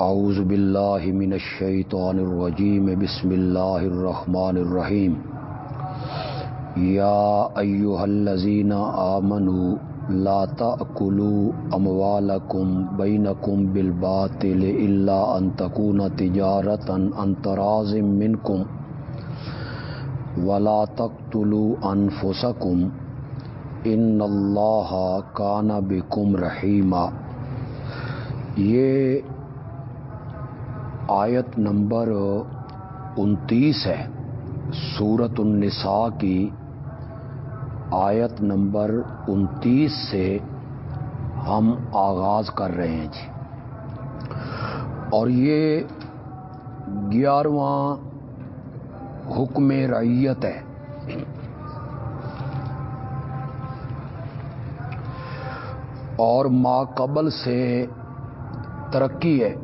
اعوذ باللہ من الشیطان الرجیم بسم اللہ الرحمن الرحیم یا ایوہ الذین آمنوا، لا تأکلوا اموالکم بینکم بالباطل الا ان تکون تجارتا ان تراز منکم ولا تقتلوا انفسکم ان اللہ کان بکم رحیما یہ آیت نمبر انتیس ہے سورت النساء کی آیت نمبر انتیس سے ہم آغاز کر رہے ہیں جی۔ اور یہ گیارہواں حکم رعیت ہے۔ اور ما قبل سے ترقی ہے۔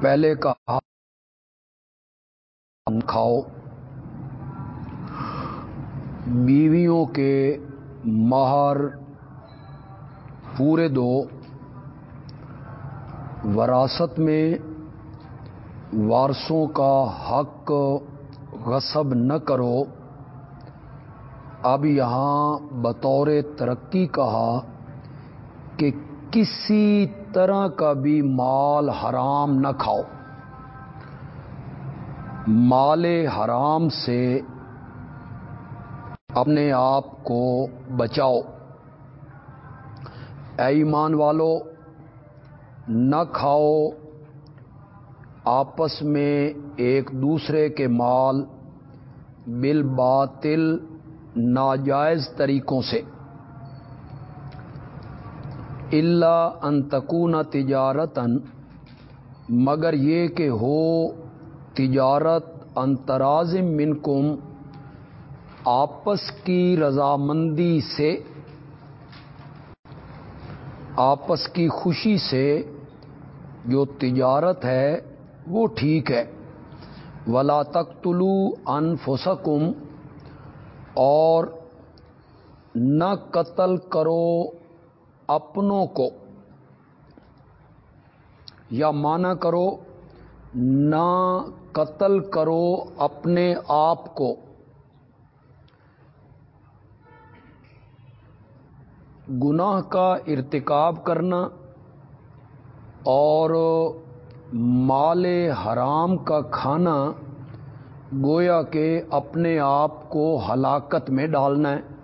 پہلے کہا کھاؤ۔ بیویوں کے مہر پورے دو۔ وراثت میں وارثوں کا حق غصب نہ کرو۔ اب یہاں بطور ترقی کہا کہ کسی طرح کا بھی مال حرام نہ کھاؤ۔ مال حرام سے اپنے آپ کو بچاؤ۔ اے ایمان والو، نہ کھاؤ۔ آپس میں ایک دوسرے کے مال بالباطل ناجائز طریقوں سے۔ اللہ انتقون تجارتن مگر یہ کہ ہو تجارت انتراز منکم، آپس کی رضامندی سے، آپس کی خوشی سے جو تجارت ہے وہ ٹھیک ہے۔ ولا تک طلو انفسکم اور نہ قتل کرو اپنوں کو۔ یا مانا کرو، نہ قتل کرو اپنے آپ کو۔ گناہ کا ارتکاب کرنا اور مال حرام کا کھانا، گویا کہ اپنے آپ کو ہلاکت میں ڈالنا ہے۔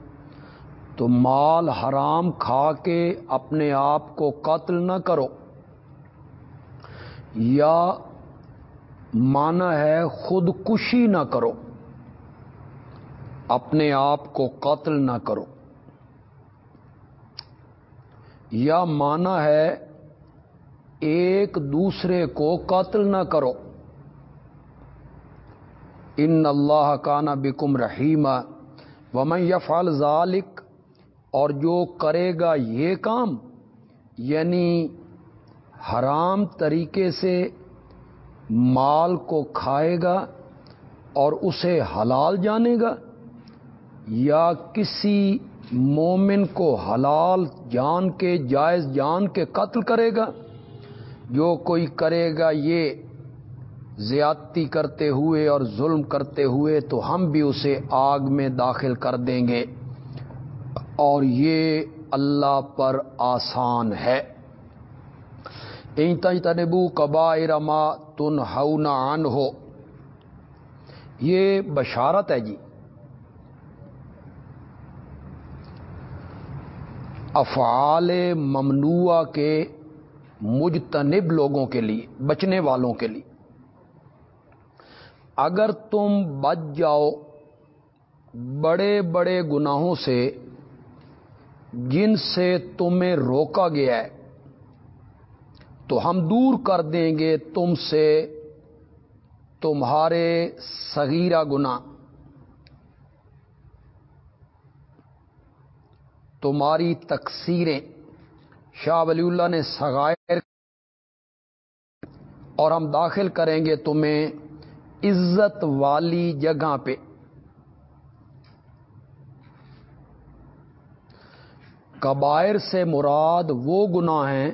تو مال حرام کھا کے اپنے آپ کو قتل نہ کرو۔ یا مانا ہے خودکشی نہ کرو۔ اپنے آپ کو قتل نہ کرو۔ یا مانا ہے ایک دوسرے کو قتل نہ کرو۔ ان اللہ کانا بکم رحیمہ ومن یفعل ذالک اور جو کرے گا یہ کام یعنی حرام طریقے سے مال کو کھائے گا اور اسے حلال جانے گا یا کسی مومن کو حلال جان کے، جائز جان کے قتل کرے گا، جو کوئی کرے گا یہ زیادتی کرتے ہوئے اور ظلم کرتے ہوئے تو ہم بھی اسے آگ میں داخل کر دیں گے۔ اور یہ اللہ پر آسان ہے۔ تنبو کبا ارما تن ہو ہو یہ بشارت ہے جی۔ افعال ممنوع کے مجتنب لوگوں کے لیے، بچنے والوں کے لیے۔ اگر تم بچ جاؤ، بڑے بڑے گناہوں سے جن سے تمہیں روکا گیا ہے، تو ہم دور کر دیں گے تم سے تمہارے صغیرہ گنا تمہاری تقسیریں شاہ ولی اللہ نے سغائر اور ہم داخل کریں گے تمہیں عزت والی جگہ پہ۔ کبائر سے مراد وہ گناہ ہیں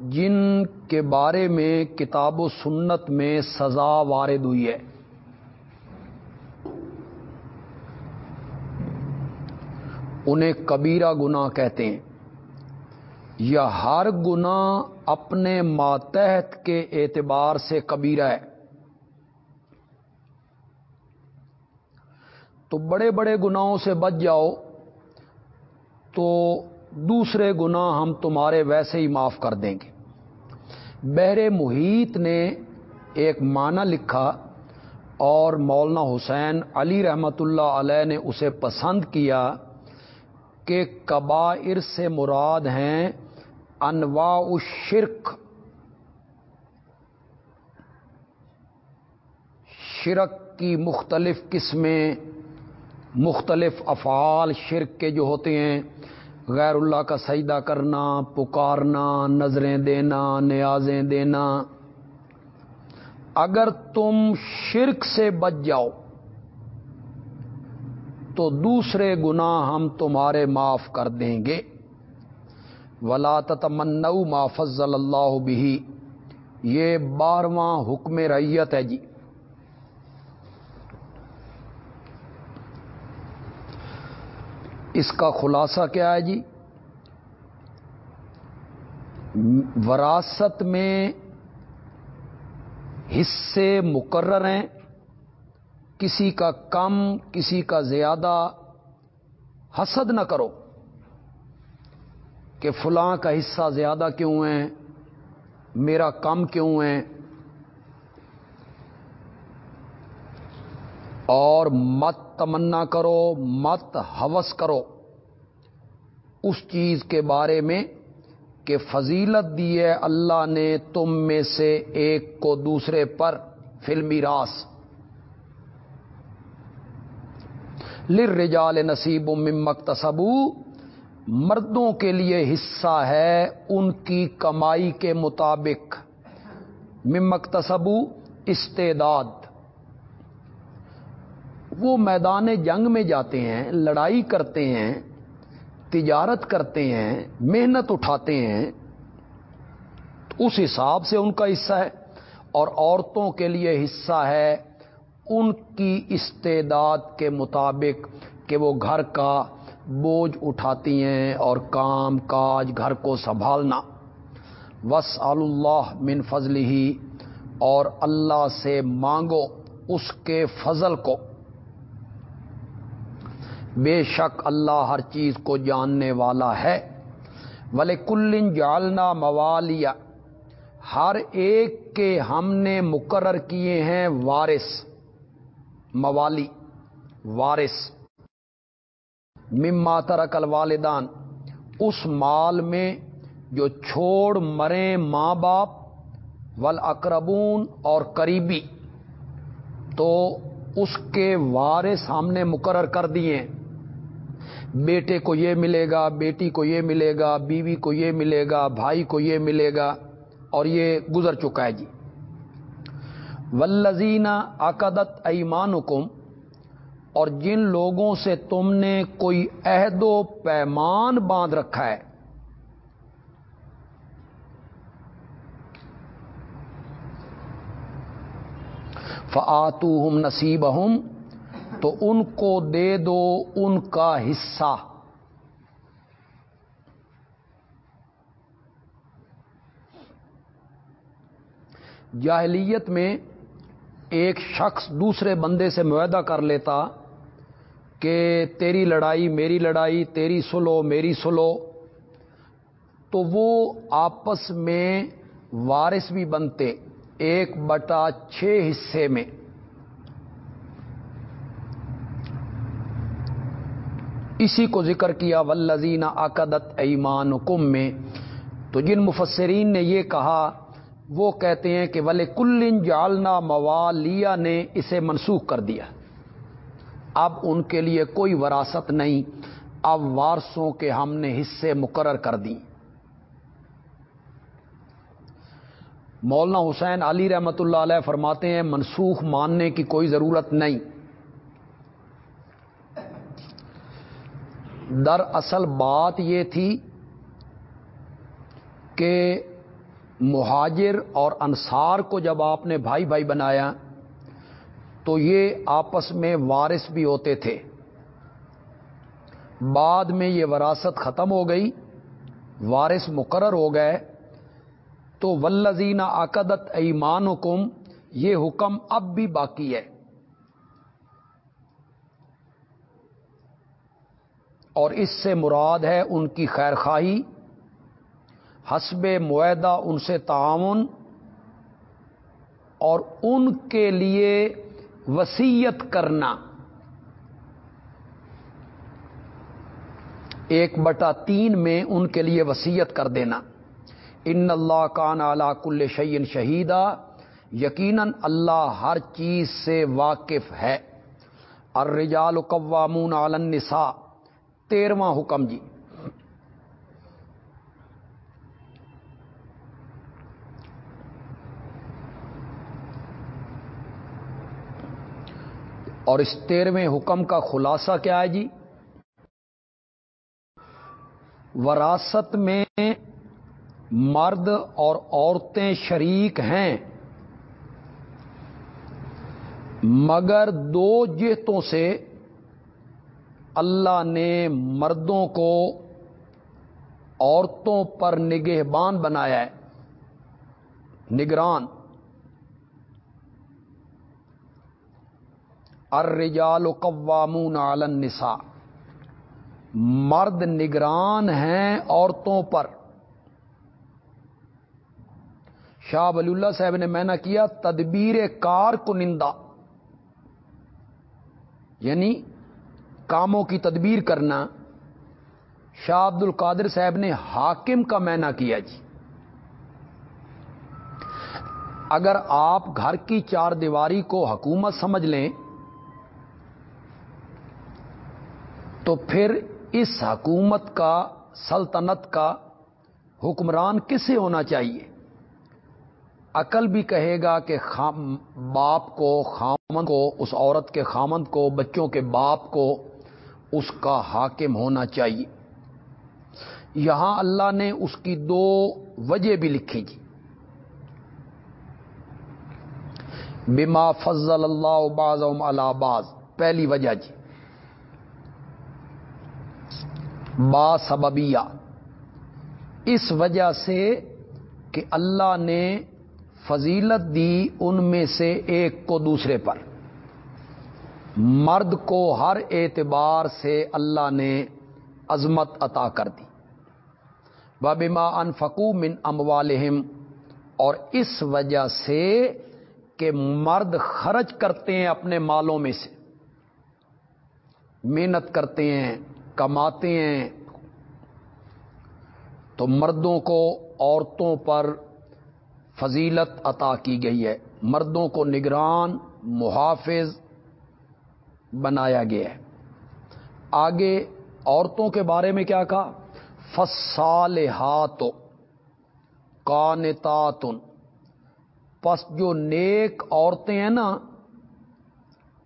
جن کے بارے میں کتاب و سنت میں سزا وارد ہوئی ہے۔ انہیں کبیرہ گناہ کہتے ہیں۔ یا ہر گناہ اپنے ماتحت کے اعتبار سے کبیرہ ہے۔ تو بڑے بڑے گناہوں سے بچ جاؤ۔ تو دوسرے گناہ ہم تمہارے ویسے ہی معاف کر دیں گے۔ بحر محیط نے ایک معنی لکھا اور مولانا حسین علی رحمت اللہ علیہ نے اسے پسند کیا کہ کبائر سے مراد ہیں انواع الشرک۔ شرک کی مختلف قسمیں، مختلف افعال شرک کے جو ہوتے ہیں غیر اللہ کا سجدہ کرنا، پکارنا، نظریں دینا، نیازیں دینا۔ اگر تم شرک سے بچ جاؤ، تو دوسرے گناہ ہم تمہارے معاف کر دیں گے۔ ولا تمن ما فضل اللہ بھی یہ بارواں حکم ریت ہے جی۔ اس کا خلاصہ کیا ہے جی؟ وراثت میں حصے مقرر ہیں، کسی کا کم، کسی کا زیادہ، حسد نہ کرو کہ فلاں کا حصہ زیادہ کیوں ہے میرا کم کیوں ہے اور مت تمنا کرو، مت حوث کرو۔ اس چیز کے بارے میں کہ فضیلت دی ہے اللہ نے تم میں سے ایک کو دوسرے پر فلمی راس لر رجال نصیب ممک تصبو مردوں کے لیے حصہ ہے ان کی کمائی کے مطابق۔ ممک تصبو استعداد۔ وہ میدان جنگ میں جاتے ہیں، لڑائی کرتے ہیں، تجارت کرتے ہیں، محنت اٹھاتے ہیں اس حساب سے ان کا حصہ ہے۔ اور عورتوں کے لیے حصہ ہے ان کی استعداد کے مطابق کہ وہ گھر کا بوجھ اٹھاتی ہیں اور کام کاج گھر کو سنبھالنا۔ وس اللہ من فضل ہی اور اللہ سے مانگو اس کے فضل کو۔ بے شک اللہ ہر چیز کو جاننے والا ہے۔ ولے کلن جالنا موالیا ہر ایک کے ہم نے مقرر کیے ہیں وارث، موالی، وارث۔ مما ترکل والدان اس مال میں جو چھوڑ مرے ماں باپ ول اقربون اور قریبی۔ تو اس کے وارث ہم نے مقرر کر دیے۔ بیٹے کو یہ ملے گا، بیٹی کو یہ ملے گا، بیوی کو یہ ملے گا، بھائی کو یہ ملے گا، اور یہ گزر چکا ہے جی۔ ولزینہ عقدت ایمان اور جن لوگوں سے تم نے کوئی عہد و پیمان باندھ رکھا ہے۔ فعتو ہم نصیب ہم تو ان کو دے دو ان کا حصہ۔ جاہلیت میں ایک شخص دوسرے بندے سے معاہدہ کر لیتا کہ تیری لڑائی میری لڑائی، تیری سلو میری سلو تو وہ آپس میں وارث بھی بنتے، ایک بٹا چھ حصے میں۔ اسی کو ذکر کیا ولزین عقدت ایمان کم میں۔ تو جن مفسرین نے یہ کہا، وہ کہتے ہیں کہ ولے کلن جالنا موالیا نے اسے منسوخ کر دیا۔ اب ان کے لیے کوئی وراثت نہیں، اب وارسوں کے ہم نے حصے مقرر کر دی مولانا حسین علی رحمت اللہ علیہ فرماتے ہیں، منسوخ ماننے کی کوئی ضرورت نہیں۔ در اصل بات یہ تھی کہ مہاجر اور انصار کو جب آپ نے بھائی بھائی بنایا تو یہ آپس میں وارث بھی ہوتے تھے۔ بعد میں یہ وراثت ختم ہو گئی، وارث مقرر ہو گئے۔ تو ولزین عقدت ایمان حکم یہ حکم اب بھی باقی ہے۔ اور اس سے مراد ہے ان کی خیر خواہی حسب معاہدہ ان سے تعاون اور ان کے لیے وسیعت کرنا۔ ایک بٹا تین میں ان کے لیے وسیعت کر دینا۔ ان اللہ کان اعلی کل شعین شہیدہ یقیناً اللہ ہر چیز سے واقف ہے۔ الرجال قوامون علی النساء۔ تیرواں حکم جی۔ اور اس تیرہویں حکم کا خلاصہ کیا ہے جی؟ وراثت میں مرد اور عورتیں شریک ہیں، مگر دو جہتوں سے اللہ نے مردوں کو عورتوں پر نگہبان بنایا ہے۔ نگران۔ الرجال قوامون علی النساء۔ مرد نگران ہیں عورتوں پر۔ شاہ ولی اللہ صاحب نے میں نے کیا تدبیر کار کو نندا یعنی کاموں کی تدبیر کرنا، شاہ عبد القادر صاحب نے حاکم کا مینا کیا جی۔ اگر آپ گھر کی چار دیواری کو حکومت سمجھ لیں، تو پھر اس حکومت کا، سلطنت کا حکمران کسے ہونا چاہیے؟ عقل بھی کہے گا کہ باپ کو خامند کو، اس عورت کے خامند کو، بچوں کے باپ کو اس کا حاکم ہونا چاہیے۔ یہاں اللہ نے اس کی دو وجہ بھی لکھی جی۔ بما فضل اللہ باز باز پہلی وجہ جی۔ با سببیہ۔ اس وجہ سے کہ اللہ نے فضیلت دی ان میں سے ایک کو دوسرے پر۔ مرد کو ہر اعتبار سے اللہ نے عظمت عطا کر دی۔ ببما انفقو من اموالہم اور اس وجہ سے کہ مرد خرچ کرتے ہیں اپنے مالوں میں سے۔ محنت کرتے ہیں، کماتے ہیں۔ تو مردوں کو عورتوں پر فضیلت عطا کی گئی ہے۔ مردوں کو نگران، محافظ بنایا گیا ہے۔ آگے عورتوں کے بارے میں کیا کہا؟ فسال ہاتھ کانتاتن پس جو نیک عورتیں ہیں نا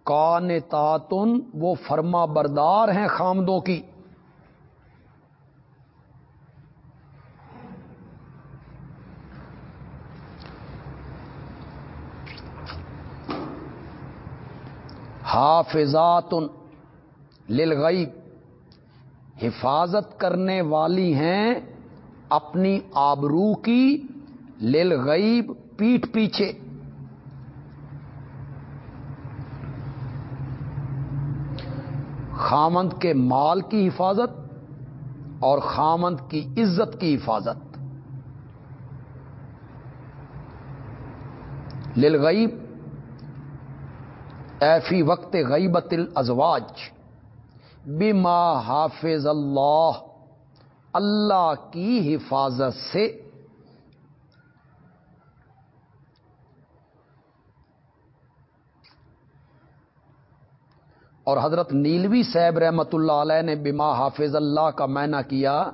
کانتاتن وہ فرما بردار ہیں خامدوں کی۔ حافظات للغیب، حفاظت کرنے والی ہیں اپنی آبرو کی للغیب پیٹ پیچھے۔ خامند کے مال کی حفاظت اور خامند کی عزت کی حفاظت۔ للغیب ایفی وقت غیبت الازواج۔ بما حافظ اللہ اللہ کی حفاظت سے۔ اور حضرت نیلوی صاحب رحمت اللہ علیہ نے بما حافظ اللہ کا مینا کیا،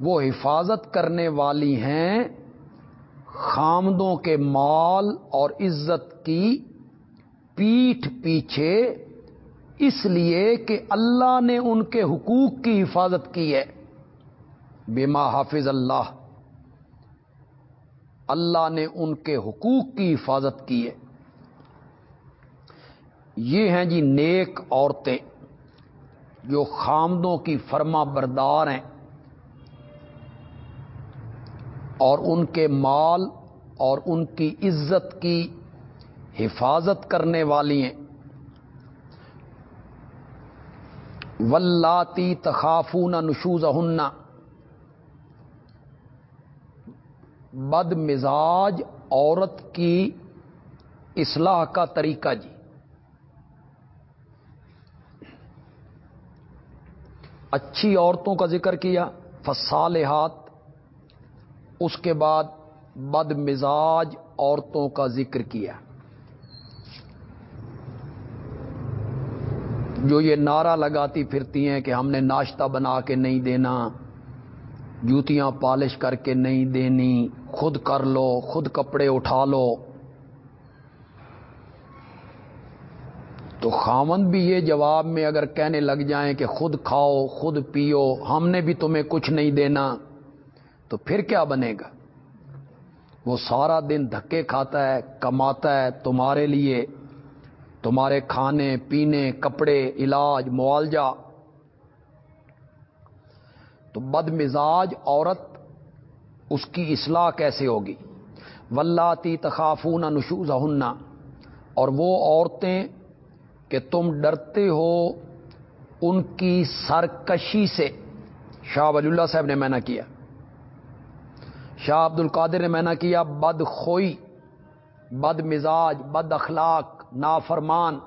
وہ حفاظت کرنے والی ہیں خامدوں کے مال اور عزت کی پیٹھ پیچھے، اس لیے کہ اللہ نے ان کے حقوق کی حفاظت کی ہے۔ بیما حافظ اللہ۔ اللہ نے ان کے حقوق کی حفاظت کی ہے۔ یہ ہیں جی نیک عورتیں، جو خامدوں کی فرما بردار ہیں۔ اور ان کے مال اور ان کی عزت کی حفاظت کرنے والی ہیں۔ ولاتی تخافون نشوز بد مزاج عورت کی اصلاح کا طریقہ جی۔ اچھی عورتوں کا ذکر کیا فصالحات اس کے بعد بد مزاج عورتوں کا ذکر کیا۔ جو یہ نعرہ لگاتی پھرتی ہیں کہ ہم نے ناشتہ بنا کے نہیں دینا، جوتیاں پالش کر کے نہیں دینی، خود کر لو، خود کپڑے اٹھا لو۔ تو خامن بھی یہ جواب میں اگر کہنے لگ جائیں کہ خود کھاؤ، خود پیو، ہم نے بھی تمہیں کچھ نہیں دینا، تو پھر کیا بنے گا؟ وہ سارا دن دھکے کھاتا ہے، کماتا ہے تمہارے لیے۔ تمہارے کھانے، پینے، کپڑے، علاج، معالجہ۔ تو بد مزاج عورت اس کی اصلاح کیسے ہوگی؟ ولاتی تخافون نشوز اور وہ عورتیں کہ تم ڈرتے ہو ان کی سرکشی سے۔ شاہ ولی اللہ صاحب نے میں نے کیا۔ شاہ عبد القادر نے میں نے کیا۔ بد خوئی بد مزاج بد اخلاق نافرمان.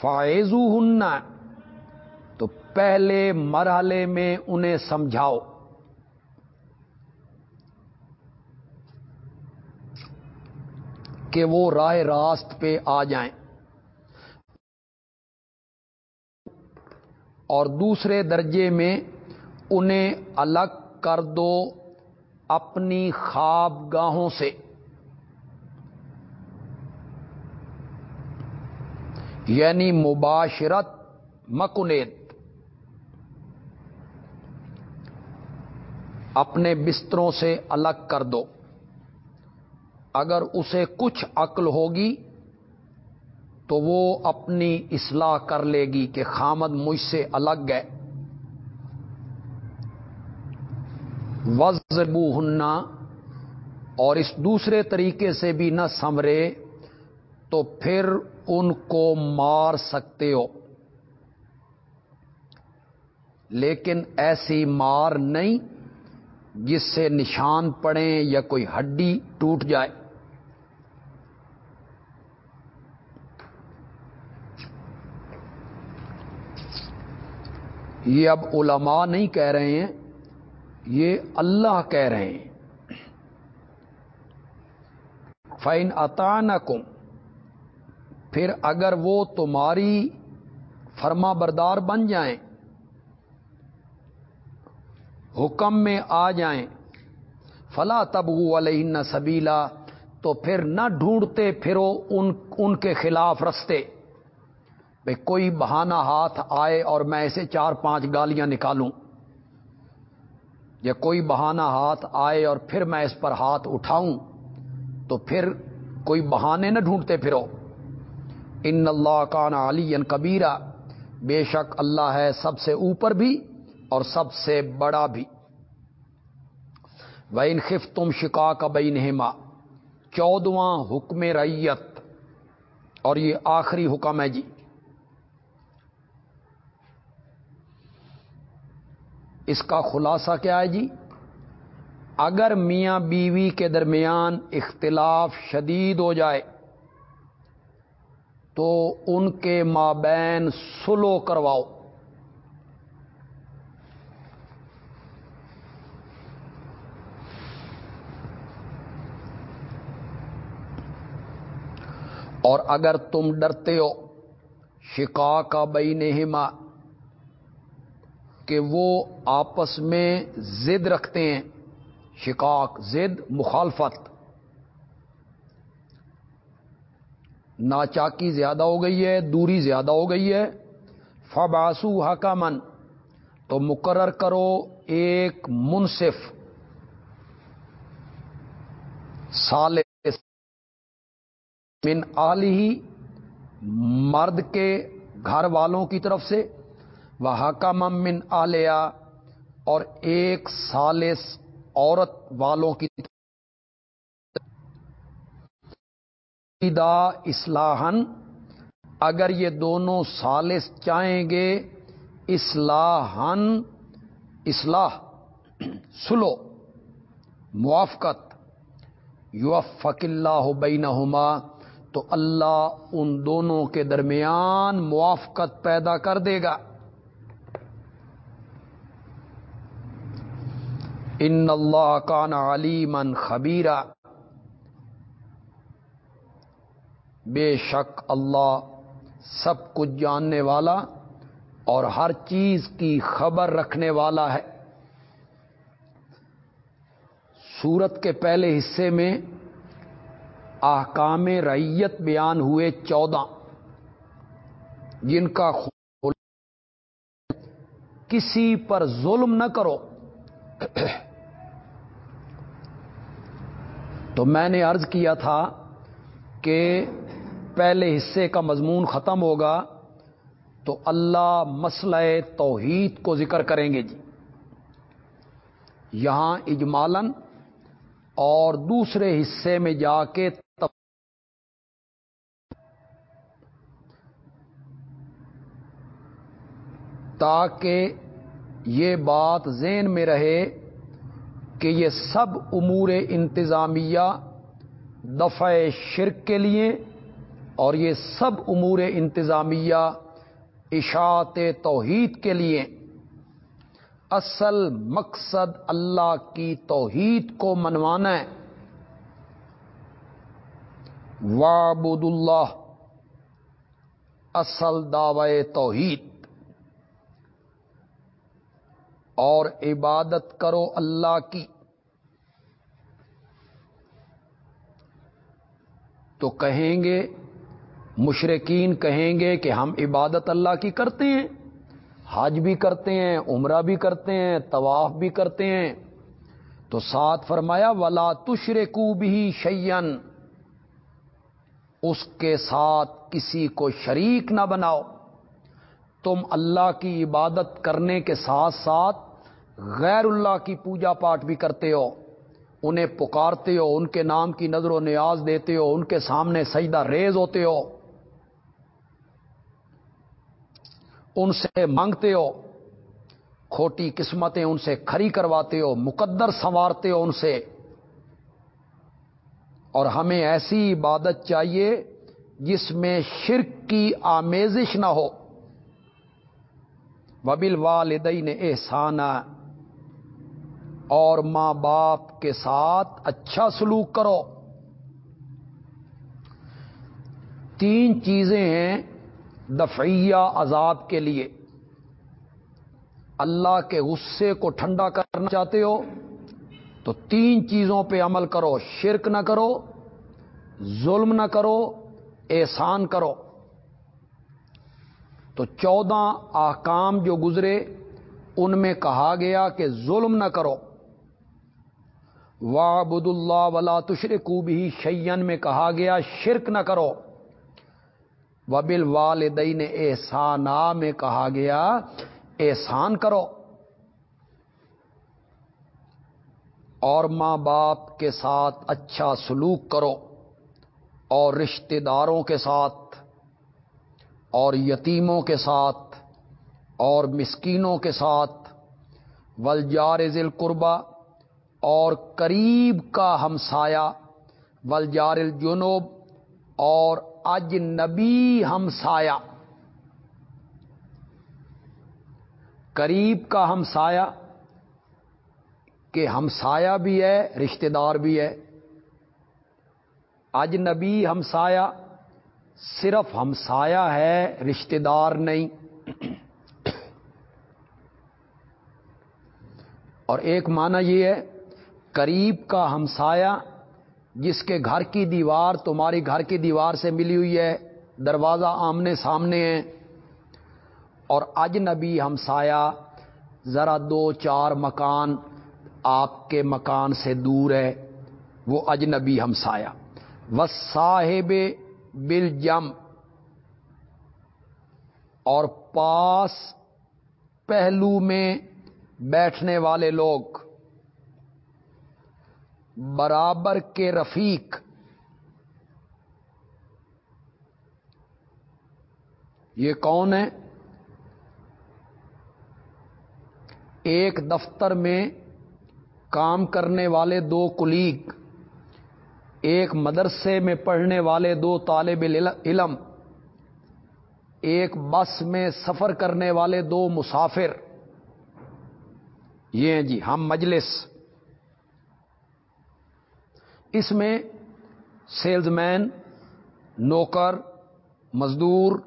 فائزو ہننا تو پہلے مرحلے میں انہیں سمجھاؤ۔ کہ وہ راہ راست پہ آ جائیں۔ اور دوسرے درجے میں انہیں الگ کر دو اپنی خواب گاہوں سے۔ یعنی مباشرت مکنیت اپنے بستروں سے الگ کر دو۔ اگر اسے کچھ عقل ہوگی، تو وہ اپنی اصلاح کر لے گی کہ خامد مجھ سے الگ ہے۔ وزبو ہننا اور اس دوسرے طریقے سے بھی نہ سمرے تو پھر ان کو مار سکتے ہو۔ لیکن ایسی مار نہیں جس سے نشان پڑیں یا کوئی ہڈی ٹوٹ جائے۔ یہ اب علماء نہیں کہہ رہے ہیں، یہ اللہ کہہ رہے ہیں۔ فائن اطانکم پھر اگر وہ تمہاری فرما بردار بن جائیں، حکم میں آ جائیں، فلا تبو علیہ سبیلا، تو پھر نہ ڈھونڈتے پھرو ان ان کے خلاف رستے۔ بھائی کوئی بہانہ ہاتھ آئے اور میں ایسے چار پانچ گالیاں نکالوں۔ یا کوئی بہانہ ہاتھ آئے اور پھر میں اس پر ہاتھ اٹھاؤں، تو پھر کوئی بہانے نہ ڈھونڈتے پھرو۔ ان اللہ کان علی کبیرہ بے شک اللہ ہے سب سے اوپر بھی اور سب سے بڑا بھی۔ وہ خف تم شکا کا بئی نہما چودواں حکم ریت اور یہ آخری حکم ہے جی۔ اس کا خلاصہ کیا ہے جی؟ اگر میاں بیوی کے درمیان اختلاف شدید ہو جائے تو ان کے مابین سلو کرواؤ۔ اور اگر تم ڈرتے ہو شکا کا بئی کہ وہ آپس میں زد رکھتے ہیں شکاک زد مخالفت۔ ناچاکی زیادہ ہو گئی ہے، دوری زیادہ ہو گئی ہے۔ فباسو حکمن تو مقرر کرو ایک منصف سال من آلی مرد کے گھر والوں کی طرف سے۔ وہ حکم من آلیا اور ایک سالس عورت والوں کی اصلاحن اگر یہ دونوں سالس چاہیں گے اصلاحن اصلاح، سلو، موافقت یو فق اللہ بینہما، تو اللہ ان دونوں کے درمیان موافقت پیدا کر دے گا۔ ان اللہ کان علیمن خبیرہ بے شک اللہ سب کچھ جاننے والا اور ہر چیز کی خبر رکھنے والا ہے۔ سورت کے پہلے حصے میں احکام ریت بیان ہوئے چودہ۔ جن کا کسی پر ظلم نہ کرو۔ تو میں نے عرض کیا تھا کہ پہلے حصے کا مضمون ختم ہوگا تو اللہ مسئلہ توحید کو ذکر کریں گے جی۔ یہاں اجمالن اور دوسرے حصے میں جا کے تاکہ یہ بات ذہن میں رہے کہ یہ سب امور انتظامیہ دفع شرک کے لیے اور یہ سب امور انتظامیہ اشاعت توحید کے لیے اصل مقصد اللہ کی توحید کو منوانا ہے۔ وابد اللہ اصل دعوی توحید۔ اور عبادت کرو اللہ کی۔ تو کہیں گے مشرقین کہیں گے کہ ہم عبادت اللہ کی کرتے ہیں، حج بھی کرتے ہیں، عمرہ بھی کرتے ہیں، طواف بھی کرتے ہیں۔ تو ساتھ فرمایا، ولا تشر کو بھی شیئن اس کے ساتھ کسی کو شریک نہ بناؤ۔ تم اللہ کی عبادت کرنے کے ساتھ ساتھ غیر اللہ کی پوجا پاٹ بھی کرتے ہو۔ انہیں پکارتے ہو، ان کے نام کی نظر و نیاز دیتے ہو، ان کے سامنے سجدہ ریز ہوتے ہو۔ ان سے مانگتے ہو، کھوٹی قسمتیں ان سے کھری کرواتے ہو، مقدر سنوارتے ہو ان سے، اور ہمیں ایسی عبادت چاہیے جس میں شرک کی آمیزش نہ ہو۔ وبل والدین احسانہ اور ماں باپ کے ساتھ اچھا سلوک کرو۔ تین چیزیں ہیں دفعیہ عذاب کے لیے۔ اللہ کے غصے کو ٹھنڈا کرنا چاہتے ہو تو تین چیزوں پہ عمل کرو۔ شرک نہ کرو، ظلم نہ کرو، احسان کرو۔ تو چودہ آکام جو گزرے، ان میں کہا گیا کہ ظلم نہ کرو۔ وابد اللہ ولا تشرکو بھی شیئن میں کہا گیا، شرک نہ کرو۔ وبل والدین احسانہ میں کہا گیا احسان کرو۔ اور ماں باپ کے ساتھ اچھا سلوک کرو، اور رشتہ داروں کے ساتھ، اور یتیموں کے ساتھ، اور مسکینوں کے ساتھ۔ ولجار ذیل قربا اور قریب کا ہمسایا ولجار الجنوب، اور اجنبی ہمسایا قریب کا ہمسایا کہ ہمسایا بھی ہے، رشتہ دار بھی ہے۔ اجنبی ہمسایا صرف ہمسایا ہے، رشتہ دار نہیں۔ اور ایک معنی یہ ہے، قریب کا ہمسایا جس کے گھر کی دیوار تمہاری گھر کی دیوار سے ملی ہوئی ہے، دروازہ آمنے سامنے ہے۔ اور اجنبی ہمسایا ذرا دو چار مکان آپ کے مکان سے دور ہے، وہ اجنبی ہمسایا و صاحب بل جم اور پاس پہلو میں بیٹھنے والے لوگ۔ برابر کے رفیق۔ یہ کون ہے ایک دفتر میں کام کرنے والے دو کلیگ، ایک مدرسے میں پڑھنے والے دو طالب علم، ایک بس میں سفر کرنے والے دو مسافر۔ یہ ہیں جی ہم مجلس۔ اس میں سیلز مین، نوکر، مزدور،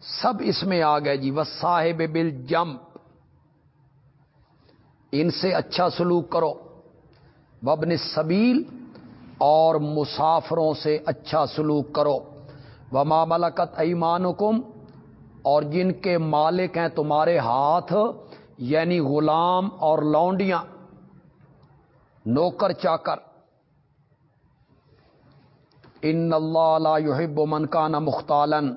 سب اس میں آ گئے جی وہ صاحب بل جمپ۔ ان سے اچھا سلوک کرو۔ وبن سبیل اور مسافروں سے اچھا سلوک کرو۔ وما ملکت ایمان اور جن کے مالک ہیں تمہارے ہاتھ یعنی غلام اور لونڈیاں، نوکر چاکر۔ ان اللہ یحب من کا نہ مختالن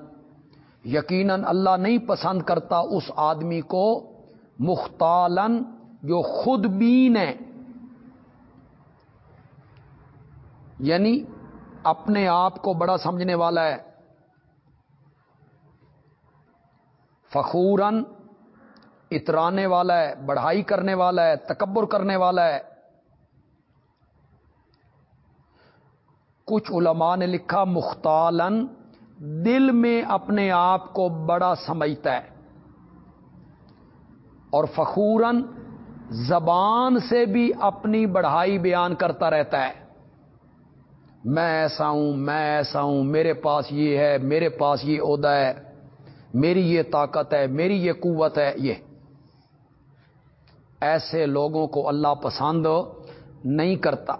یقیناً اللہ نہیں پسند کرتا اس آدمی کو مختالن جو خود بین ہے۔ یعنی اپنے آپ کو بڑا سمجھنے والا ہے۔ فخورن اترانے والا ہے، بڑھائی کرنے والا ہے، تکبر کرنے والا ہے۔ کچھ علماء نے لکھا مختالن دل میں اپنے آپ کو بڑا سمجھتا ہے۔ اور فخورن زبان سے بھی اپنی بڑھائی بیان کرتا رہتا ہے۔ میں ایسا ہوں، میں ایسا ہوں، میرے پاس یہ ہے، میرے پاس یہ عہدہ ہے، میری یہ طاقت ہے، میری یہ قوت ہے، یہ۔ ایسے لوگوں کو اللہ پسند نہیں کرتا۔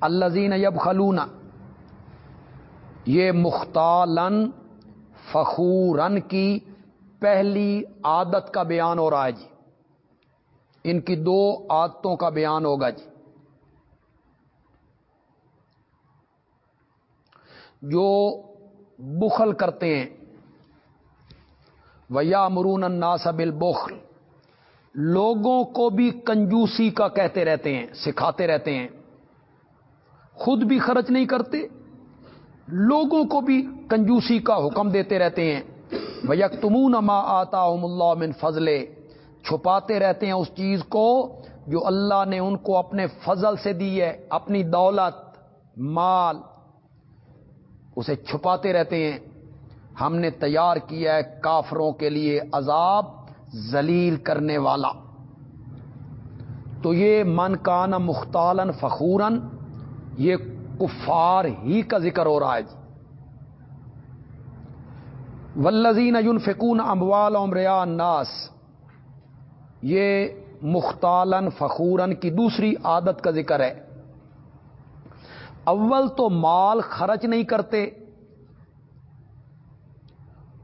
اللہ زین یب خلونا یہ مختالن فخورن کی پہلی عادت کا بیان ہو رہا ہے جی۔ ان کی دو عادتوں کا بیان ہوگا جی۔ جو بخل کرتے ہیں۔ ویا مرون بل بخل لوگوں کو بھی کنجوسی کا کہتے رہتے ہیں، سکھاتے رہتے ہیں۔ خود بھی خرچ نہیں کرتے لوگوں کو بھی کنجوسی کا حکم دیتے رہتے ہیں۔ یک تمون ما آتا اللہ من فضلے چھپاتے رہتے ہیں اس چیز کو جو اللہ نے ان کو اپنے فضل سے دی ہے، اپنی دولت، مال۔ اسے چھپاتے رہتے ہیں۔ ہم نے تیار کیا ہے کافروں کے لیے عذاب ذلیل کرنے والا۔ تو یہ من کان مختالن فخورن یہ کفار ہی کا ذکر ہو رہا ہے جی۔ ولزین فکون اموال عمریا ناس یہ مختالن، فخورن کی دوسری عادت کا ذکر ہے۔ اول تو مال خرچ نہیں کرتے۔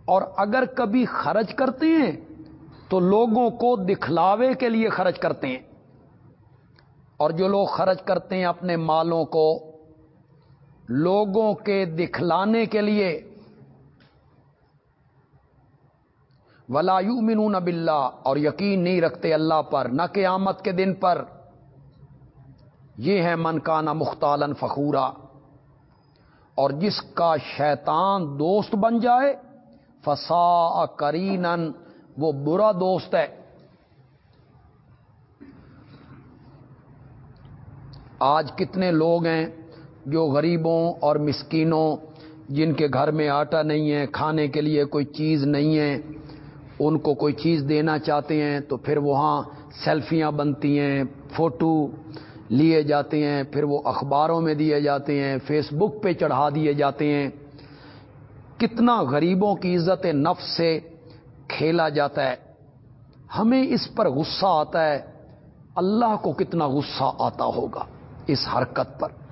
اور اگر کبھی خرچ کرتے ہیں تو لوگوں کو دکھلاوے کے لیے خرچ کرتے ہیں۔ اور جو لوگ خرچ کرتے ہیں اپنے مالوں کو لوگوں کے دکھلانے کے لیے۔ ولا یؤمنون باللہ اور یقین نہیں رکھتے اللہ پر، نہ قیامت کے دن پر۔ یہ ہے من کا نہ مختالن فخورا۔ اور جس کا شیطان دوست بن جائے فسا کرین وہ برا دوست ہے۔ آج کتنے لوگ ہیں جو غریبوں اور مسکینوں جن کے گھر میں آٹا نہیں ہے، کھانے کے لیے کوئی چیز نہیں ہے، ان کو کوئی چیز دینا چاہتے ہیں تو پھر وہاں سیلفیاں بنتی ہیں، فوٹو لیے جاتے ہیں، پھر وہ اخباروں میں دیے جاتے ہیں فیس بک پہ چڑھا دیے جاتے ہیں۔ کتنا غریبوں کی عزت نفس سے کھیلا جاتا ہے۔ ہمیں اس پر غصہ آتا ہے۔ اللہ کو کتنا غصہ آتا ہوگا اس حرکت پر۔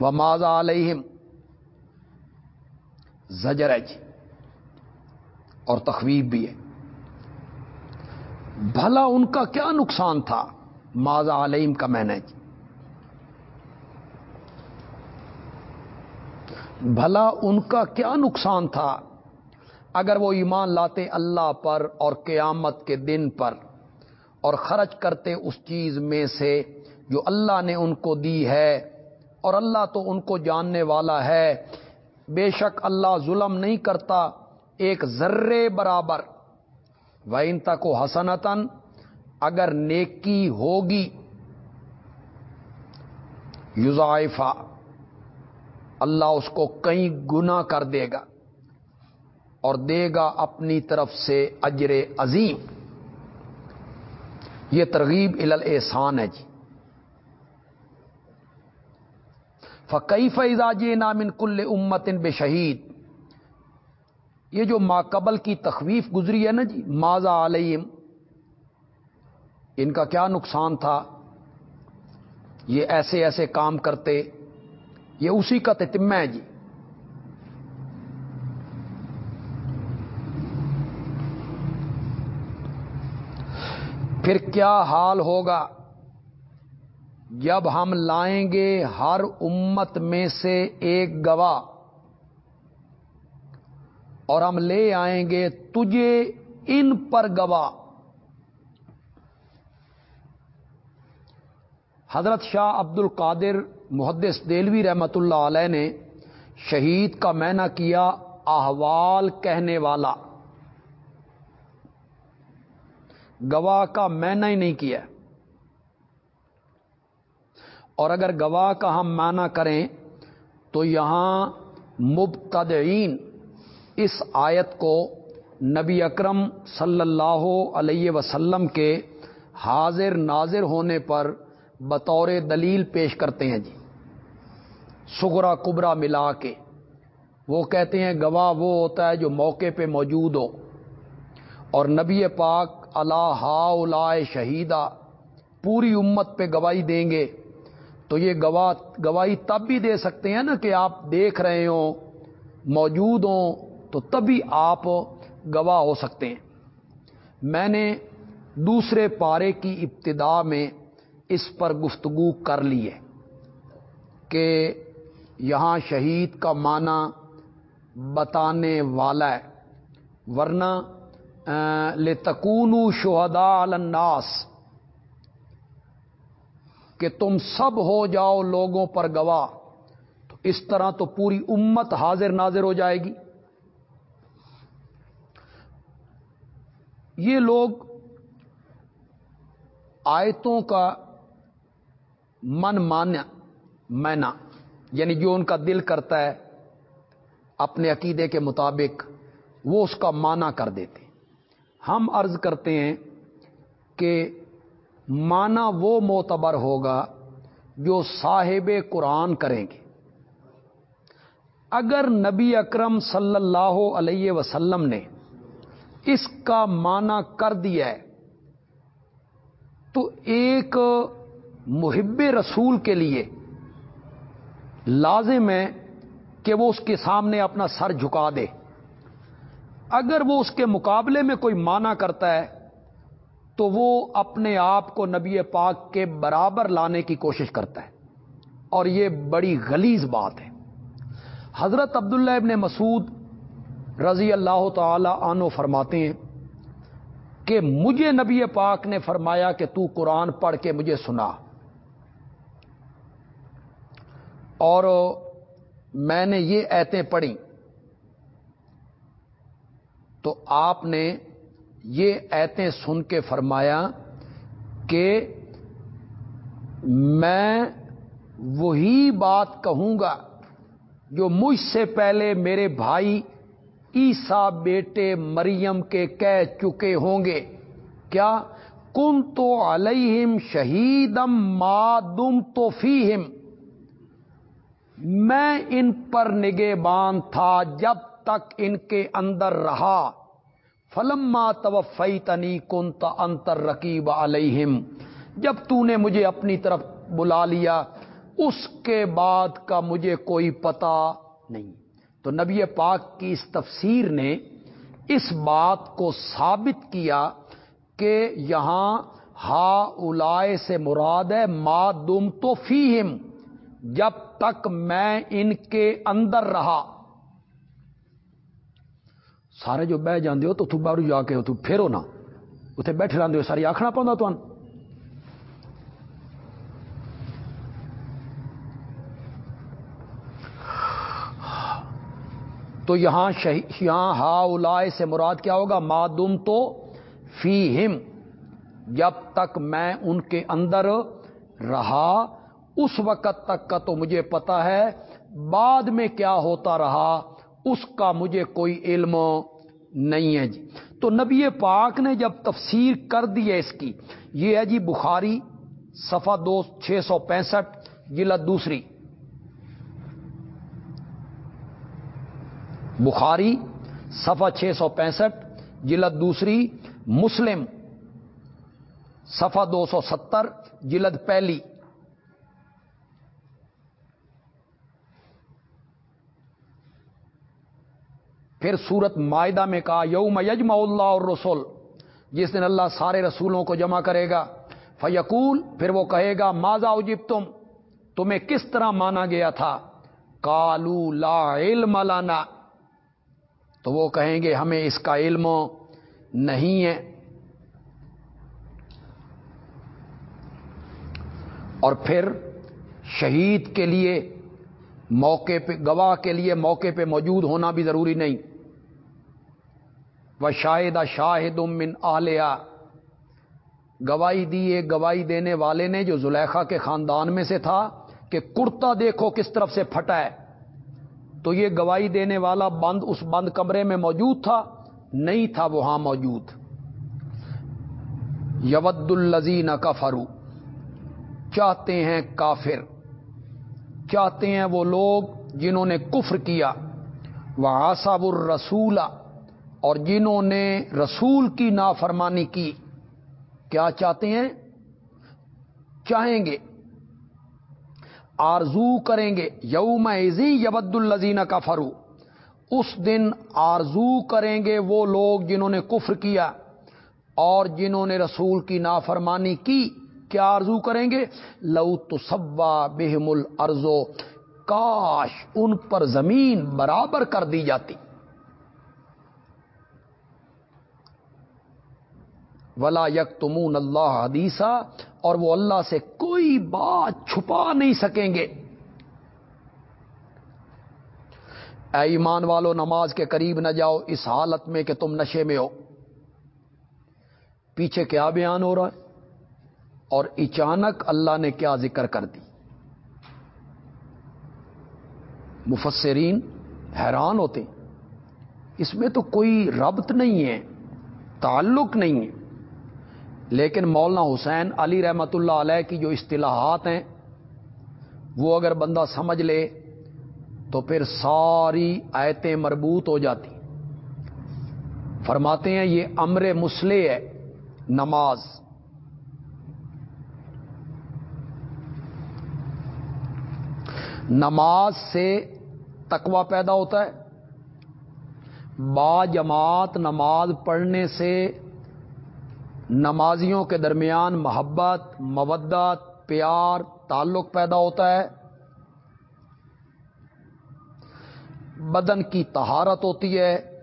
و ماضا علیہم؟ زجر ہے جی اور تخویب بھی ہے۔ بھلا ان کا کیا نقصان تھا؟ ماضا علیہم کا میں نے جی۔ بھلا ان کا کیا نقصان تھا؟ اگر وہ ایمان لاتے اللہ پر اور قیامت کے دن پر اور خرچ کرتے اس چیز میں سے جو اللہ نے ان کو دی ہے اور اللہ تو ان کو جاننے والا ہے۔ بے شک اللہ ظلم نہیں کرتا ایک ذرے برابر۔ و ان تک حسنتن اگر نیکی ہوگی یوزائفہ اللہ اس کو کئی گنا کر دے گا اور دے گا اپنی طرف سے اجر عظیم۔ یہ ترغیب ال احسان ہے جی۔ فقی فیضاج نامن کل امتن بے شہید یہ جو ماقبل کی تخویف گزری ہے نا جی ماضا علیم ان کا کیا نقصان تھا؟ یہ ایسے ایسے کام کرتے، یہ اسی کا تتمہ ہے جی۔ پھر کیا حال ہوگا؟ جب ہم لائیں گے ہر امت میں سے ایک گواہ اور ہم لے آئیں گے تجھے ان پر گواہ۔ حضرت شاہ عبد القادر محدث دلوی رحمت اللہ علیہ نے شہید کا مینا کیا احوال کہنے والا۔ گواہ کا مینا ہی نہیں کیا۔ اور اگر گواہ کا ہم مانا کریں تو یہاں مبتدعین اس آیت کو نبی اکرم صلی اللہ علیہ وسلم کے حاضر ناظر ہونے پر بطور دلیل پیش کرتے ہیں جی۔ سگرا کبرا ملا کے۔ وہ کہتے ہیں گواہ وہ ہوتا ہے جو موقع پہ موجود ہو۔ اور نبی پاک اللہ ہا شہیدہ پوری امت پہ گواہی دیں گے۔ تو یہ گواہ گواہی تب بھی دے سکتے ہیں نا کہ آپ دیکھ رہے ہوں، موجود ہوں، تو تبھی آپ گواہ ہو سکتے ہیں۔ میں نے دوسرے پارے کی ابتدا میں اس پر گفتگو کر لی ہے کہ یہاں شہید کا معنی بتانے والا ہے، ورنہ لتکون شہدا الناس۔ کہ تم سب ہو جاؤ لوگوں پر گواہ۔ تو اس طرح تو پوری امت حاضر ناظر ہو جائے گی۔ یہ لوگ آیتوں کا من مانا مینا یعنی جو ان کا دل کرتا ہے اپنے عقیدے کے مطابق، وہ اس کا مانا کر دیتے۔ ہم عرض کرتے ہیں کہ مانا وہ معتبر ہوگا جو صاحب قرآن کریں گے۔ اگر نبی اکرم صلی اللہ علیہ وسلم نے اس کا مانا کر دیا ہے، تو ایک محب رسول کے لیے لازم ہے کہ وہ اس کے سامنے اپنا سر جھکا دے۔ اگر وہ اس کے مقابلے میں کوئی مانا کرتا ہے تو وہ اپنے آپ کو نبی پاک کے برابر لانے کی کوشش کرتا ہے۔ اور یہ بڑی غلیظ بات ہے۔ حضرت عبداللہ ابن مسعود رضی اللہ تعالی عنہ فرماتے ہیں کہ مجھے نبی پاک نے فرمایا کہ تو قرآن پڑھ کے مجھے سنا۔ اور میں نے یہ ایتیں پڑھی تو آپ نے یہ ایتیں سن کے فرمایا کہ میں وہی بات کہوں گا جو مجھ سے پہلے میرے بھائی عیسا بیٹے مریم کے کہہ چکے ہوں گے۔ کیا کن تو علیہم شہیدم مادم تو فیہم؟ میں ان پر نگے تھا جب تک ان کے اندر رہا۔ فلما توفی تنی کن انتر رقیب علیہم، جب تو نے مجھے اپنی طرف بلا لیا، اس کے بعد کا مجھے کوئی پتا نہیں۔ تو نبی پاک کی اس تفسیر نے اس بات کو ثابت کیا کہ یہاں ہا اولائے سے مراد ہے ما دم تو فیم جب تک میں ان کے اندر رہا۔ سارے جو بہ جاندے ہو تو تو باہر جا کے ہو تو پھیرو نا اتنے بیٹھے رہتے ہو، ساری آخنا پاؤں تو تو یہاں یہاں ہا اولائے سے مراد کیا ہوگا؟ مادم تو فی ہم جب تک میں ان کے اندر رہا، اس وقت تک کا تو مجھے پتا ہے، بعد میں کیا ہوتا رہا۔ اس کا مجھے کوئی علم نہیں ہے جی۔ تو نبی پاک نے جب تفسیر کر دی ہے اس کی، یہ ہے جی بخاری صفا دو چھ سو پینسٹھ، جلد دوسری۔ بخاری صفا چھ سو پینسٹھ، جلد دوسری۔ مسلم صفا دو سو ستر، جلد پہلی۔ پھر سورت معدہ میں کہا، یوم یجما اللہ اور رسول جس دن اللہ سارے رسولوں کو جمع کرے گا۔ فیقول، پھر وہ کہے گا ماضا اجب تم تمہیں کس طرح مانا گیا تھا؟ کالو لا علم لانا تو وہ کہیں گے، ہمیں اس کا علم نہیں ہے۔ اور پھر شہید کے لیے موقع پہ، گواہ کے لیے موقع پہ موجود ہونا بھی ضروری نہیں۔ وہ شاہد شاہد من آلیا گواہی دی ایک گواہی دینے والے نے جو زلیخا کے خاندان میں سے تھا کہ کرتا دیکھو کس طرف سے پھٹا ہے۔ تو یہ گواہی دینے والا بند اس بند کمرے میں موجود تھا؟ نہیں تھا، وہاں موجود۔ یود الزین کا فرو چاہتے ہیں کافر۔ چاہتے ہیں وہ لوگ جنہوں نے کفر کیا۔ وہ آصاب الرسولہ اور جنہوں نے رسول کی نافرمانی کی، کیا چاہتے ہیں؟ چاہیں گے۔ آرزو کریں گے۔ یوم ایزی یبد الزین کا فرو اس دن آرزو کریں گے وہ لوگ جنہوں نے کفر کیا اور جنہوں نے رسول کی نافرمانی کی۔ کیا آرزو کریں گے؟ لو تو سبا بہم الرزو کاش ان پر زمین برابر کر دی جاتی۔ ولا یک تمون اللہ حدیثہ اور وہ اللہ سے کوئی بات چھپا نہیں سکیں گے۔ اے ایمان والو، نماز کے قریب نہ جاؤ، اس حالت میں کہ تم نشے میں ہو۔ پیچھے کیا بیان ہو رہا ہے؟ اور اچانک اللہ نے کیا ذکر کر دی؟ مفسرین حیران ہوتے اس میں تو کوئی ربط نہیں ہے، تعلق نہیں ہے۔ لیکن مولانا حسین علی رحمت اللہ علیہ کی جو اصطلاحات ہیں، وہ اگر بندہ سمجھ لے تو پھر ساری آیتیں مربوط ہو جاتی۔ فرماتے ہیں، یہ امر مسلح ہے، نماز۔ نماز سے تقوی پیدا ہوتا ہے۔ با جماعت نماز پڑھنے سے نمازیوں کے درمیان محبت، مودت، پیار، تعلق پیدا ہوتا ہے۔ بدن کی تہارت ہوتی ہے۔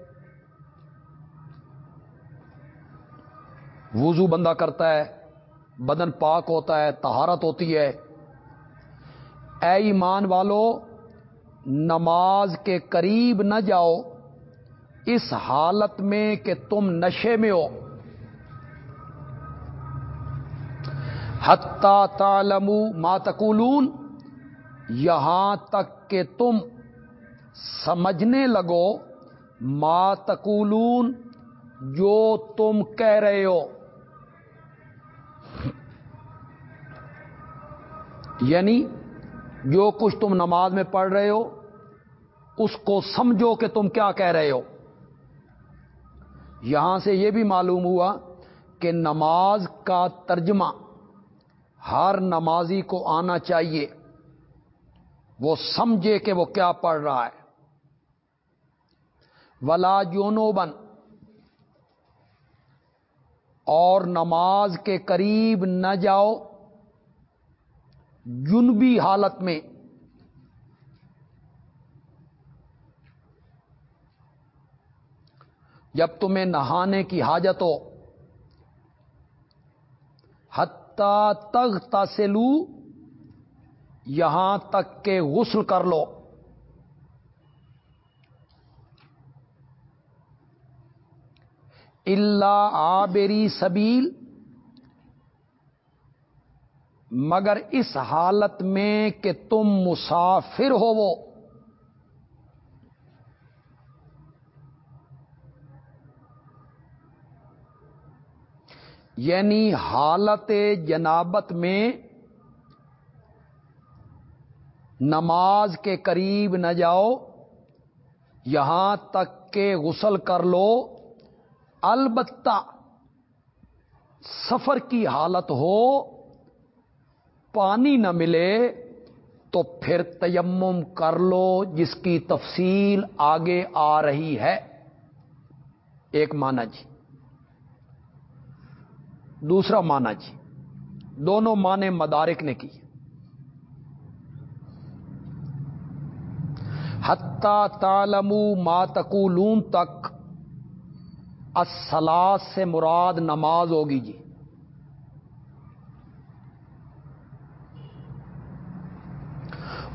وضو بندہ کرتا ہے۔ بدن پاک ہوتا ہے تہارت ہوتی ہے۔ اے ایمان والو، نماز کے قریب نہ جاؤ۔ اس حالت میں کہ تم نشے میں ہو۔ حتہ تالم ماتکولون یہاں تک کہ تم سمجھنے لگو ماتکولون جو تم کہہ رہے ہو۔ یعنی جو کچھ تم نماز میں پڑھ رہے ہو، اس کو سمجھو کہ تم کیا کہہ رہے ہو۔ یہاں سے یہ بھی معلوم ہوا کہ نماز کا ترجمہ ہر نمازی کو آنا چاہیے۔ وہ سمجھے کہ وہ کیا پڑھ رہا ہے۔ ولا جونو بن اور نماز کے قریب نہ جاؤ۔ جنبی حالت میں۔ جب تمہیں نہانے کی حاجت ہو۔ حتہ تگ تاسلو یہاں تک کہ غسل کر لو۔ اللہ آبری سبیل، مگر اس حالت میں کہ تم مسافر ہو وہ۔ یعنی حالت جنابت میں نماز کے قریب نہ جاؤ، یہاں تک کہ غسل کر لو۔ البتہ سفر کی حالت ہو، پانی نہ ملے تو پھر تیمم کر لو، جس کی تفصیل آگے آ رہی ہے۔ ایک مانا جی۔ دوسرا مانا جی۔ دونوں مانے مدارک نے کی حتہ تالمو ماتکولون تک اسلاد سے مراد نماز ہوگی جی۔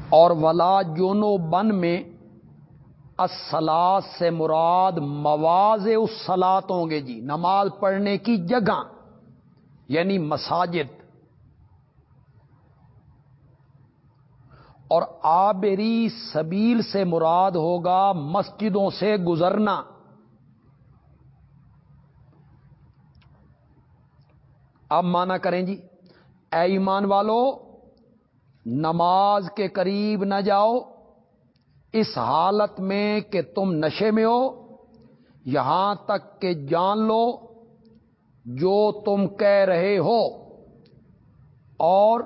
اور ولا جونو بن میں اسلاد سے مراد مواز اس ہوں گے جی۔ نماز پڑھنے کی جگہ۔ یعنی مساجد اور آبری سبیل سے مراد ہوگا مسجدوں سے گزرنا۔ اب مانا کریں جی اے ایمان والو، نماز کے قریب نہ جاؤ، اس حالت میں کہ تم نشے میں ہو، یہاں تک کہ جان لو جو تم کہہ رہے ہو اور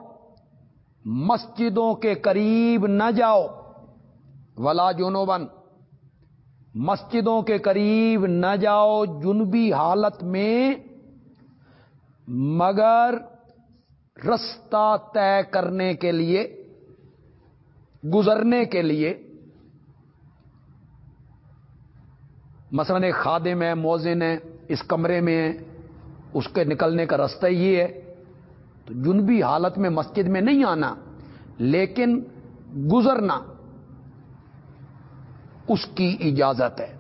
مسجدوں کے قریب نہ جاؤ۔ ولا جنوبن مسجدوں کے قریب نہ جاؤ جنبی حالت میں، مگر رستہ طے کرنے کے لیے، گزرنے کے لیے۔ مثلاً ایک خادم ہے موزن ہے، اس کمرے میں اس کے نکلنے کا رستہ یہ ہے۔ تو جنبی حالت میں مسجد میں نہیں آنا، لیکن گزرنا، اس کی اجازت ہے۔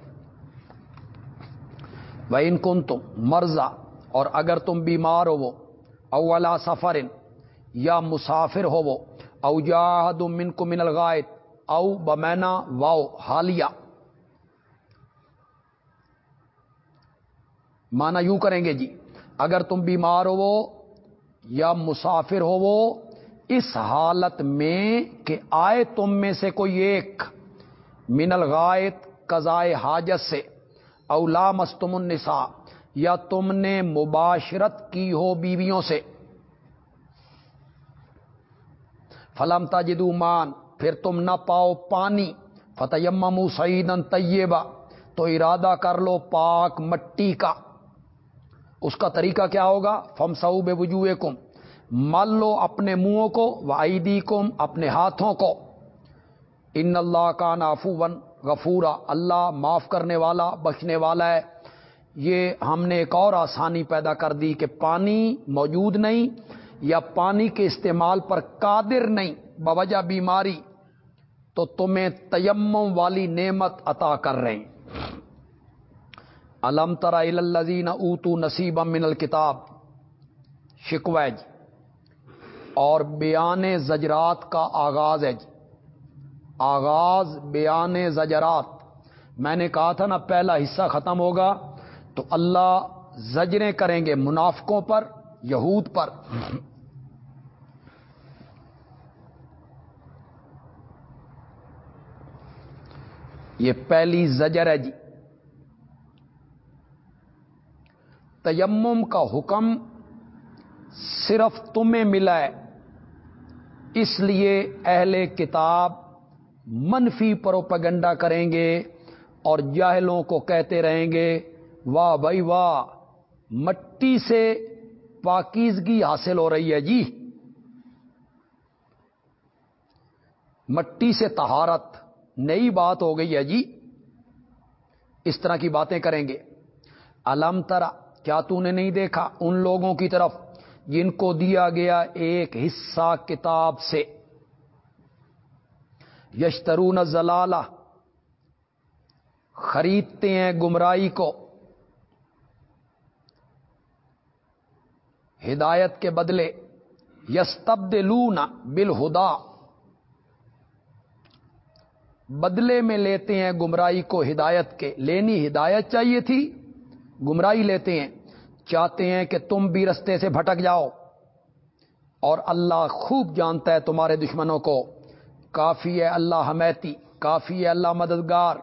وہ ان کن تم مرزا اور اگر تم بیمار ہو وہ اولا سفر یا مسافر ہو وہ او جاہد من کو من الغائط، او بمینا واؤ حالیہ۔ مانا یوں کریں گے جی اگر تم بیمار ہو یا مسافر ہو وہ اس حالت میں کہ آئے تم میں سے کوئی ایک، من الغائط قضائے حاجت سے اولا مستم النساء، یا تم نے مباشرت کی ہو بیویوں سے۔ فلم تجدو مان پھر تم نہ پاؤ پانی۔ فتح سعیدن طیبہ، تو ارادہ کر لو پاک مٹی کا۔ اس کا طریقہ کیا ہوگا؟ فم سعو بے وجوہ کم مل لو اپنے منہوں کو و کم اپنے ہاتھوں کو۔ ان اللہ کا نافو ون غفورا، اللہ معاف کرنے والا، بخشنے والا ہے۔ یہ ہم نے ایک اور آسانی پیدا کر دی کہ پانی موجود نہیں یا پانی کے استعمال پر قادر نہیں، بوجہ بیماری۔ تو تمہیں تیمم والی نعمت عطا کر رہے ہیں۔ علم ترا الزین اوتو نصیب من الکتاب شکویج جی، اور بیان زجرات کا آغاز ہے جی۔ آغاز، بیان زجرات۔ میں نے کہا تھا نا، پہلا حصہ ختم ہوگا تو اللہ زجریں کریں گے منافقوں پر، یہود پر۔ یہ پہلی زجر ہے جی۔ تیمم کا حکم صرف تمہیں ملا ہے۔ اس لیے اہل کتاب منفی پروپگنڈا کریں گے اور جاہلوں کو کہتے رہیں گے، واہ بھائی واہ، مٹی سے پاکیزگی حاصل ہو رہی ہے جی۔ مٹی سے تہارت نئی بات ہو گئی ہے جی۔ اس طرح کی باتیں کریں گے۔ علم ترا کیا تو نے نہیں دیکھا ان لوگوں کی طرف جن کو دیا گیا ایک حصہ کتاب سے؟ یشترون زلالہ خریدتے ہیں گمرائی کو۔ ہدایت کے بدلے یستبد لونا بالہدا۔ بدلے میں لیتے ہیں گمرائی کو ہدایت کے، لینی ہدایت چاہیے تھی، گمراہی لیتے ہیں۔ چاہتے ہیں کہ تم بھی رستے سے بھٹک جاؤ۔ اور اللہ خوب جانتا ہے تمہارے دشمنوں کو۔ کافی ہے اللہ حمیتی، کافی ہے اللہ مددگار۔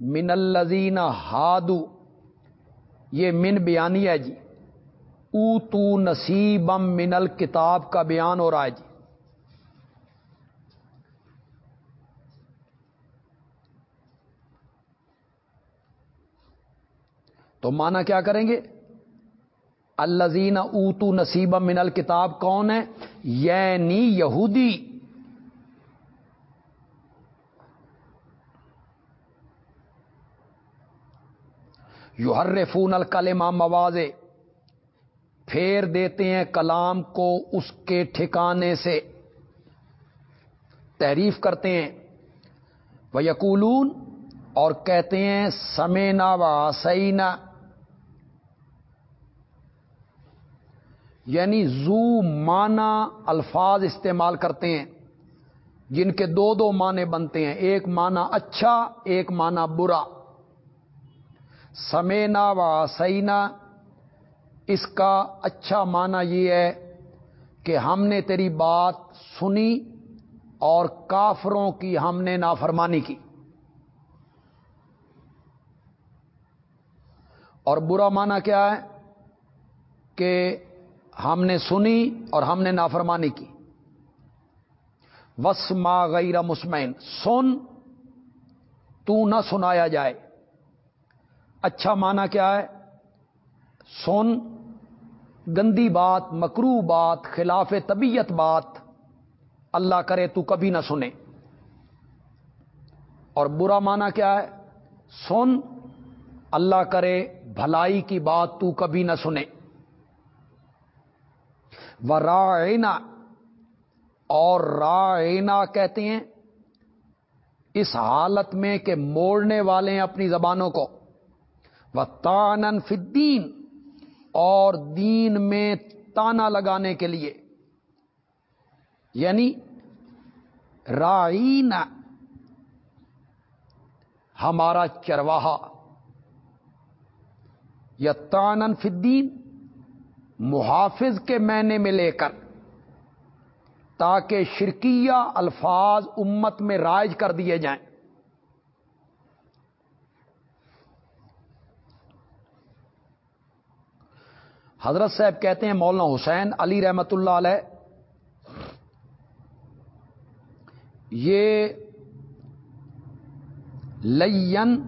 من الزین ہادو، یہ من بیانی ہے جی۔ او تو نصیبم من الکتاب کا بیان ہو رہا ہے جی۔ تو مانا کیا کریں گے؟ الزین اوتو نصیب من الکتاب کون ہے؟ یعنی یہودی۔ یو ہر فون موازے پھیر دیتے ہیں کلام کو اس کے ٹھکانے سے۔ تعریف کرتے ہیں۔ وہ یقولون اور کہتے ہیں سمینا و سینا یعنی زو مانا الفاظ استعمال کرتے ہیں، جن کے دو دو معنی بنتے ہیں، ایک معنی اچھا ایک معنی برا۔ سمینا و سینا اس کا اچھا معنی یہ ہے کہ ہم نے تیری بات سنی اور کافروں کی ہم نے نافرمانی کی۔ اور برا معنی کیا ہے؟ کہ ہم نے سنی اور ہم نے نافرمانی کی۔ وس ما غیر مسمین سن، تو نہ سنایا جائے۔ اچھا معنی کیا ہے؟ سن، گندی بات، مکرو بات، خلاف طبیعت بات۔ اللہ کرے تو کبھی نہ سنے۔ اور برا معنی کیا ہے؟ سن، اللہ کرے بھلائی کی بات تو کبھی نہ سنے۔ و رائنا اور رائنا کہتے ہیں اس حالت میں کہ موڑنے والے ہیں اپنی زبانوں کو۔ وہ تانن فدین اور دین میں تانا لگانے کے لیے۔ یعنی رائنا ہمارا چرواہا۔ یا تانن فدین محافظ کے معنی میں لے کر، تاکہ شرکیہ الفاظ امت میں رائج کر دیے جائیں۔ حضرت صاحب کہتے ہیں، مولانا حسین علی رحمت اللہ علیہ، یہ لین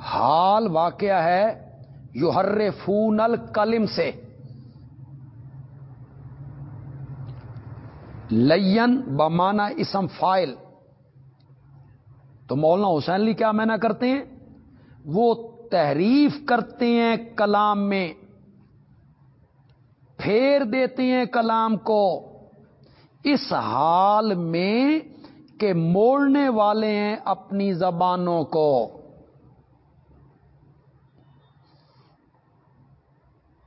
حال واقعہ ہے یو ہر فون الکلم سے۔ لین بمانا اسم فائل۔ تو مولانا حسین علی کیا میں کرتے ہیں؟ وہ تحریف کرتے ہیں کلام میں۔ پھیر دیتے ہیں کلام کو۔ اس حال میں کہ موڑنے والے ہیں اپنی زبانوں کو۔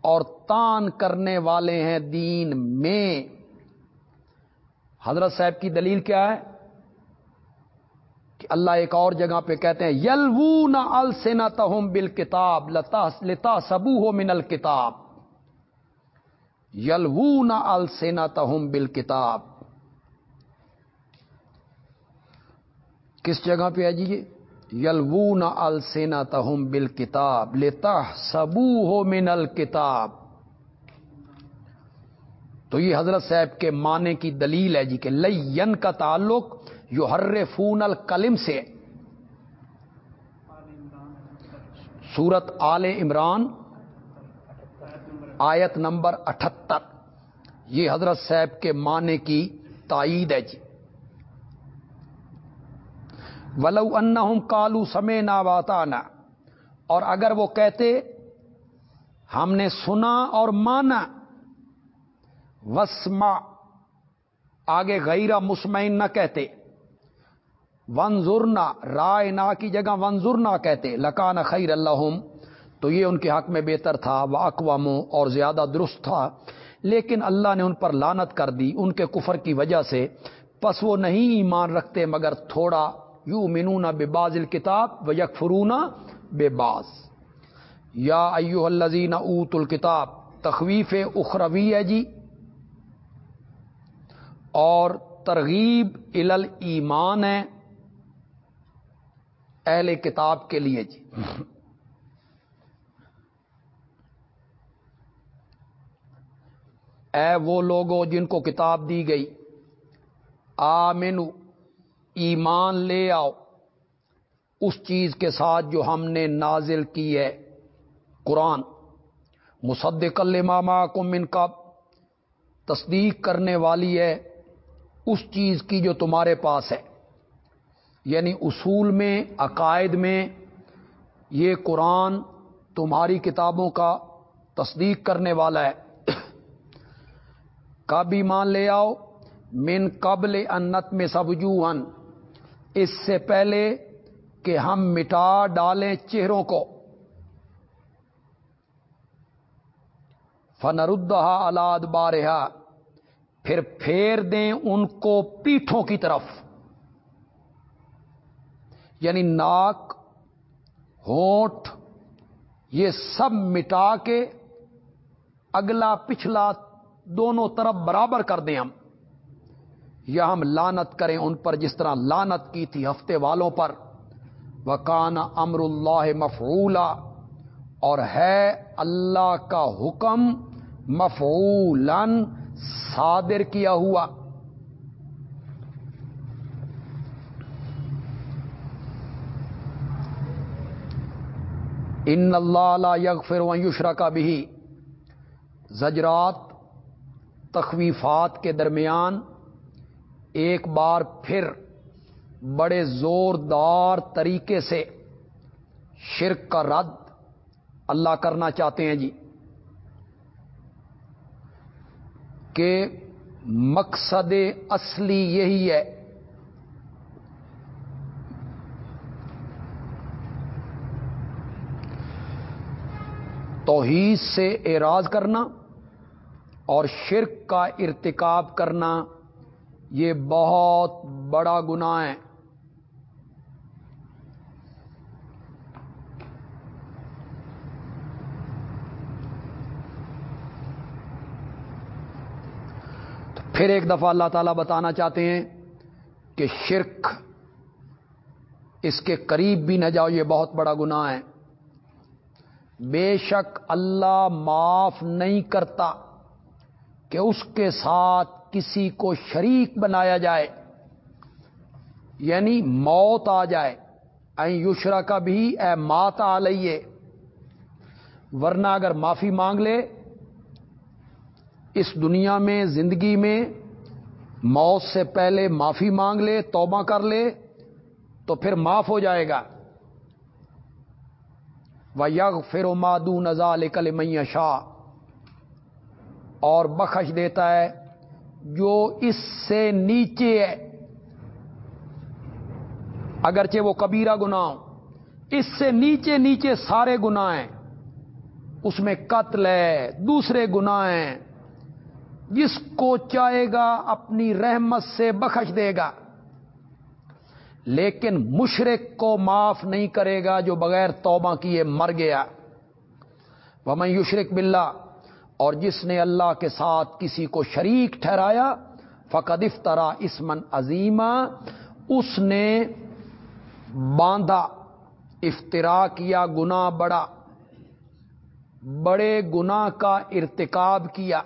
اور تان کرنے والے ہیں دین میں۔ حضرت صاحب کی دلیل کیا ہے؟ کہ اللہ ایک اور جگہ پہ کہتے ہیں یلو نہ السنا تہم بل کتاب لتا سبو ہو من الکتاب۔ یلو نہ السنا تہم بل کتاب کس جگہ پہ ہے جی یہ؟ یلو نہ السنا تہم بل کتاب لتا سبو ہو من الکتاب۔ تو یہ حضرت صاحب کے معنی کی دلیل ہے جی کہ لین کا تعلق یو ہر فون الکلم سے سورت آل عمران، آیت نمبر اٹھتر۔ یہ حضرت صاحب کے معنی کی تائید ہے جی۔ ولو ان کالو سمے نا واتانا اور اگر وہ کہتے، ہم نے سنا اور مانا۔ وسما آگے غیرہ مسمین نہ کہتے۔ ونظرنا رائے نا کی جگہ ونظرنا کہتے۔ لکان خیر اللہ تو یہ ان کے حق میں بہتر تھا وہ اقوام اور زیادہ درست تھا۔ لیکن اللہ نے ان پر لانت کر دی، ان کے کفر کی وجہ سے۔ پس وہ نہیں ایمان رکھتے، مگر تھوڑا یو منونا بے باز الکتاب و یک فرونا بے باز یا ایو الزین اوت الکتاب، تخویف اخروی ہے جی۔ اور ترغیب ال ایمان ہے اہل کتاب کے لیے جی۔ اے وہ لوگوں جن کو کتاب دی گئی، آمنو، ایمان لے آؤ۔ اس چیز کے ساتھ جو ہم نے نازل کی ہے، قرآن۔ مصدق الماما کو من کا تصدیق کرنے والی ہے۔ اس چیز کی جو تمہارے پاس ہے۔ یعنی اصول میں، عقائد میں یہ قرآن تمہاری کتابوں کا تصدیق کرنے والا ہے۔ کب ایمان لے آؤ۔ من قبل انت میں سبجو اس سے پہلے کہ ہم مٹا ڈالیں چہروں کو۔ فنردہ الاد بارہا پھر پھیر دیں ان کو پیٹھوں کی طرف۔ یعنی ناک، ہونٹ، یہ سب مٹا کے اگلا پچھلا دونوں طرف برابر کر دیں ہم۔ یا ہم لانت کریں ان پر جس طرح لانت کی تھی ہفتے والوں پر۔ وکان امر اللہ مفعولا، اور ہے اللہ کا حکم مفعولن صادر کیا ہوا۔ ان اللہ یغفر و یشرا کا بھی زجرات، تخویفات کے درمیان ایک بار پھر بڑے زوردار طریقے سے شرک کا رد اللہ کرنا چاہتے ہیں جی۔ کہ مقصد اصلی یہی ہے۔ توحید سے اعراض کرنا اور شرک کا ارتکاب کرنا یہ بہت بڑا گناہ ہے۔ پھر ایک دفعہ اللہ تعالیٰ بتانا چاہتے ہیں کہ شرک اس کے قریب بھی نہ جاؤ، یہ بہت بڑا گناہ ہے۔ بے شک اللہ معاف نہیں کرتا کہ اس کے ساتھ کسی کو شریک بنایا جائے یعنی موت آ جائے۔ اے یشرا کا بھی اے مات آ لئیے ورنہ اگر معافی مانگ لے اس دنیا میں، زندگی میں موت سے پہلے معافی مانگ لے، توبہ کر لے، تو پھر معاف ہو جائے گا۔ وہ یگ فرو مادو نزال کل میاں شاہ اور بخش دیتا ہے جو اس سے نیچے ہے۔ اگرچہ وہ کبیرہ گناہ اس سے نیچے نیچے سارے گناہ ہیں۔ اس میں قتل ہے، دوسرے گناہ ہیں۔ جس کو چاہے گا اپنی رحمت سے بخش دے گا۔ لیکن مشرق کو معاف نہیں کرے گا جو بغیر توبہ کیے مر گیا۔ وہ میں یشرق بلّہ اور جس نے اللہ کے ساتھ کسی کو شریک ٹھہرایا، فقد افطرا اسمن عظیمہ اس نے باندھا افطرا کیا گنا بڑا، بڑے گنا کا ارتکاب کیا۔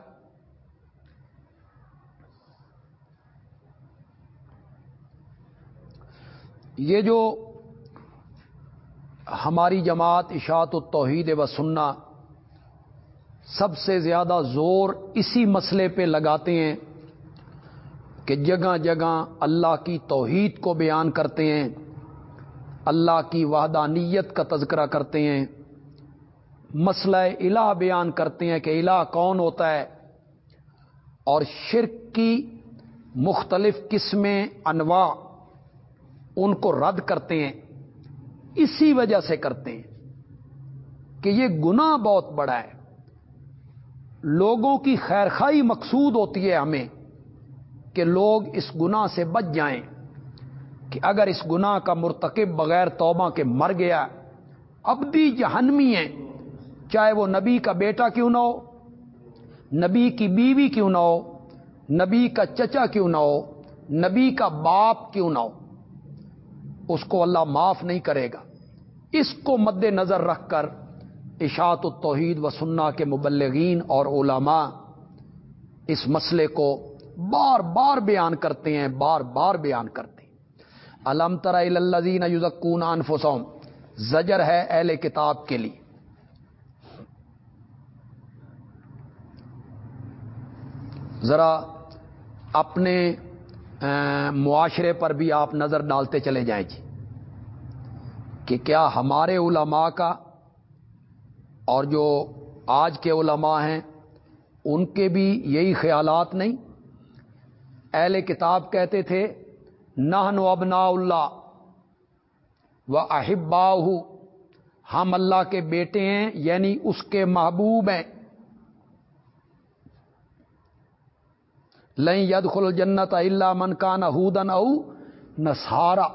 یہ جو ہماری جماعت اشاعت و توحید و سننا سب سے زیادہ زور اسی مسئلے پہ لگاتے ہیں کہ جگہ جگہ اللہ کی توحید کو بیان کرتے ہیں، اللہ کی وحدانیت کا تذکرہ کرتے ہیں، مسئلہ الہ بیان کرتے ہیں کہ الہ کون ہوتا ہے اور شرک کی مختلف قسمیں، انواع ان کو رد کرتے ہیں، اسی وجہ سے کرتے ہیں کہ یہ گناہ بہت بڑا ہے۔ لوگوں کی خیرخائی مقصود ہوتی ہے ہمیں کہ لوگ اس گناہ سے بچ جائیں، کہ اگر اس گناہ کا مرتکب بغیر توبہ کے مر گیا ابدی جہنمی ہے چاہے وہ نبی کا بیٹا کیوں نہ ہو، نبی کی بیوی کیوں نہ ہو، نبی کا چچا کیوں نہ ہو، نبی کا باپ کیوں نہ ہو۔ اس کو اللہ معاف نہیں کرے گا۔ اس کو مد نظر رکھ کر اشاعت التوحید و سننا کے مبلغین اور علماء اس مسئلے کو بار بار بیان کرتے ہیں، بار بار بیان کرتے ہیں۔ علم ترزین یوزکون انفسوم زجر ہے اہل کتاب کے لیے۔ ذرا اپنے معاشرے پر بھی آپ نظر ڈالتے چلے جائیں جی۔ کہ کیا ہمارے علماء کا اور جو آج کے علماء ہیں، ان کے بھی یہی خیالات نہیں؟ اہل کتاب کہتے تھے نہ نو ابنا اللہ و احبا ہم اللہ کے بیٹے ہیں یعنی اس کے محبوب ہیں۔ لئی ید خل جنت اللہ من کا نہ ہودن او نہ سارا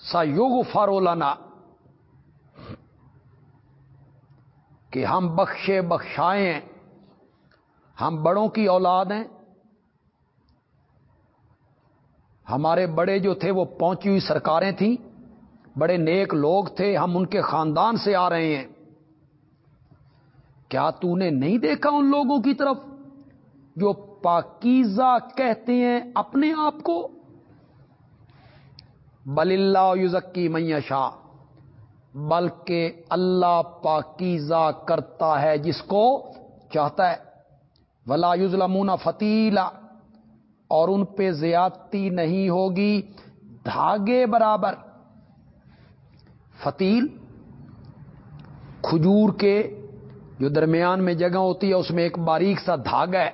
سیوگ فرولنا کہ ہم بخشے بخشائیں، ہم بڑوں کی اولاد ہیں۔ ہمارے بڑے جو تھے وہ پہنچی ہوئی سرکاریں تھیں، بڑے نیک لوگ تھے، ہم ان کے خاندان سے آ رہے ہیں۔ کیا تو نے نہیں دیکھا ان لوگوں کی طرف جو پاکیزہ کہتے ہیں اپنے آپ کو؟ بل اللہ یوزکی میشا بلکہ اللہ پاکیزہ کرتا ہے جس کو چاہتا ہے۔ ولا یوزلمون فتیلا، اور ان پہ زیادتی نہیں ہوگی، دھاگے برابر۔ فتیل، کھجور کے جو درمیان میں جگہ ہوتی ہے، اس میں ایک باریک سا دھاگا ہے۔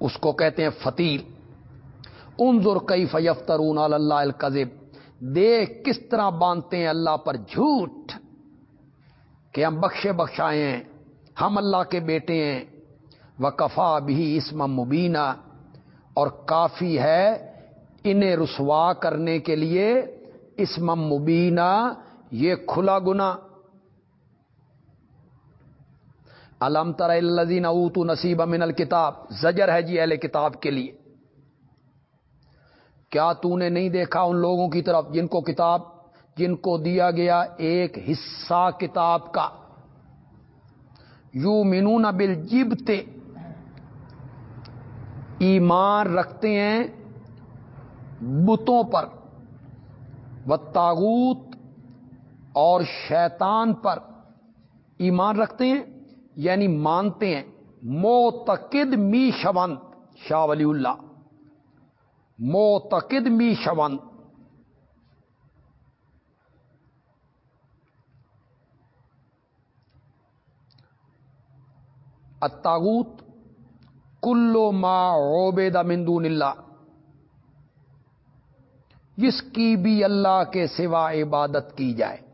اس کو کہتے ہیں فتیل۔ انظر کئی فیفترون اللہ القذب دیکھ کس طرح باندھتے ہیں اللہ پر جھوٹ کہ ہم بخشے بخشائے ہیں، ہم اللہ کے بیٹے ہیں۔ وہ کفا بھی اسم مبینہ اور کافی ہے انہیں رسوا کرنے کے لیے اسم مبینہ یہ کھلا گنا علم تر الزین اوتو نصیب من الکتاب، زجر ہے جی اہل کتاب کے لیے۔ کیا تو نے نہیں دیکھا ان لوگوں کی طرف جن کو کتاب، جن کو دیا گیا ایک حصہ کتاب کا؟ یو مینون بل ایمان رکھتے ہیں بتوں پر و تاغوت اور شیطان پر۔ ایمان رکھتے ہیں؟ یعنی مانتے ہیں موتقد می شوند شاہ ولی اللہ۔ موتقد می شوند اتاغوت کلو ما عوبید مندون اللہ۔ جس کی بھی اللہ کے سوا عبادت کی جائے۔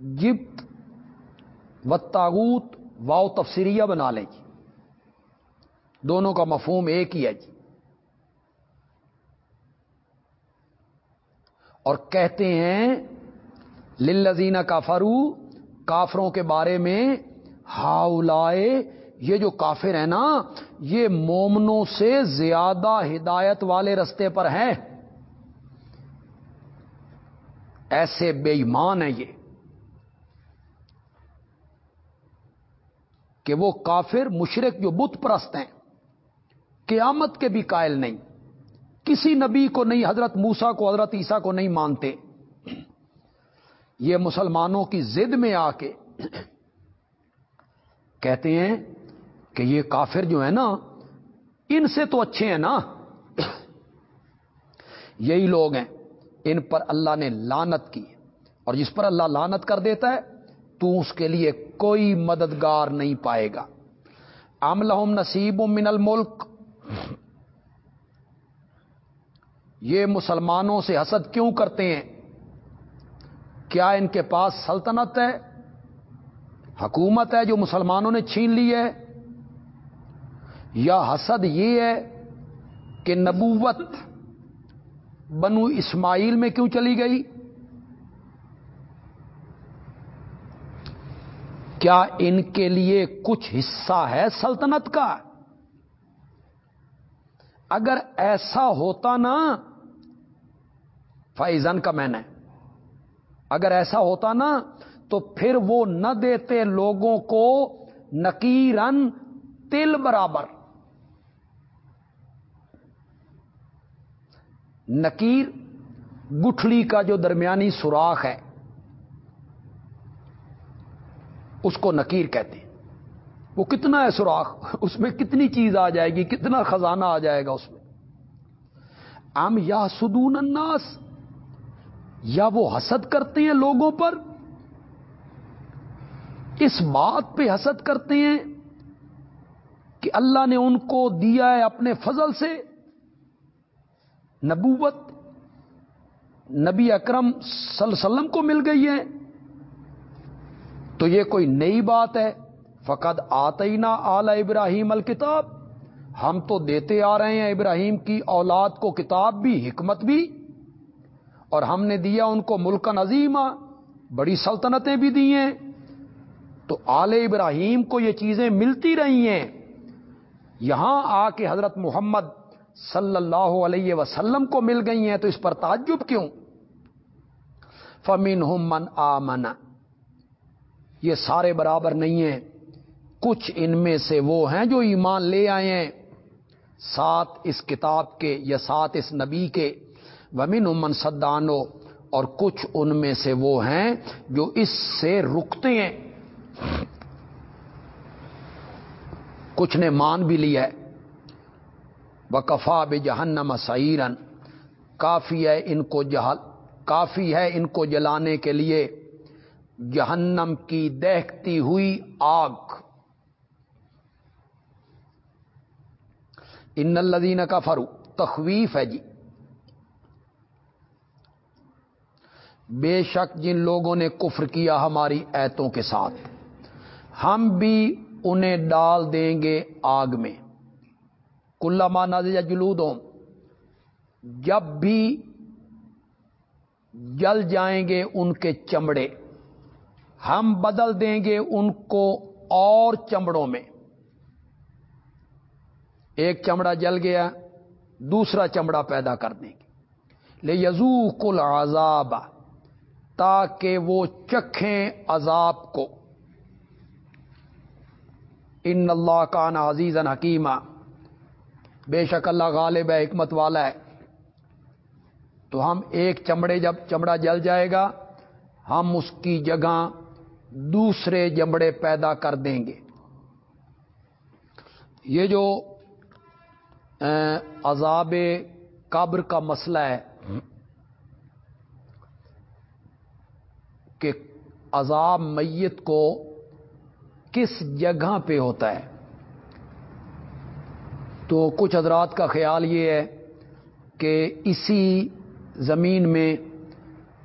جبت و تاغوت واؤ تفسیریہ بنا لیں جی۔ دونوں کا مفہوم ایک ہی ہے جی۔ اور کہتے ہیں للزین کافرو، کافروں کے بارے میں، ہاؤلائے، یہ جو کافر ہیں نا، یہ مومنوں سے زیادہ ہدایت والے رستے پر ہیں۔ ایسے بے ایمان ہیں یہ۔ کہ وہ کافر مشرق جو بت پرست ہیں، قیامت کے بھی قائل نہیں۔ کسی نبی کو نہیں، حضرت موسا کو، حضرت عیسیٰ کو نہیں مانتے۔ یہ مسلمانوں کی زد میں آ کے کہتے ہیں کہ یہ کافر جو ہے نا، ان سے تو اچھے ہیں نا۔ یہی لوگ ہیں، ان پر اللہ نے لانت کی۔ اور جس پر اللہ لانت کر دیتا ہے، تو اس کے لیے کوئی مددگار نہیں پائے گا۔ ام لہم نصیب من الملک۔ یہ مسلمانوں سے حسد کیوں کرتے ہیں؟ کیا ان کے پاس سلطنت ہے؟ حکومت ہے جو مسلمانوں نے چھین لی ہے؟ یا حسد یہ ہے کہ نبوت بنو اسماعیل میں کیوں چلی گئی؟ کیا ان کے لیے کچھ حصہ ہے سلطنت کا؟ اگر ایسا ہوتا نا فائزن کا میں نے۔ اگر ایسا ہوتا نا، تو پھر وہ نہ دیتے لوگوں کو نکیرن تل برابر۔ نکیر گٹھلی کا جو درمیانی سوراخ ہے۔ اس کو نکیر کہتے ہیں۔ وہ کتنا ہے سوراخ؟ اس میں کتنی چیز آ جائے گی؟ کتنا خزانہ آ جائے گا اس میں؟ ام یا سدون الناس؟ یا وہ حسد کرتے ہیں لوگوں پر؟ اس بات پہ حسد کرتے ہیں کہ اللہ نے ان کو دیا ہے اپنے فضل سے۔ نبوت نبی اکرم صلی اللہ علیہ وسلم کو مل گئی ہے۔ تو یہ کوئی نئی بات ہے؟ فقط آتے نا اعلی ابراہیم الکتاب۔ ہم تو دیتے آ رہے ہیں ابراہیم کی اولاد کو کتاب بھی، حکمت بھی۔ اور ہم نے دیا ان کو ملک نظیمہ بڑی سلطنتیں بھی دی ہیں۔ تو آل ابراہیم کو یہ چیزیں ملتی رہی ہیں۔ یہاں آ کے حضرت محمد صلی اللہ علیہ وسلم کو مل گئی ہیں، تو اس پر تعجب کیوں؟ فمین من آمن۔ یہ سارے برابر نہیں ہیں۔ کچھ ان میں سے وہ ہیں جو ایمان لے آئے ہیں۔ ساتھ اس کتاب کے یا ساتھ اس نبی کے۔ ومن امن سدانو اور کچھ ان میں سے وہ ہیں جو اس سے رکتے ہیں۔ کچھ نے مان بھی لیا ہے۔ بکفا بے جہنم سعیرن کافی ہے ان کو جہل، کافی ہے ان کو جلانے کے لیے۔ جہنم کی دہتی ہوئی آگ۔ ان الدین کا فرو تخویف ہے جی۔ بے شک جن لوگوں نے کفر کیا ہماری ایتوں کے ساتھ، ہم بھی انہیں ڈال دیں گے آگ میں۔ کلا مانا دیا جلودوں جب بھی جل جائیں گے ان کے چمڑے۔ ہم بدل دیں گے ان کو اور چمڑوں میں۔ ایک چمڑا جل گیا، دوسرا چمڑا پیدا کر دیں گے۔ لے یزو کل تاکہ وہ چکھیں عذاب کو۔ ان اللہ کا نا عزیز حکیمہ بے شک اللہ غالب ہے، حکمت والا ہے۔ تو ہم ایک چمڑے جب چمڑا جل جائے گا، ہم اس کی جگہ دوسرے جمڑے پیدا کر دیں گے۔ یہ جو عذاب قبر کا مسئلہ ہے کہ عذاب میت کو کس جگہ پہ ہوتا ہے۔ تو کچھ حضرات کا خیال یہ ہے کہ اسی زمین میں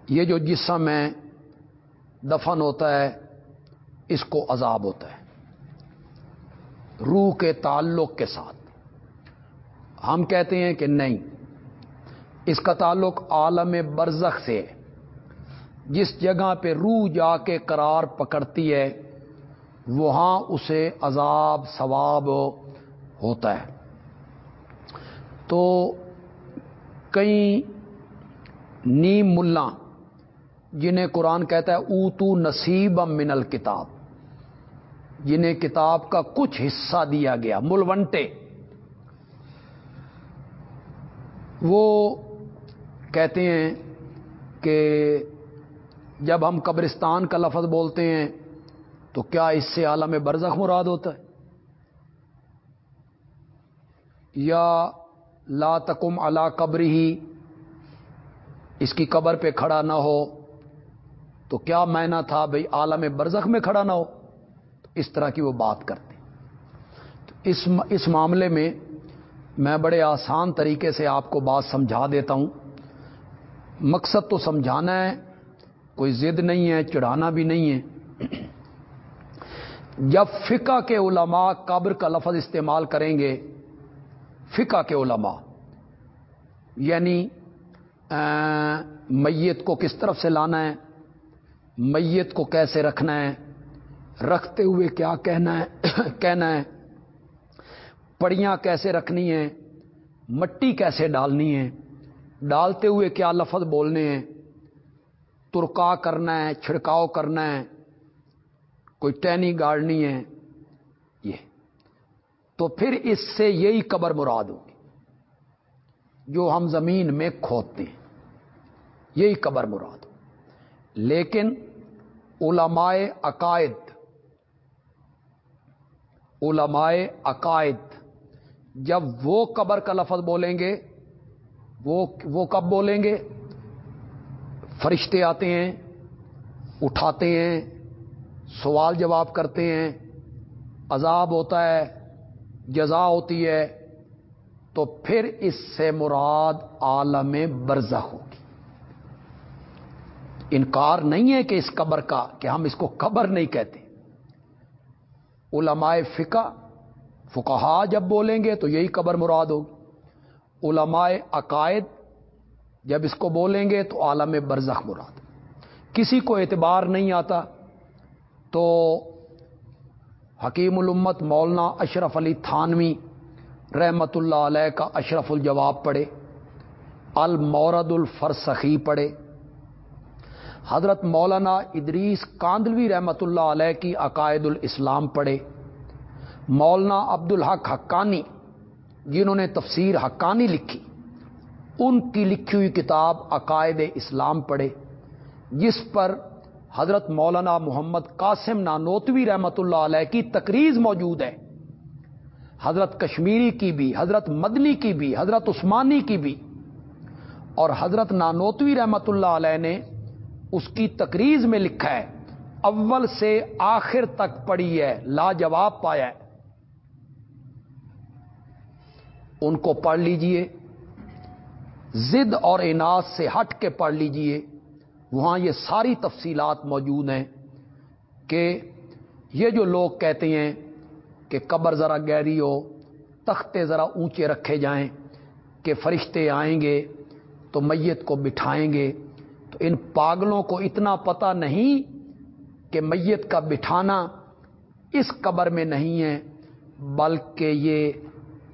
یہ جو جسم ہے دفن ہوتا ہے، اس کو عذاب ہوتا ہے۔ روح کے تعلق کے ساتھ۔ ہم کہتے ہیں کہ نہیں، اس کا تعلق عالم برزخ سے ہے۔ جس جگہ پہ روح جا کے قرار پکڑتی ہے، وہاں اسے عذاب، ثواب ہوتا ہے۔ تو کئی نیم ملا جنہیں قرآن کہتا ہے، اوتو نصیب من الکتاب. جنہیں کتاب کا کچھ حصہ دیا گیا، ملونٹے۔ وہ کہتے ہیں کہ جب ہم قبرستان کا لفظ بولتے ہیں، تو کیا اس سے عالم برزخ مراد ہوتا ہے؟ یا لا تکم علا قبری ہی اس کی قبر پہ کھڑا نہ ہو۔ تو کیا مینا تھا بھائی عالم برزخ میں کھڑا نہ ہو؟ تو اس طرح کی وہ بات کرتے۔ تو اس اس معاملے میں میں بڑے آسان طریقے سے آپ کو بات سمجھا دیتا ہوں۔ مقصد تو سمجھانا ہے، کوئی ضد نہیں ہے، چڑھانا بھی نہیں ہے۔ جب فقہ کے علماء قبر کا لفظ استعمال کریں گے، فقہ کے علماء یعنی میت کو کس طرف سے لانا ہے؟ میت کو کیسے رکھنا ہے؟ رکھتے ہوئے کیا کہنا ہے؟ کہنا ہے، پڑیاں کیسے رکھنی ہیں؟ مٹی کیسے ڈالنی ہے؟ ڈالتے ہوئے کیا لفظ بولنے ہیں؟ ترکا کرنا ہے، چھڑکاؤ کرنا ہے، کوئی ٹینی گاڑنی ہے، یہ۔ تو پھر اس سے یہی قبر مراد ہوگی، جو ہم زمین میں کھودتے ہیں۔ یہی قبر مراد۔ ہو لیکن علماء عقائد علماء عقائد۔ جب وہ قبر کا لفظ بولیں گے، وہ وہ کب بولیں گے؟ فرشتے آتے ہیں، اٹھاتے ہیں، سوال جواب کرتے ہیں، عذاب ہوتا ہے، جزا ہوتی ہے، تو پھر اس سے مراد عالم برزہ ہوگی۔ انکار نہیں ہے کہ اس قبر کا کہ ہم اس کو قبر نہیں کہتے۔ علماء فقہ، فقہا جب بولیں گے تو یہی قبر مراد ہوگی۔ علماء عقائد جب اس کو بولیں گے تو عالم برزخ مراد۔ کسی کو اعتبار نہیں آتا تو حکیم الامت مولانا اشرف علی تھانوی رحمت اللہ علیہ کا اشرف الجواب پڑھے المورد الفرسخی پڑھے۔ حضرت مولانا ادریس کاندلوی رحمت اللہ علیہ کی عقائد الاسلام پڑھے۔ مولانا عبد الحق حقانی، جنہوں نے تفسیر حقانی لکھی، ان کی لکھی ہوئی کتاب عقائد اسلام پڑھے، جس پر حضرت مولانا محمد قاسم نانوتوی رحمت اللہ علیہ کی تقریز موجود ہے۔ حضرت کشمیری کی بھی، حضرت مدنی کی بھی، حضرت عثمانی کی بھی۔ اور حضرت نانوتوی رحمت اللہ علیہ نے اس کی تقریز میں لکھا ہے، اول سے آخر تک پڑھی ہے، لاجواب پایا ہے۔ ان کو پڑھ لیجیے، زد اور اناس سے ہٹ کے پڑھ لیجیے۔ وہاں یہ ساری تفصیلات موجود ہیں کہ یہ جو لوگ کہتے ہیں کہ قبر ذرا گہری ہو، تختے ذرا اونچے رکھے جائیں، کہ فرشتے آئیں گے تو میت کو بٹھائیں گے۔ تو ان پاگلوں کو اتنا پتا نہیں کہ میت کا بٹھانا اس قبر میں نہیں ہے، بلکہ یہ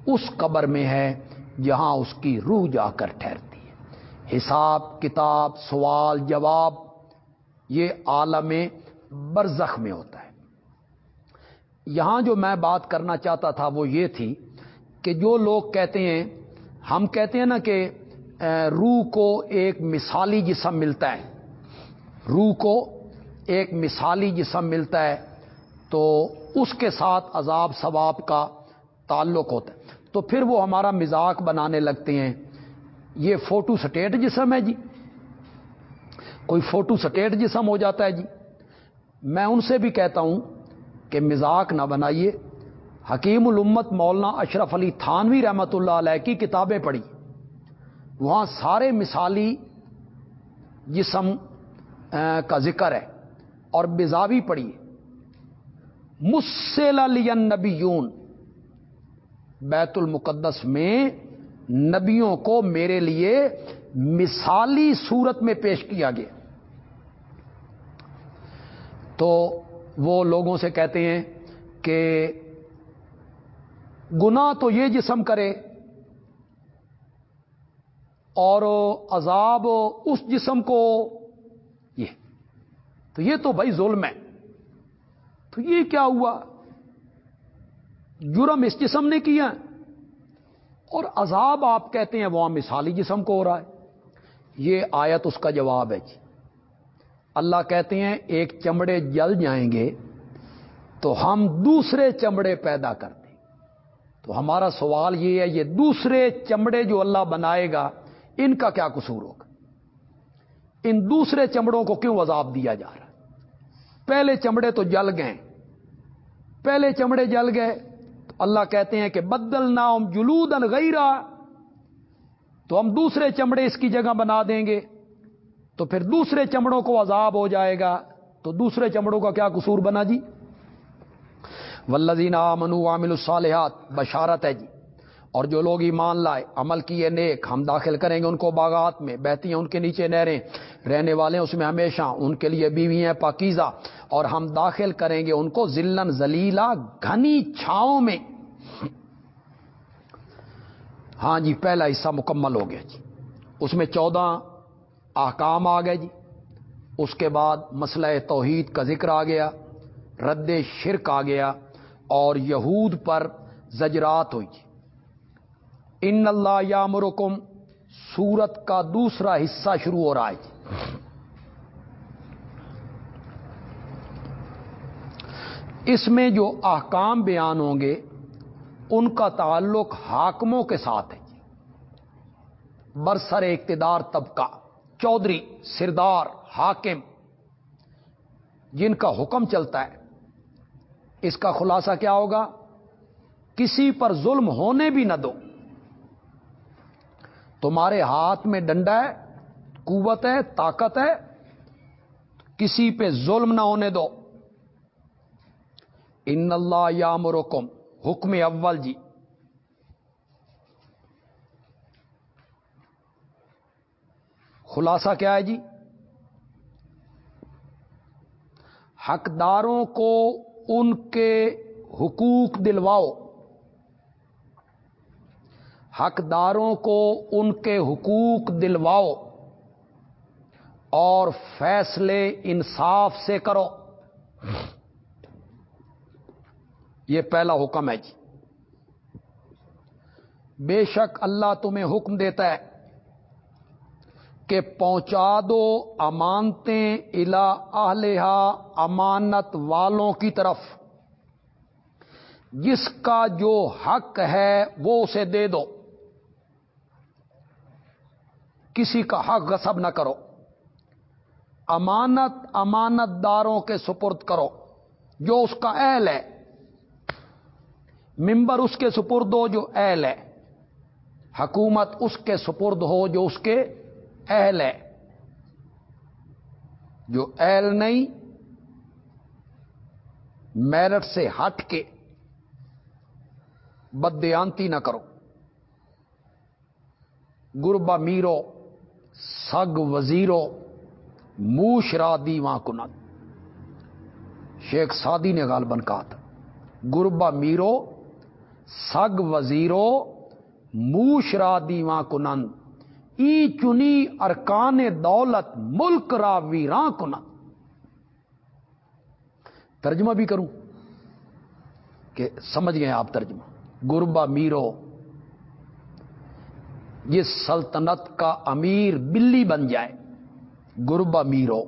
اس قبر میں ہے جہاں اس کی روح جا کر ٹھہرتی ہے۔ حساب، کتاب، سوال، جواب، یہ عالم برزخ میں ہوتا ہے۔ یہاں جو میں بات کرنا چاہتا تھا وہ یہ تھی کہ جو لوگ کہتے ہیں، ہم کہتے ہیں نا کہ روح کو ایک مثالی جسم ملتا ہے۔ روح کو ایک مثالی جسم ملتا ہے، تو اس کے ساتھ عذاب ثواب کا تعلق ہوتا ہے۔ تو پھر وہ ہمارا مزاق بنانے لگتے ہیں۔ یہ فوٹو سٹیٹ جسم ہے جی۔ کوئی فوٹو سٹیٹ جسم ہو جاتا ہے جی۔ میں ان سے بھی کہتا ہوں کہ مزاق نہ بنائیے۔ حکیم الامت مولانا اشرف علی تھانوی رحمت اللہ علیہ کی کتابیں پڑھی۔ وہاں سارے مثالی جسم کا ذکر ہے اور بزاوی پڑھی مسل نبیون بیت المقدس میں نبیوں کو میرے لیے مثالی صورت میں پیش کیا گیا۔ تو وہ لوگوں سے کہتے ہیں کہ گنا تو یہ جسم کرے اور عذاب اس جسم کو یہ تو یہ تو بھائی ظلم ہے۔ تو یہ کیا ہوا؟ جرم اس جسم نے کیا۔ اور عذاب آپ کہتے ہیں وہ مثالی جسم کو ہو رہا ہے۔ یہ آیت اس کا جواب ہے جی۔ اللہ کہتے ہیں ایک چمڑے جل جائیں گے تو ہم دوسرے چمڑے پیدا کر دیں۔ تو ہمارا سوال یہ ہے، یہ دوسرے چمڑے جو اللہ بنائے گا ان کا کیا قصور ہوگا؟ ان دوسرے چمڑوں کو کیوں عذاب دیا جا رہا ہے؟ پہلے چمڑے تو جل گئے۔ پہلے چمڑے جل گئے۔ تو اللہ کہتے ہیں کہ بدل نام جلود غیرہ تو ہم دوسرے چمڑے اس کی جگہ بنا دیں گے۔ تو پھر دوسرے چمڑوں کو عذاب ہو جائے گا۔ تو دوسرے چمڑوں کا کیا قصور بنا جی؟ ولزین منو عامل الصالحات، بشارت ہے جی۔ اور جو لوگ ایمان لائے، عمل کیے نیک، ہم داخل کریں گے ان کو باغات میں بہتی ہیں ان کے نیچے نہریں رہنے والے ہیں اس میں ہمیشہ، ان کے لیے بیوی ہیں پاکیزہ۔ اور ہم داخل کریں گے ان کو ذلن زلیلا گھنی چھاؤں میں۔ ہاں جی پہلا حصہ مکمل ہو گیا جی۔ اس میں چودہ احکام آ گئے جی۔ اس کے بعد مسئلہ توحید کا ذکر آ گیا، رد شرک آ گیا اور یہود پر زجرات ہوئی جی۔ ان اللہ یا مرکم سورت کا دوسرا حصہ شروع ہو رہا ہے جی۔ اس میں جو احکام بیان ہوں گے، ان کا تعلق حاکموں کے ساتھ ہے جی۔ برسر اقتدار طبقہ، چودھری سردار، حاکم، جن کا حکم چلتا ہے۔ اس کا خلاصہ کیا ہوگا؟ کسی پر ظلم ہونے بھی نہ دو۔ تمہارے ہاتھ میں ڈنڈا ہے، قوت ہے، طاقت ہے، کسی پہ ظلم نہ ہونے دو۔ ان اللہ یا مرکم حکم اول جی۔ خلاصہ کیا ہے جی؟ حقداروں کو ان کے حقوق دلواؤ۔ حقداروں کو ان کے حقوق دلواؤ اور فیصلے انصاف سے کرو۔ یہ پہلا حکم ہے جی۔ بے شک اللہ تمہیں حکم دیتا ہے کہ پہنچا دو امانتیں الا اہلہا امانت والوں کی طرف۔ جس کا جو حق ہے وہ اسے دے دو۔ کسی کا حق غصب نہ کرو۔ امانت امانت داروں کے سپرد کرو۔ جو اس کا اہل ہے، ممبر اس کے سپرد ہو جو اہل ہے۔ حکومت اس کے سپرد ہو جو اس کے اہل ہے۔ جو اہل نہیں میرٹ سے ہٹ کے بدیانتی نہ کرو۔ گربا میرو۔ سگ وزیرو موشرا دیواں کنت شیخ سادی نے غالبن کہا تھا گربا میرو سگ وزیرو موشرا دیواں کنند ای چنی ارکان دولت، ملک را ویراں کنند ترجمہ بھی کروں کہ سمجھ گئے آپ ترجمہ۔ گربا میرو یہ سلطنت کا امیر بلی بن جائے گربا میرو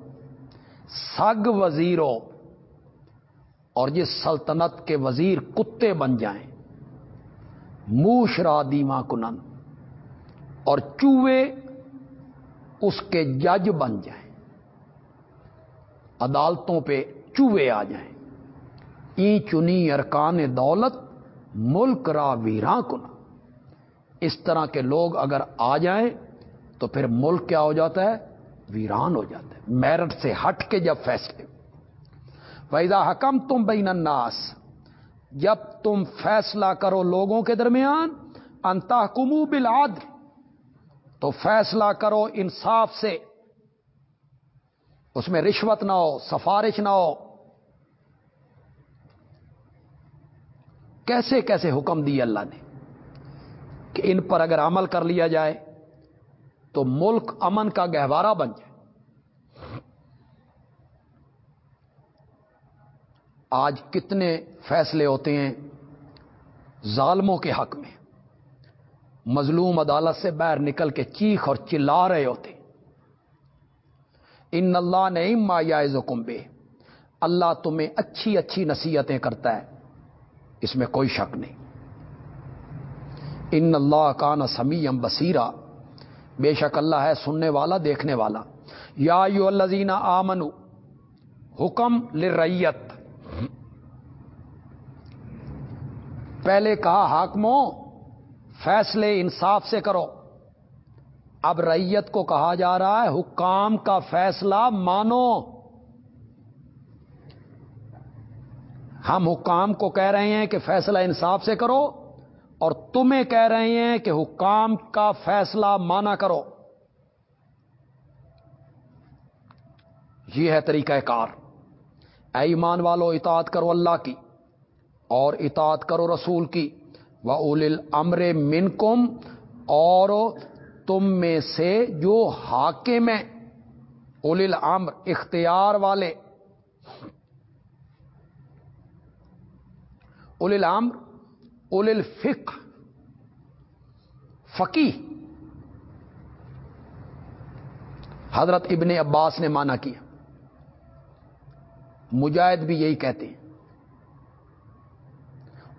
سگ وزیرو، اور یہ سلطنت کے وزیر کتے بن جائیں۔ موشرا دیما کنن، اور چوہے اس کے جج بن جائیں۔ عدالتوں پہ چوہے آ جائیں۔ ای چنی ارکان دولت، ملک را ویراں کنا اس طرح کے لوگ اگر آ جائیں تو پھر ملک کیا ہو جاتا ہے؟ ویران ہو جاتا ہے۔ میرٹ سے ہٹ کے جب فیصلے۔ ویزا حکم تم بین الناس، جب تم فیصلہ کرو لوگوں کے درمیان انتا کمو بالعدل، تو فیصلہ کرو انصاف سے۔ اس میں رشوت نہ ہو، سفارش نہ ہو۔ کیسے کیسے حکم دی اللہ نے؟ کہ ان پر اگر عمل کر لیا جائے تو ملک امن کا گہوارہ بن جائے۔ آج کتنے فیصلے ہوتے ہیں ظالموں کے حق میں۔ مظلوم عدالت سے باہر نکل کے چیخ اور چلا رہے ہوتے۔ ان اللہ نے ما یا کمبے اللہ تمہیں اچھی اچھی نصیحتیں کرتا ہے۔ اس میں کوئی شک نہیں۔ ان اللہ کا نا سمیم بصیرہ بے شک اللہ ہے سننے والا، دیکھنے والا۔ یا یو الزین آمن حکم لریت پہلے کہا، حاکموں، فیصلے انصاف سے کرو۔ اب ریت کو کہا جا رہا ہے، حکام کا فیصلہ مانو۔ ہم حکام کو کہہ رہے ہیں کہ فیصلہ انصاف سے کرو۔ اور تمہیں کہہ رہے ہیں کہ حکام کا فیصلہ مانا کرو۔ یہ ہے طریقہ کار۔ اے ایمان والو، اطاعت کرو اللہ کی اور اطاعت کرو رسول کی۔ وہ اول امر من کم اور تم میں سے جو حاکم میں اول امر اختیار والے۔ اول امر اول الفق فقی حضرت ابن عباس نے مانا کیا۔ مجاہد بھی یہی کہتے ہیں۔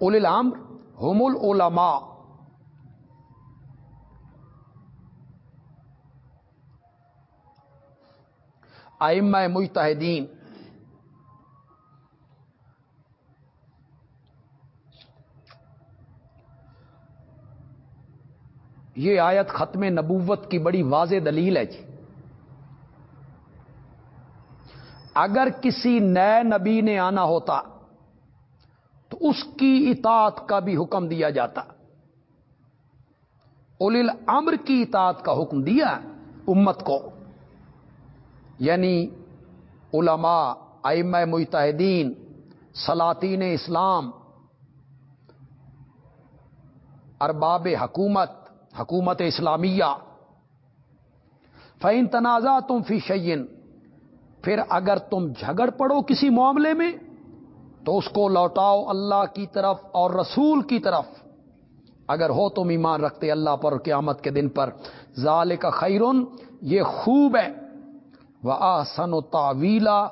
اول الامر ہوم العلماء۔ ائمہ مجتہدین۔ یہ آیت ختم نبوت کی بڑی واضح دلیل ہے جی۔ اگر کسی نئے نبی نے آنا ہوتا، تو اس کی اطاعت کا بھی حکم دیا جاتا۔ اول امر کی اطاعت کا حکم دیا امت کو۔ یعنی علماء، ائمہ متحدین، سلاطین اسلام، ارباب حکومت حکومت اسلامیہ۔ فین تنازع تم فی شعین پھر اگر تم جھگڑ پڑو کسی معاملے میں، تو اس کو لوٹاؤ اللہ کی طرف اور رسول کی طرف۔ اگر ہو تم ایمان رکھتے اللہ پر قیامت کے دن پر ظال کا خیرن یہ خوب ہے۔ وہ آسن و تعویلا،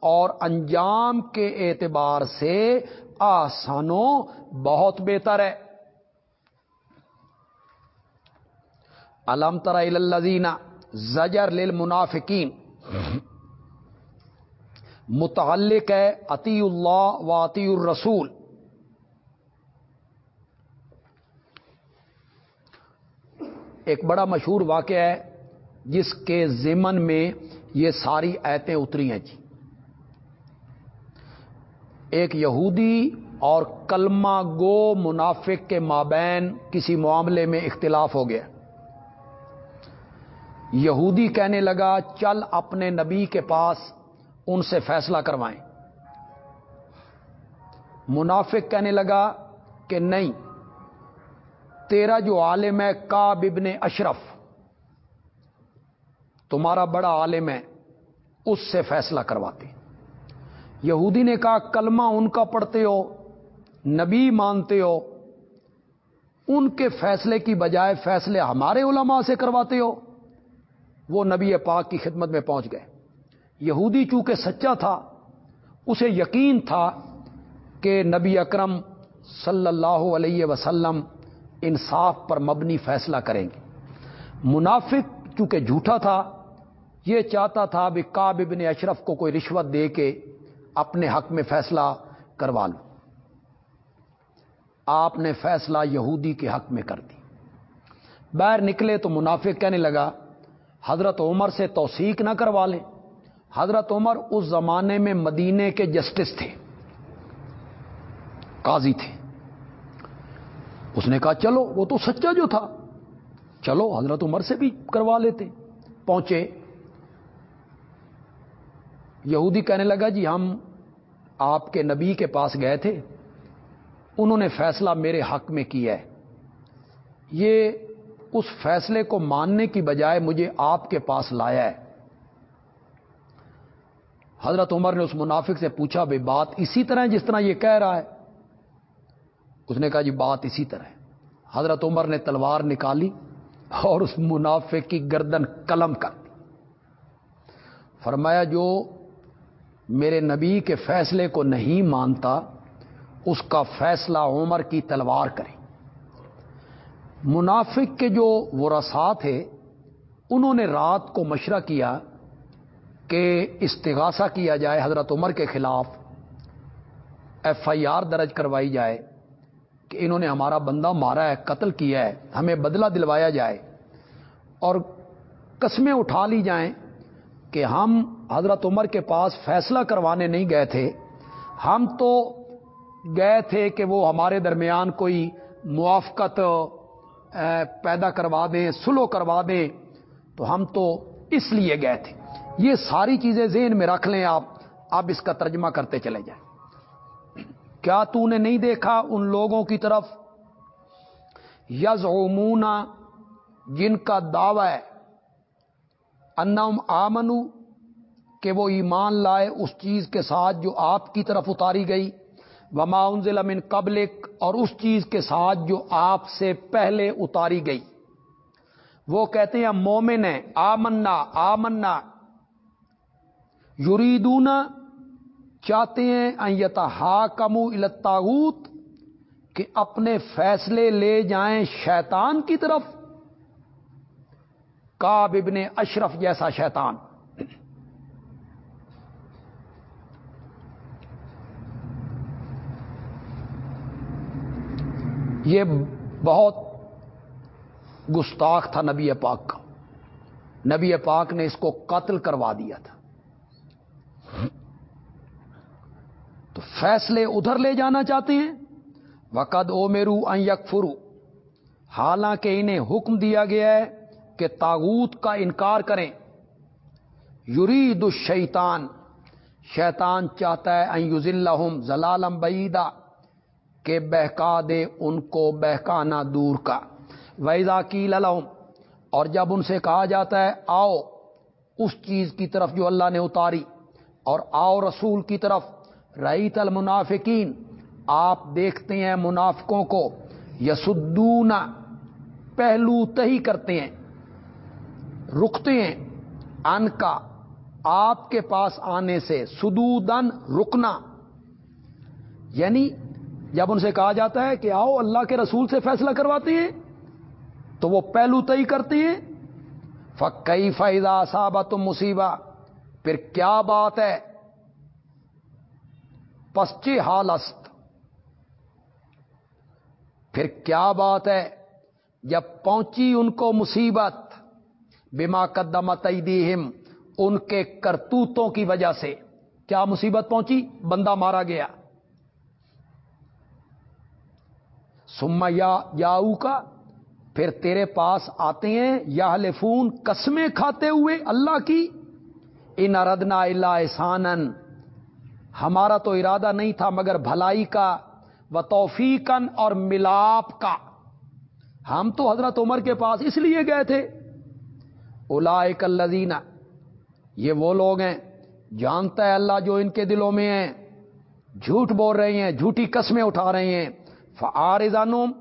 اور انجام کے اعتبار سے آسانو بہت بہتر ہے۔ علم تر الزین زجر للمنافقین. متعلق ہے عطی اللہ و عطی الرسول. ایک بڑا مشہور واقعہ ہے جس کے ضمن میں یہ ساری ایتیں اتری ہیں جی. ایک یہودی اور کلمہ گو منافق کے مابین کسی معاملے میں اختلاف ہو گیا. یہودی کہنے لگا، چل اپنے نبی کے پاس ان سے فیصلہ کروائیں۔ منافق کہنے لگا کہ نہیں، تیرا جو عالم ہے کا ابن اشرف، تمہارا بڑا عالم ہے، اس سے فیصلہ کرواتے۔ یہودی نے کہا، کلمہ ان کا پڑھتے ہو، نبی مانتے ہو، ان کے فیصلے کی بجائے فیصلے ہمارے علماء سے کرواتے ہو۔ وہ نبی پاک کی خدمت میں پہنچ گئے۔ یہودی چونکہ سچا تھا، اسے یقین تھا کہ نبی اکرم صلی اللہ علیہ وسلم انصاف پر مبنی فیصلہ کریں گے۔ منافق چونکہ جھوٹا تھا، یہ چاہتا تھا بھی کاب ابن اشرف کو کوئی رشوت دے کے اپنے حق میں فیصلہ کروا لو۔ آپ نے فیصلہ یہودی کے حق میں کر دی باہر نکلے تو منافق کہنے لگا حضرت عمر سے توثیق نہ کروا لیں۔ حضرت عمر اس زمانے میں مدینے کے جسٹس تھے۔ قاضی تھے۔ اس نے کہا، چلو، وہ تو سچا جو تھا۔ چلو، حضرت عمر سے بھی کروا لیتے۔ پہنچے۔ یہودی کہنے لگا جی ہم آپ کے نبی کے پاس گئے تھے۔ انہوں نے فیصلہ میرے حق میں کیا ہے۔ یہ اس فیصلے کو ماننے کی بجائے مجھے آپ کے پاس لایا ہے۔ حضرت عمر نے اس منافق سے پوچھا بھائی بات اسی طرح جس طرح یہ کہہ رہا ہے؟ اس نے کہا جی بات اسی طرح ہے۔ حضرت عمر نے تلوار نکالی اور اس منافع کی گردن قلم کر دی۔ فرمایا، جو میرے نبی کے فیصلے کو نہیں مانتا، اس کا فیصلہ عمر کی تلوار کرے۔ منافق کے جو وہ تھے، انہوں نے رات کو مشورہ کیا کہ استغاثہ کیا جائے حضرت عمر کے خلاف، ایف آئی آر درج کروائی جائے کہ انہوں نے ہمارا بندہ مارا ہے، قتل کیا ہے، ہمیں بدلہ دلوایا جائے اور قسمیں اٹھا لی جائیں کہ ہم حضرت عمر کے پاس فیصلہ کروانے نہیں گئے تھے۔ ہم تو گئے تھے کہ وہ ہمارے درمیان کوئی موافقت پیدا کروا دیں، سلو کروا دیں، تو ہم تو اس لیے گئے تھے۔ یہ ساری چیزیں ذہن میں رکھ لیں آپ۔ آپ اس کا ترجمہ کرتے چلے جائیں۔ کیا تو نے نہیں دیکھا ان لوگوں کی طرف؟ یز جن کا دعوی ہے۔ انم آمنو، کہ وہ ایمان لائے اس چیز کے ساتھ جو آپ کی طرف اتاری گئی۔ وما انزل من قبلک، اور اس چیز کے ساتھ جو آپ سے پہلے اتاری گئی۔ وہ کہتے ہیں، مومن ہیں، آمنا آمنا۔ یریدون، چاہتے ہیں ایتا ہا کمو التاغوت کہ اپنے فیصلے لے جائیں شیطان کی طرف۔ کاب ابن اشرف جیسا شیطان۔ یہ بہت گستاخ تھا نبی پاک کا۔ نبی پاک نے اس کو قتل کروا دیا تھا۔ تو فیصلے ادھر لے جانا چاہتے ہیں۔ وقد او میرو یک فرو حالانکہ انہیں حکم دیا گیا ہے کہ تاغوت کا انکار کریں۔ یرید الشیطان۔ شیطان چاہتا ہے یوز اللہ زلالم بعیدہ کہ بہکا دے ان کو بہکانا دور کا۔ ویزا کی للحم اور جب ان سے کہا جاتا ہے، آؤ، اس چیز کی طرف جو اللہ نے اتاری، اور آؤ رسول کی طرف رعیت المنافقین، آپ دیکھتے ہیں منافقوں کو، یسدون، پہلو تہی کرتے ہیں، رکتے ہیں، ان کا، آپ کے پاس آنے سے سدودن رکنا۔ یعنی جب ان سے کہا جاتا ہے کہ آؤ اللہ کے رسول سے فیصلہ کرواتے ہیں تو وہ پہلو تئی کرتے ہیں فقی فائدہ صابہ تم مصیبہ پھر کیا بات ہے؟ پسچے حالست پھر کیا بات ہے؟ جب پہنچی ان کو مصیبت، بما قدمت ایدیہم، ان کے کرتوتوں کی وجہ سے، کیا مصیبت پہنچی؟ بندہ مارا گیا۔ سما یا کا، پھر تیرے پاس آتے ہیں، یا لفون قسمیں کھاتے ہوئے اللہ کی۔ ان اردنا اللہ احسانن ہمارا تو ارادہ نہیں تھا مگر بھلائی کا، و توفیقن اور ملاپ کا۔ ہم تو حضرت عمر کے پاس اس لیے گئے تھے۔ الزینہ یہ وہ لوگ ہیں، جانتا ہے اللہ جو ان کے دلوں میں ہیں، جھوٹ بول رہے ہیں، جھوٹی قسمیں اٹھا رہے ہیں۔ فارضانوم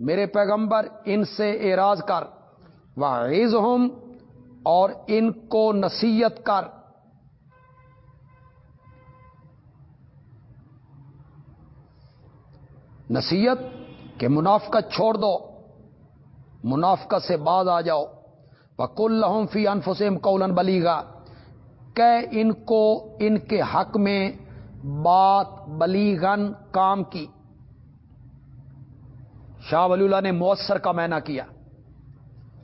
میرے پیغمبر ان سے اعراض کر وہ اور ان کو نصیحت کر۔ نصیحت کہ منافقت چھوڑ دو منافقت سے بعد آ جاؤ۔ بکل لہم فی انفسم کولن بلی گا کہ ان کو ان کے حق میں بات بلیغن کام کی۔ شاہ ولی اللہ نے مؤثر کا مینا کیا۔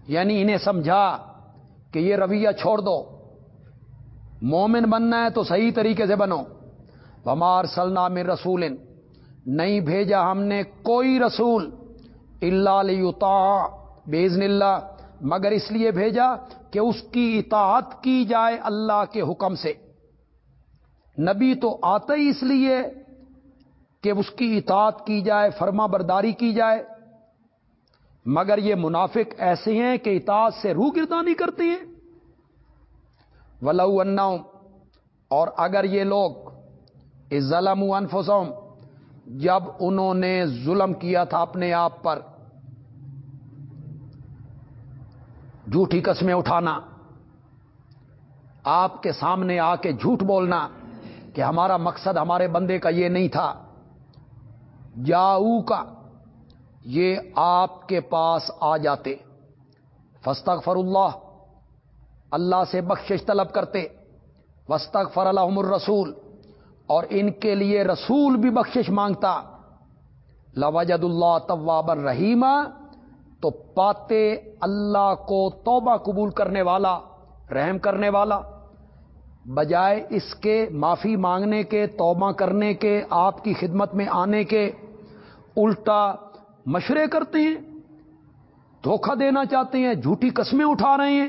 یعنی انہیں سمجھا کہ یہ رویہ چھوڑ دو۔ مومن بننا ہے تو صحیح طریقے سے بنو۔ بمار سلنا میں رسول۔ نہیں بھیجا ہم نے کوئی رسول اللہ بیزن اللہ مگر اس لیے بھیجا کہ اس کی اطاعت کی جائے اللہ کے حکم سے۔ نبی تو آتا ہی اس لیے کہ اس کی اطاعت کی جائے، فرما برداری کی جائے۔ مگر یہ منافق ایسے ہیں کہ اطاعت سے روح گردانی کرتے ہیں۔ ولو اور اگر یہ لوگ ظلم انفسوم جب انہوں نے ظلم کیا تھا اپنے آپ پر، جھوٹی قسمیں اٹھانا، آپ کے سامنے آ کے جھوٹ بولنا کہ ہمارا مقصد ہمارے بندے کا یہ نہیں تھا۔ جاؤ کا یہ آپ کے پاس آ جاتے۔ فستغفر اللہ اللہ سے بخشش طلب کرتے۔ وسطر الحم الرسول، اور ان کے لیے رسول بھی بخشش مانگتا۔ لوجد اللہ طواب الرحیم تو پاتے اللہ کو توبہ قبول کرنے والا، رحم کرنے والا۔ بجائے اس کے معافی مانگنے کے، توبہ کرنے کے، آپ کی خدمت میں آنے کے، الٹا مشورے کرتے ہیں، دھوکہ دینا چاہتے ہیں، جھوٹی قسمیں اٹھا رہے ہیں۔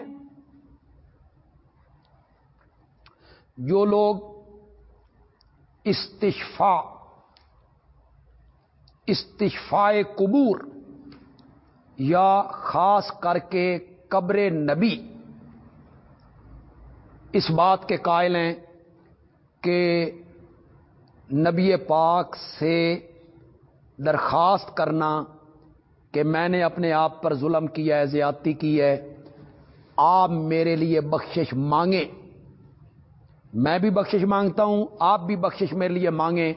جو لوگ استشفا استشفا قبور یا خاص کر کے قبر نبی، اس بات کے قائل ہیں کہ نبی پاک سے درخواست کرنا کہ میں نے اپنے آپ پر ظلم کیا ہے، زیادتی کی ہے، آپ میرے لیے بخشش مانگیں۔ میں بھی بخشش مانگتا ہوں، آپ بھی بخشش میرے لیے مانگیں۔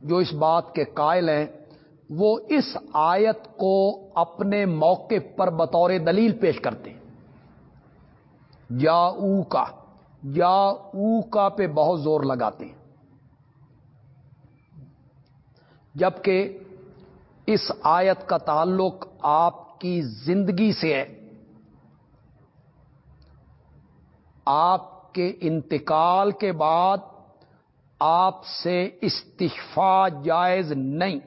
جو اس بات کے قائل ہیں، وہ اس آیت کو اپنے موقع پر بطور دلیل پیش کرتے ہیں۔ یا او کا، یا او کا پہ بہت زور لگاتے ہیں۔ جبکہ اس آیت کا تعلق آپ کی زندگی سے ہے۔ آپ کے انتقال کے بعد آپ سے استفا جائز نہیں۔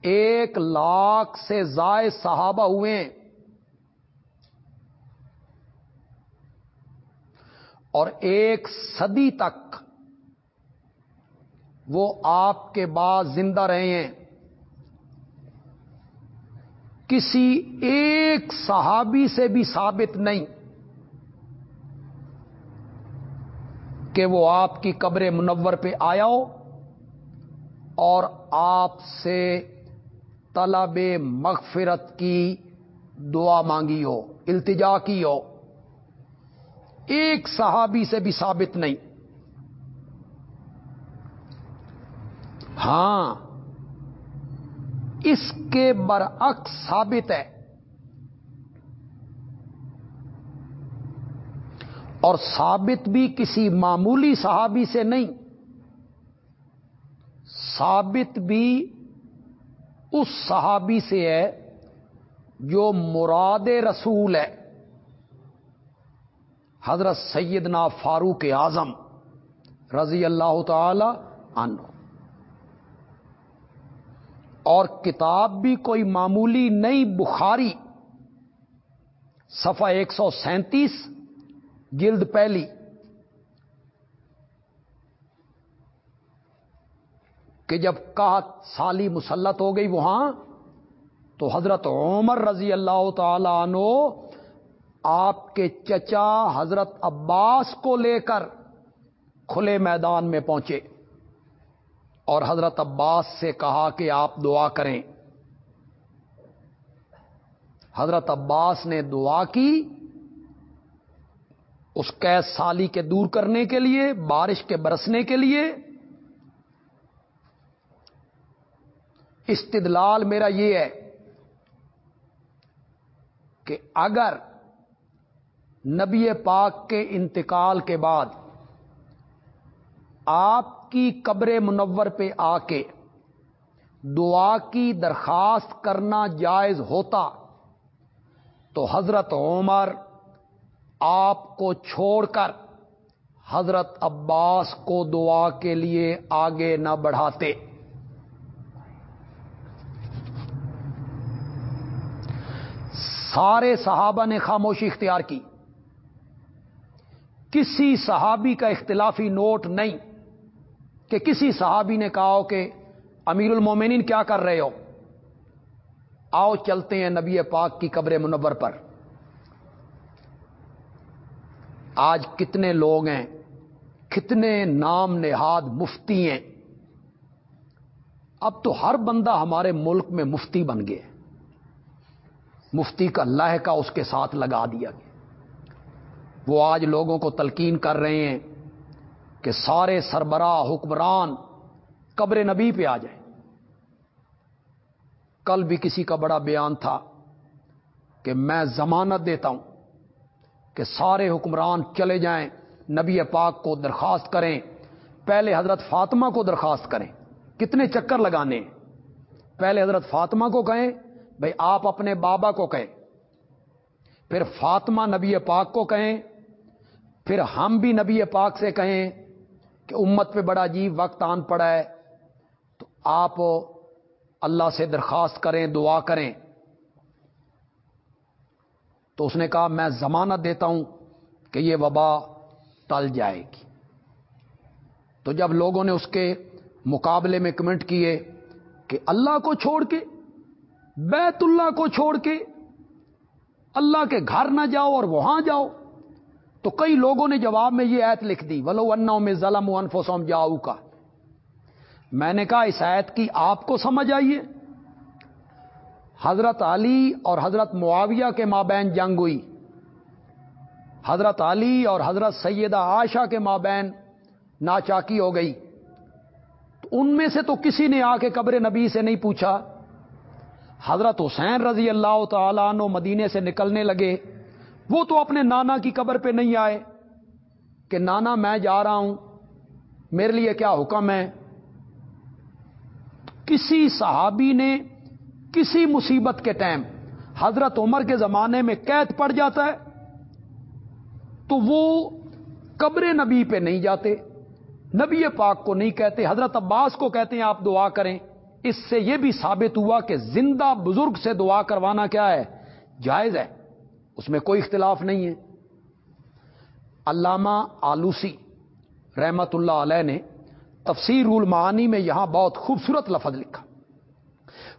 ایک لاکھ سے زائد صحابہ ہوئے اور ایک صدی تک وہ آپ کے بعد زندہ رہے ہیں۔ کسی ایک صحابی سے بھی ثابت نہیں کہ وہ آپ کی قبر منور پہ آیا ہو اور آپ سے طلب مغفرت کی دعا مانگی ہو، التجا کی ہو۔ ایک صحابی سے بھی ثابت نہیں۔ ہاں اس کے برعکس ثابت ہے۔ اور ثابت بھی کسی معمولی صحابی سے نہیں۔ ثابت بھی اس صحابی سے ہے جو مراد رسول ہے۔ حضرت سیدنا فاروق اعظم رضی اللہ تعالی عنہ۔ اور کتاب بھی کوئی معمولی نئی بخاری صفحہ ایک سو سینتیس جلد پہلی۔ کہ جب کہا سالی مسلط ہو گئی وہاں، تو حضرت عمر رضی اللہ تعالی عنہ آپ کے چچا حضرت عباس کو لے کر کھلے میدان میں پہنچے اور حضرت عباس سے کہا کہ آپ دعا کریں۔ حضرت عباس نے دعا کی اس قید سالی کے دور کرنے کے لیے، بارش کے برسنے کے لیے۔ استدلال میرا یہ ہے کہ اگر نبی پاک کے انتقال کے بعد آپ کی قبر منور پہ آ کے دعا کی درخواست کرنا جائز ہوتا تو حضرت عمر آپ کو چھوڑ کر حضرت عباس کو دعا کے لیے آگے نہ بڑھاتے۔ سارے صحابہ نے خاموشی اختیار کی۔ کسی صحابی کا اختلافی نوٹ نہیں کہ کسی صحابی نے کہا ہو کہ امیر المومنین کیا کر رہے ہو؟ آؤ چلتے ہیں نبی پاک کی قبر منور پر۔ آج کتنے لوگ ہیں، کتنے نام نہاد مفتی ہیں۔ اب تو ہر بندہ ہمارے ملک میں مفتی بن گئے مفتی کا لہ کا اس کے ساتھ لگا دیا گیا۔ وہ آج لوگوں کو تلقین کر رہے ہیں کہ سارے سربراہ حکمران قبر نبی پہ آ جائیں۔ کل بھی کسی کا بڑا بیان تھا کہ میں ضمانت دیتا ہوں کہ سارے حکمران چلے جائیں، نبی پاک کو درخواست کریں، پہلے حضرت فاطمہ کو درخواست کریں۔ کتنے چکر لگانے پہلے حضرت فاطمہ کو کہیں بھائی آپ اپنے بابا کو کہیں۔ پھر فاطمہ نبی پاک کو کہیں پھر ہم بھی نبی پاک سے کہیں کہ امت پہ بڑا عجیب وقت آن پڑا ہے، تو آپ اللہ سے درخواست کریں، دعا کریں۔ تو اس نے کہا، میں ضمانت دیتا ہوں کہ یہ وبا ٹل جائے گی۔ تو جب لوگوں نے اس کے مقابلے میں کمنٹ کیے کہ اللہ کو چھوڑ کے، بیت اللہ کو چھوڑ کے، اللہ کے گھر نہ جاؤ اور وہاں جاؤ تو کئی لوگوں نے جواب میں یہ ایت لکھ دی، ولو انوں میں ظلم انفسوم جاؤ کا میں نے کہا، اس ایت کی آپ کو سمجھ آئیے حضرت علی اور حضرت معاویہ کے مابین جنگ ہوئی۔ حضرت علی اور حضرت سیدہ عائشہ کے مابین ناچاکی ہو گئی۔ تو ان میں سے تو کسی نے آ کے قبر نبی سے نہیں پوچھا۔ حضرت حسین رضی اللہ تعالیٰ عنہ مدینے سے نکلنے لگے۔ وہ تو اپنے نانا کی قبر پہ نہیں آئے کہ نانا میں جا رہا ہوں، میرے لیے کیا حکم ہے؟ کسی صحابی نے کسی مصیبت کے ٹائم حضرت عمر کے زمانے میں قید پڑ جاتا ہے تو وہ قبر نبی پہ نہیں جاتے، نبی پاک کو نہیں کہتے، حضرت عباس کو کہتے ہیں، آپ دعا کریں۔ اس سے یہ بھی ثابت ہوا کہ زندہ بزرگ سے دعا کروانا کیا ہے؟ جائز ہے۔ اس میں کوئی اختلاف نہیں ہے۔ علامہ آلوسی رحمت اللہ علیہ نے تفسیر رول معانی میں یہاں بہت خوبصورت لفظ لکھا۔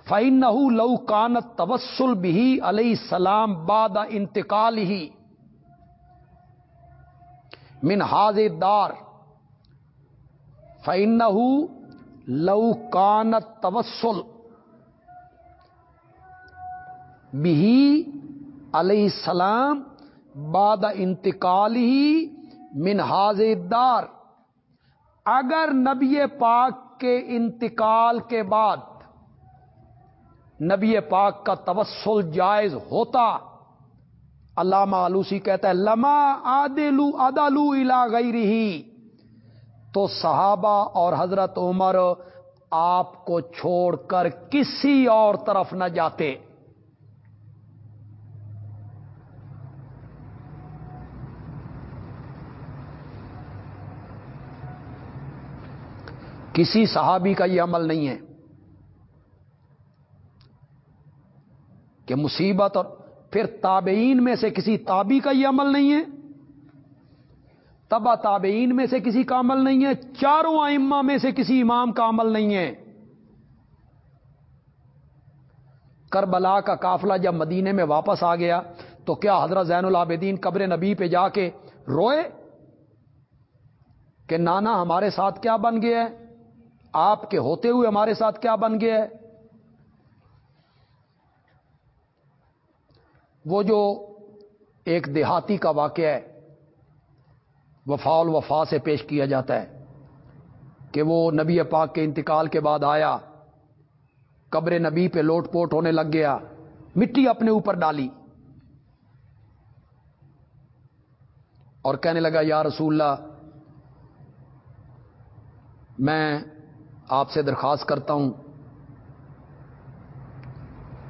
فائن لو کانت تبسل بھی علیہ السلام باد انتقال ہی منہاز دار فعن لو کانت تبسل بھی علیہ السلام باد انتقال ہی منہاز دار اگر نبی پاک کے انتقال کے بعد نبی پاک کا تبسل جائز ہوتا، علامہ آلوسی کہتا ہے، لما آدلو ادالو الا گئی رہی تو صحابہ اور حضرت عمر آپ کو چھوڑ کر کسی اور طرف نہ جاتے۔ کسی صحابی کا یہ عمل نہیں ہے کہ مصیبت اور پھر تابعین میں سے کسی تابی کا یہ عمل نہیں ہے تبا تابعین میں سے کسی کا عمل نہیں ہے، چاروں ائمہ میں سے کسی امام کا عمل نہیں ہے۔ کربلا کا کافلہ جب مدینے میں واپس آ گیا تو کیا حضرت زین العابدین قبر نبی پہ جا کے روئے کہ نانا ہمارے ساتھ کیا بن گیا ہے؟ آپ کے ہوتے ہوئے ہمارے ساتھ کیا بن گیا ہے؟ وہ جو ایک دیہاتی کا واقعہ ہے وفا الوفا سے پیش کیا جاتا ہے کہ وہ نبی پاک کے انتقال کے بعد آیا، قبر نبی پہ لوٹ پوٹ ہونے لگ گیا، مٹی اپنے اوپر ڈالی۔ اور کہنے لگا، یا رسول اللہ، میں آپ سے درخواست کرتا ہوں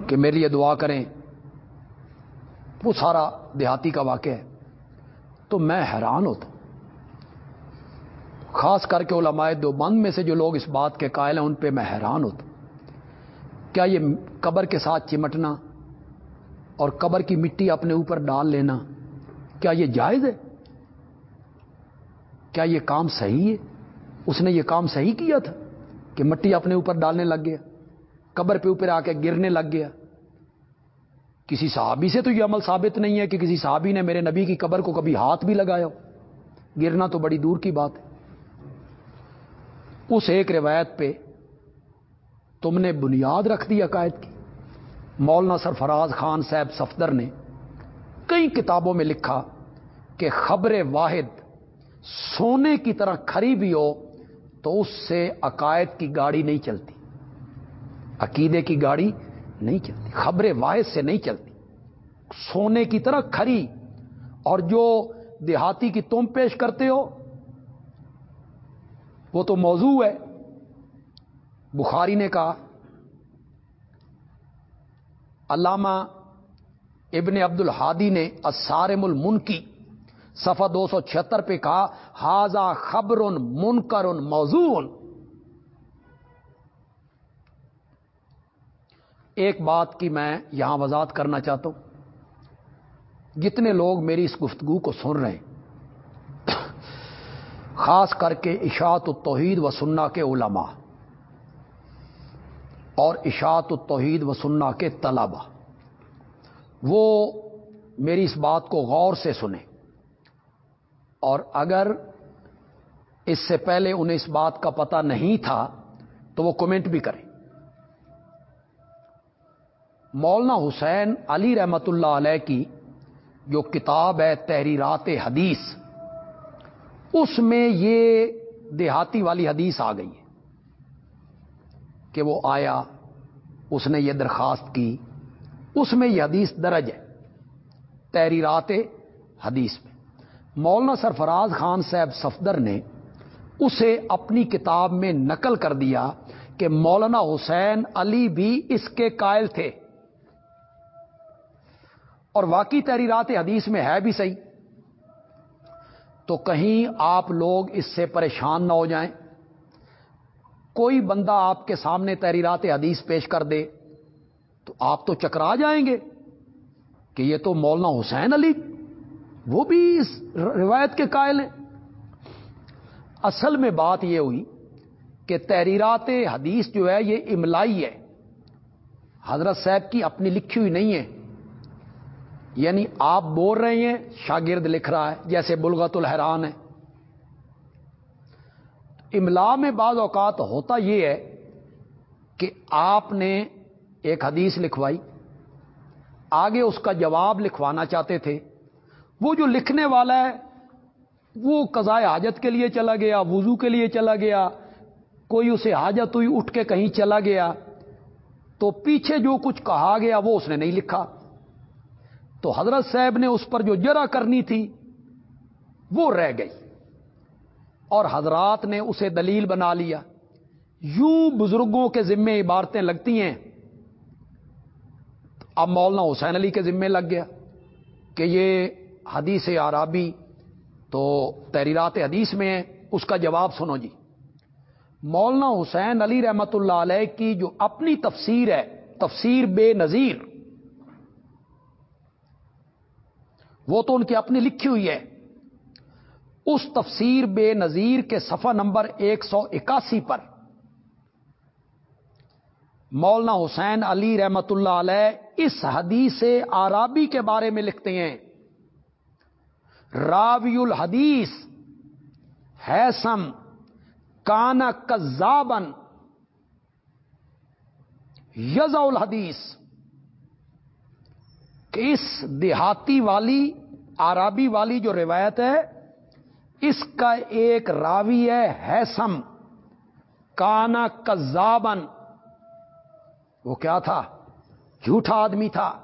کہ میرے لیے دعا کریں۔ وہ سارا دیہاتی کا واقعہ ہے۔ تو میں حیران ہوتا ہوں۔ خاص کر کے علماء دوبند میں سے جو لوگ اس بات کے قائل ہیں، ان پہ میں حیران ہوتا ہوں۔ کیا یہ قبر کے ساتھ چمٹنا اور قبر کی مٹی اپنے اوپر ڈال لینا، کیا یہ جائز ہے؟ کیا یہ کام صحیح ہے؟ اس نے یہ کام صحیح کیا تھا؟ کہ مٹی اپنے اوپر ڈالنے لگ گیا، قبر پہ اوپر آ کے گرنے لگ گیا۔ کسی صحابی سے تو یہ عمل ثابت نہیں ہے کہ کسی صحابی نے میرے نبی کی قبر کو کبھی ہاتھ بھی لگایا ہو۔ گرنا تو بڑی دور کی بات ہے۔ اس ایک روایت پہ تم نے بنیاد رکھ دی عقائد کی۔ مولانا سرفراز خان صاحب صفدر نے کئی کتابوں میں لکھا کہ خبر واحد سونے کی طرح کھری بھی ہو تو اس سے عقائد کی گاڑی نہیں چلتی، عقیدے کی گاڑی نہیں چلتی، خبر واحد سے نہیں چلتی۔ سونے کی طرح کھری، اور جو دیہاتی کی تم پیش کرتے ہو، وہ تو موضوع ہے۔ بخاری نے کہا، علامہ ابن عبد الحادی نے اسارم المن کی صفحہ دو سو چھتر پہ کہا ہاضا خبر ان من ان موضوع. ایک بات کی میں یہاں وضاحت کرنا چاہتا ہوں۔ جتنے لوگ میری اس گفتگو کو سن رہے ہیں، خاص کر کے اشاعت التوحید و سننا کے علماء اور اشاعت التوحید و سننا کے طلبا وہ میری اس بات کو غور سے سنیں۔ اور اگر اس سے پہلے انہیں اس بات کا پتہ نہیں تھا تو وہ کمنٹ بھی کریں۔ مولانا حسین علی رحمت اللہ علیہ کی جو کتاب ہے تحریرات حدیث، اس میں یہ دیہاتی والی حدیث آ گئی ہے کہ وہ آیا، اس نے یہ درخواست کی، اس میں یہ حدیث درج ہے تحریرات حدیث میں۔ مولانا سرفراز خان صاحب صفدر نے اسے اپنی کتاب میں نقل کر دیا کہ مولانا حسین علی بھی اس کے قائل تھے۔ اور واقعی تحریرات حدیث میں ہے بھی صحیح۔ تو کہیں آپ لوگ اس سے پریشان نہ ہو جائیں۔ کوئی بندہ آپ کے سامنے تحریرات حدیث پیش کر دے تو آپ تو چکرا جائیں گے کہ یہ تو مولانا حسین علی وہ بھی اس روایت کے قائل ہیں۔ اصل میں بات یہ ہوئی کہ تحریرات حدیث جو ہے یہ املائی ہے۔ حضرت صاحب کی اپنی لکھی ہوئی نہیں ہے۔ یعنی آپ بول رہے ہیں، شاگرد لکھ رہا ہے، جیسے بلغت الحران ہے۔ املا میں بعض اوقات ہوتا یہ ہے کہ آپ نے ایک حدیث لکھوائی، آگے اس کا جواب لکھوانا چاہتے تھے۔ وہ جو لکھنے والا ہے، وہ قضاء حاجت کے لیے چلا گیا، وضو کے لیے چلا گیا، کوئی اسے حاجت ہوئی، اٹھ کے کہیں چلا گیا، تو پیچھے جو کچھ کہا گیا، وہ اس نے نہیں لکھا۔ تو حضرت صاحب نے اس پر جو جرا کرنی تھی، وہ رہ گئی۔ اور حضرات نے اسے دلیل بنا لیا۔ یوں بزرگوں کے ذمے عبارتیں لگتی ہیں۔ اب مولانا حسین علی کے ذمے لگ گیا کہ یہ حدیث عرابی تو تحریرات حدیث میں ہے اس کا جواب سنو جی۔ مولانا حسین علی رحمت اللہ علیہ کی جو اپنی تفسیر ہے، تفسیر بے نظیر، وہ تو ان کی اپنی لکھی ہوئی ہے۔ اس تفسیر بے نظیر کے صفحہ نمبر ایک سو اکاسی پر مولانا حسین علی رحمت اللہ علیہ اس حدیث آرابی کے بارے میں لکھتے ہیں۔ راوی الحدیث حیسم کانا کزابن یزا الحدیث۔ کہ اس دیہاتی والی آرابی والی جو روایت ہے، اس کا ایک راوی ہے حیسم کانا کزابن وہ کیا تھا؟ جھوٹا آدمی تھا۔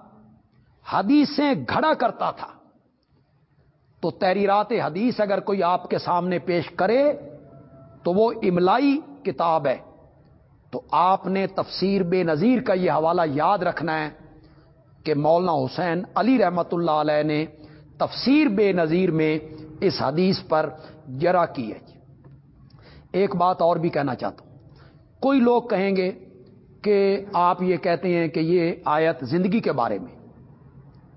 حدیثیں گھڑا کرتا تھا۔ تو تحریرات حدیث اگر کوئی آپ کے سامنے پیش کرے تو وہ املائی کتاب ہے۔ تو آپ نے تفسیر بے نظیر کا یہ حوالہ یاد رکھنا ہے کہ مولانا حسین علی رحمت اللہ علیہ نے تفسیر بے نظیر میں اس حدیث پر جرا کی ہے۔ ایک بات اور بھی کہنا چاہتا ہوں۔ کوئی لوگ کہیں گے کہ آپ یہ کہتے ہیں کہ یہ آیت زندگی کے بارے میں،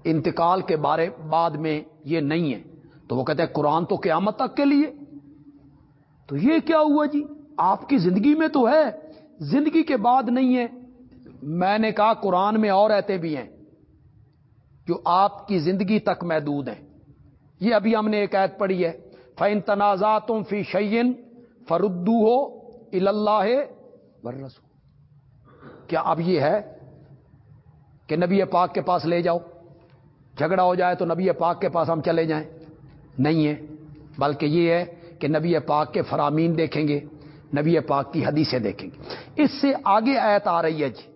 انتقال کے بارے، بعد میں یہ نہیں ہے۔ تو وہ کہتے ہیں قرآن تو قیامت تک کے لیے۔ تو یہ کیا ہوا جی؟ آپ کی زندگی میں تو ہے، زندگی کے بعد نہیں ہے۔ میں نے کہا قرآن میں اور ایتے بھی ہیں جو آپ کی زندگی تک محدود ہیں۔ یہ ابھی ہم نے ایک عید پڑھی ہے۔ فین تنازعاتوں فی شعین فردو ہو اللہ ورسو کیا اب یہ ہے کہ نبی پاک کے پاس لے جاؤ؟ جھگڑا ہو جائے تو نبی پاک کے پاس ہم چلے جائیں۔ نہیں ہے، بلکہ یہ ہے کہ نبی پاک کے فرامین دیکھیں گے، نبی پاک کی حدیثیں دیکھیں گے۔ اس سے آگے آیت آ رہی ہے جی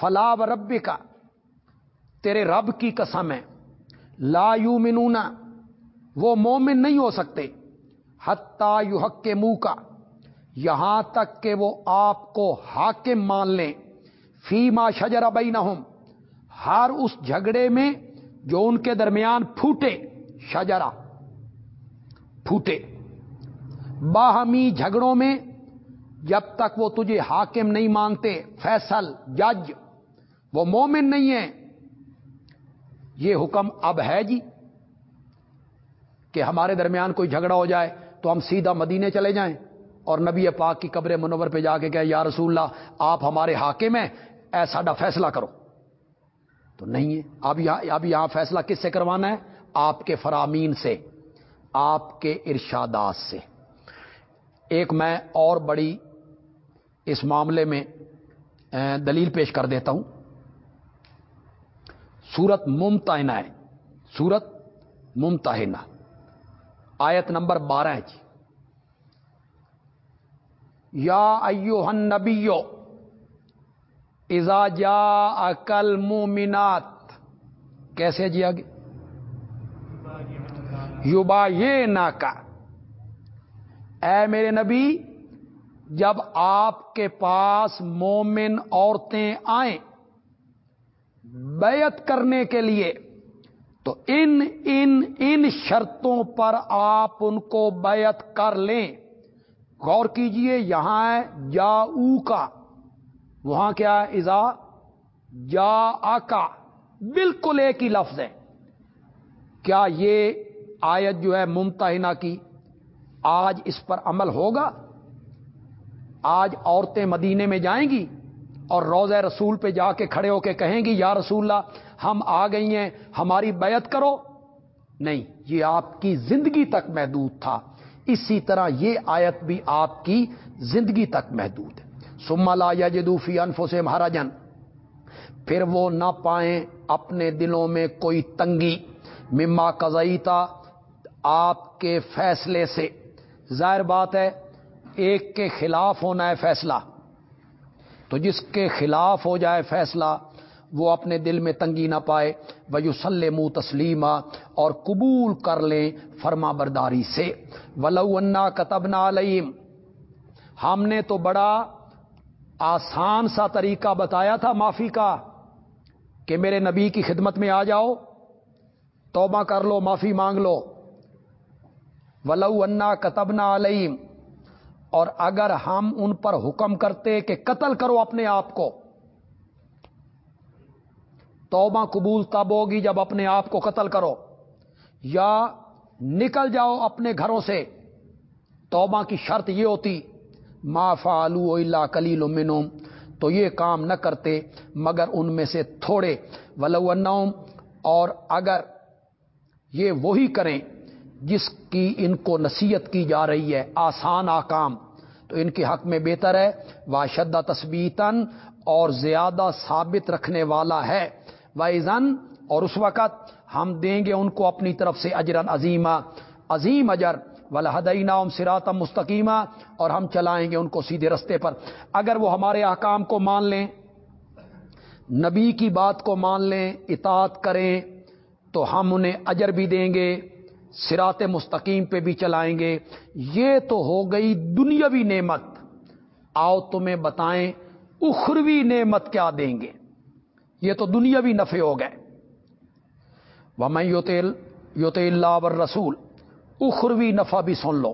فلا و رب کا تیرے رب کی قسم ہے۔ لا یومنونا وہ مومن نہیں ہو سکتے۔ حتہ یو حق کے منہ کا یہاں تک کہ وہ آپ کو حاکم مان لیں۔ فیما شجر ابئی نہ ہر اس جھگڑے میں جو ان کے درمیان پھوٹے شجرا پھوٹے۔ باہمی جھگڑوں میں جب تک وہ تجھے حاکم نہیں مانتے، فیصل، جج، وہ مومن نہیں ہے یہ حکم اب ہے جی کہ ہمارے درمیان کوئی جھگڑا ہو جائے تو ہم سیدھا مدینے چلے جائیں اور نبی پاک کی قبر منور پہ جا کے کہ یا رسول اللہ، آپ ہمارے حاکم ہیں ایسا فیصلہ کرو. تو نہیں ہے۔ اب یہاں اب یہاں فیصلہ کس سے کروانا ہے؟ آپ کے فرامین سے۔ آپ کے ارشادات سے۔ ایک میں اور بڑی اس معاملے میں دلیل پیش کر دیتا ہوں۔ سورت ممتحنہ ہے۔ سورت ممتحنہ۔ آیت نمبر بارہ جی۔ یا ایو ہن نبیو ازا جا اکل مومنات کیسے جی آگے؟ یوبا یہ کا اے میرے نبی، جب آپ کے پاس مومن عورتیں آئیں بیعت کرنے کے لیے، تو ان ان ان شرطوں پر آپ ان کو بیعت کر لیں۔ غور کیجیے، یہاں ہے جا کا وہاں کیا ہے؟ ازا جا آکا بالکل ایک ہی لفظ ہے۔ کیا یہ آیت جو ہے ممتحنہ کی۔ آج اس پر عمل ہوگا۔ آج عورتیں مدینے میں جائیں گی اور روزہ رسول پہ جا کے کھڑے ہو کے کہیں گی، یا رسول اللہ، ہم آ گئی ہیں، ہماری بیعت کرو۔ نہیں، یہ آپ کی زندگی تک محدود تھا۔ اسی طرح یہ آیت بھی آپ کی زندگی تک محدود ہے۔ سما لا یا جدوفی انفو سے مہاراجن پھر وہ نہ پائیں اپنے دلوں میں کوئی تنگی۔ مما کزیتا آپ کے فیصلے سے۔ ظاہر بات ہے، ایک کے خلاف ہونا ہے فیصلہ۔ تو جس کے خلاف ہو جائے فیصلہ، وہ اپنے دل میں تنگی نہ پائے۔ وہ سلم تسلیمہ اور قبول کر لیں فرما برداری سے۔ ولو انا کتبنا علیم ہم نے تو بڑا آسان سا طریقہ بتایا تھا معافی کا، کہ میرے نبی کی خدمت میں آ جاؤ، توبہ کر لو، معافی مانگ لو۔ ولو انا کتبنا علیم اور اگر ہم ان پر حکم کرتے کہ قتل کرو اپنے آپ کو، توبہ قبول تب ہوگی جب اپنے آپ کو قتل کرو، یا نکل جاؤ اپنے گھروں سے، توبہ کی شرط یہ ہوتی، ما فالو اللہ کلیل منوم تو یہ کام نہ کرتے، مگر ان میں سے تھوڑے، ولو اور اگر یہ وہی کریں جس کی ان کو نصیحت کی جا رہی ہے، آسان آکام، تو ان کے حق میں بہتر ہے۔ واشدہ تسبیتن اور زیادہ ثابت رکھنے والا ہے۔ وائزن اور اس وقت ہم دیں گے ان کو اپنی طرف سے اجرن عظیمہ۔ عظیم اجر ولہدینہ سراتم مستقیمہ، اور ہم چلائیں گے ان کو سیدھے رستے پر۔ اگر وہ ہمارے احکام کو مان لیں، نبی کی بات کو مان لیں، اطاعت کریں، تو ہم انہیں اجر بھی دیں گے۔ سرات مستقیم پہ بھی چلائیں گے۔ یہ تو ہو گئی دنیاوی نعمت۔ آؤ تمہیں بتائیں، اخروی نعمت کیا دیں گے؟ یہ تو دنیاوی نفے ہو گئے۔ وہ یوتیل یوت اللہ رسول اخروی نفع بھی سن لو۔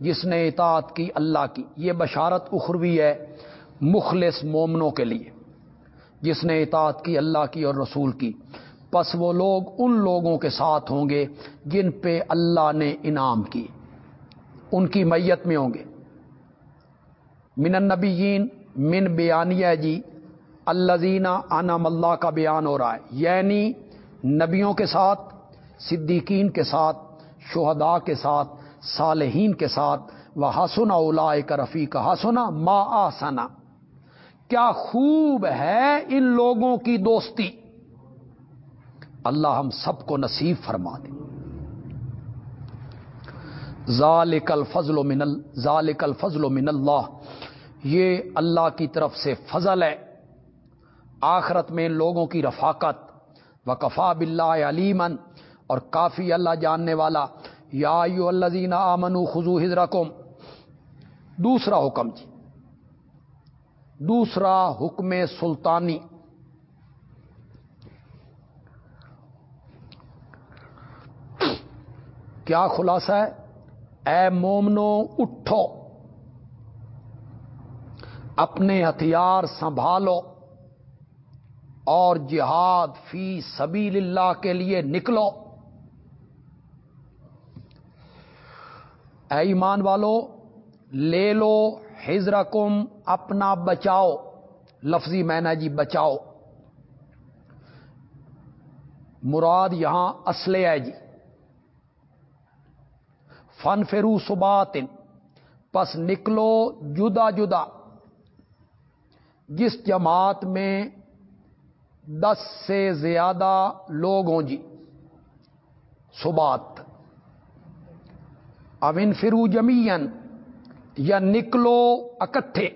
جس نے اطاعت کی اللہ کی، یہ بشارت اخروی ہے مخلص مومنوں کے لیے۔ جس نے اطاعت کی اللہ کی اور رسول کی پس وہ لوگ ان لوگوں کے ساتھ ہوں گے جن پہ اللہ نے انعام کی۔ ان کی میت میں ہوں گے۔ من النبیین، من بیانیہ جی اللہ زینہ انم اللہ کا بیان ہو رہا ہے۔ یعنی نبیوں کے ساتھ، صدیقین کے ساتھ، شہداء کے ساتھ، صالحین کے ساتھ۔ وہ ہسنا اولا کا رفیق ہسنا ما آسنا کیا خوب ہے ان لوگوں کی دوستی۔ اللہ ہم سب کو نصیب فرما دیں ذالک الفضل و من ذالک الفضل و من اللہ۔ یہ اللہ کی طرف سے فضل ہے۔ آخرت میں لوگوں کی رفاقت۔ و کفا بلّہ علیمن اور کافی اللہ جاننے والا۔ یا الزین آمن خزو حضرکم دوسرا حکم جی۔ دوسرا حکم سلطانی۔ کیا خلاصہ ہے؟ اے مومنو، اٹھو۔ اپنے ہتھیار سنبھالو اور جہاد فی سبیل اللہ کے لیے نکلو۔ اے ایمان والو، لے لو ہزرکم اپنا بچاؤ۔ لفظی مینا جی بچاؤ۔ مراد یہاں اصل ہے جی۔ فن فرو سباتن پس نکلو جدا جدا۔ جس جماعت میں دس سے زیادہ لوگ ہوں جی سبات ان فرو جمین یا نکلو اکٹھے۔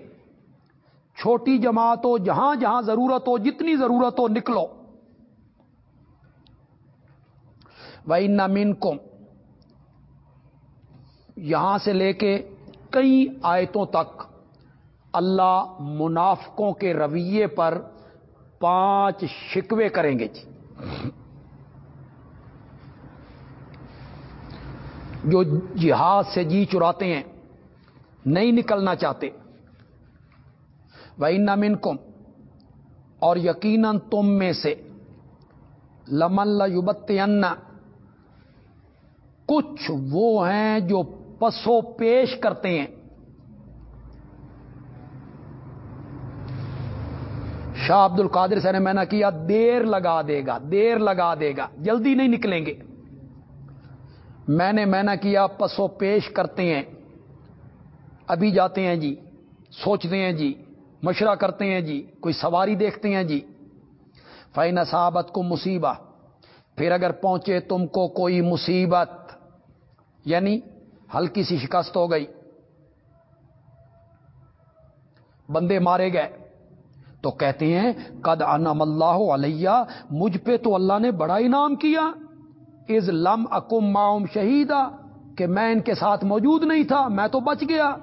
چھوٹی جماعت ہو، جہاں جہاں ضرورت ہو، جتنی ضرورت ہو، نکلو۔ وہ نمین کم یہاں سے لے کے کئی آیتوں تک اللہ منافقوں کے رویے پر پانچ شکوے کریں گے جی۔ جو جہاد سے جی چراتے ہیں، نہیں نکلنا چاہتے۔ وہ نمن کم اور یقیناً تم میں سے، لمن یوبت کچھ وہ ہیں جو پسو پیش کرتے ہیں۔ شاہ عبد القادر سے نے میں نے کیا دیر لگا دے گا، دیر لگا دے گا، جلدی نہیں نکلیں گے۔ میں نے میں نے کیا پسو پیش کرتے ہیں۔ ابھی جاتے ہیں جی سوچتے ہیں جی مشورہ کرتے ہیں جی کوئی سواری دیکھتے ہیں جی۔ فائن صابت کو مصیبہ پھر اگر پہنچے تم کو کوئی مصیبت یعنی ہلکی سی شکست ہو گئی۔ بندے مارے گئے۔ تو کہتے ہیں، قد انم اللہ علیہ، مجھ پہ تو اللہ نے بڑا انعام کیا۔ از لم اکم معم شہیدا کہ میں ان کے ساتھ موجود نہیں تھا، میں تو بچ گیا۔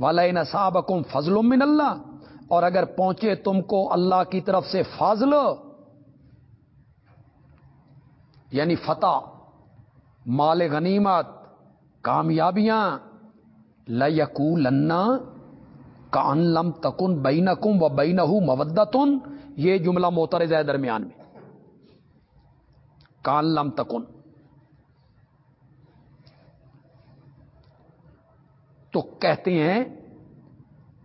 والا صاحب اکم فضل من اللہ، اور اگر پہنچے تم کو اللہ کی طرف سے فضل یعنی فتح، مال غنیمت کامیابیاں لکو لنا کا ان لم تکن بین کم و بین مودتن یہ جملہ موترز ہے درمیان میں۔ کان لم تکن تو کہتے ہیں،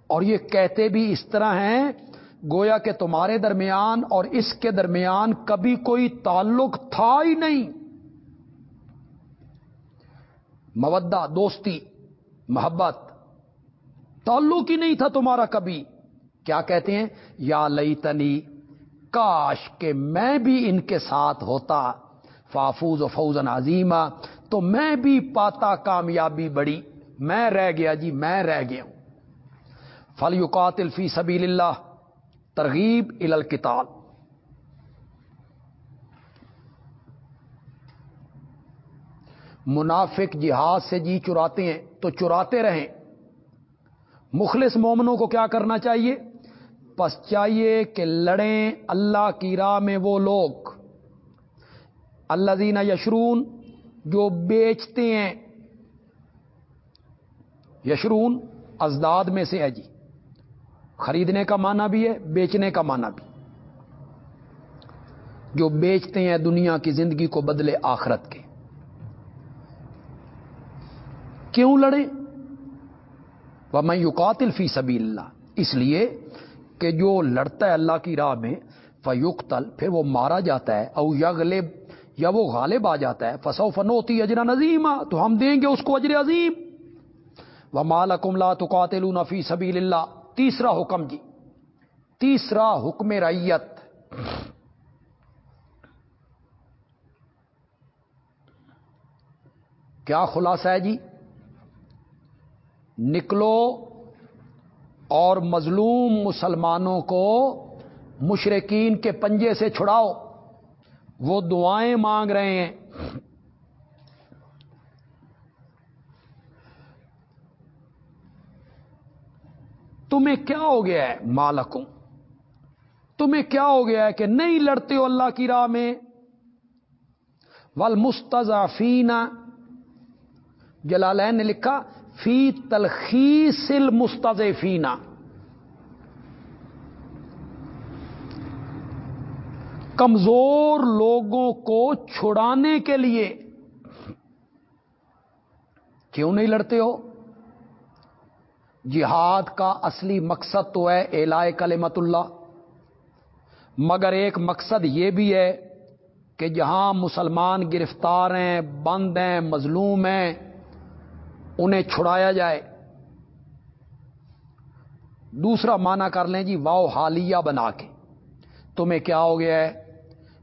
اور یہ کہتے بھی اس طرح ہیں، گویا کہ تمہارے درمیان اور اس کے درمیان کبھی کوئی تعلق تھا ہی نہیں۔ مودہ، دوستی، محبت۔ تعلق ہی نہیں تھا تمہارا کبھی۔ کیا کہتے ہیں؟ یا لئی تنی کاش کہ میں بھی ان کے ساتھ ہوتا۔ فافوز و فوزن عظیمہ، تو میں بھی پاتا کامیابی بڑی۔ میں رہ گیا جی میں رہ گیا ہوں۔ فل یوقاتل فی سبیل اللہ ترغیب الکتال منافق جہاد سے جی چراتے ہیں تو چراتے رہیں۔ مخلص مومنوں کو کیا کرنا چاہیے؟ پس چاہیے کہ لڑیں اللہ کی راہ میں وہ لوگ۔ اللہ دینا یشرون، جو بیچتے ہیں۔ یشرون ازداد میں سے ہے جی۔ خریدنے کا معنی بھی ہے، بیچنے کا معنی بھی۔ جو بیچتے ہیں دنیا کی زندگی کو بدلے آخرت کے۔ کیوں لڑے؟ میں یقاتل فی سبھی اللہ اس لیے کہ جو لڑتا ہے اللہ کی راہ میں فیوقتل پھر وہ مارا جاتا ہے، او یغلب، یا وہ غالب آ جاتا ہے فسو فنوتی اجرا نظیم تو ہم دیں گے اس کو اجر عظیم۔ و مالکم لا تقاتلون فی سبیل اللہ تیسرا حکم جی تیسرا حکم ریت کیا خلاصہ ہے جی؟ نکلو اور مظلوم مسلمانوں کو مشرقین کے پنجے سے چھڑاؤ۔ وہ دعائیں مانگ رہے ہیں۔ تمہیں کیا ہو گیا ہے مالکوں تمہیں کیا ہو گیا ہے کہ نہیں لڑتے ہو اللہ کی راہ میں؟ ول مستضافینا جلالین نے لکھا فی تلخیص المستضفینا کمزور لوگوں کو چھڑانے کے لیے۔ کیوں نہیں لڑتے ہو؟ جہاد کا اصلی مقصد تو ہے الا کلمت اللہ۔ مگر ایک مقصد یہ بھی ہے کہ جہاں مسلمان گرفتار ہیں، بند ہیں، مظلوم ہیں انہیں چھڑایا جائے۔ دوسرا معنی کر لیں جی واؤ حالیہ بنا کے۔ تمہیں کیا ہو گیا ہے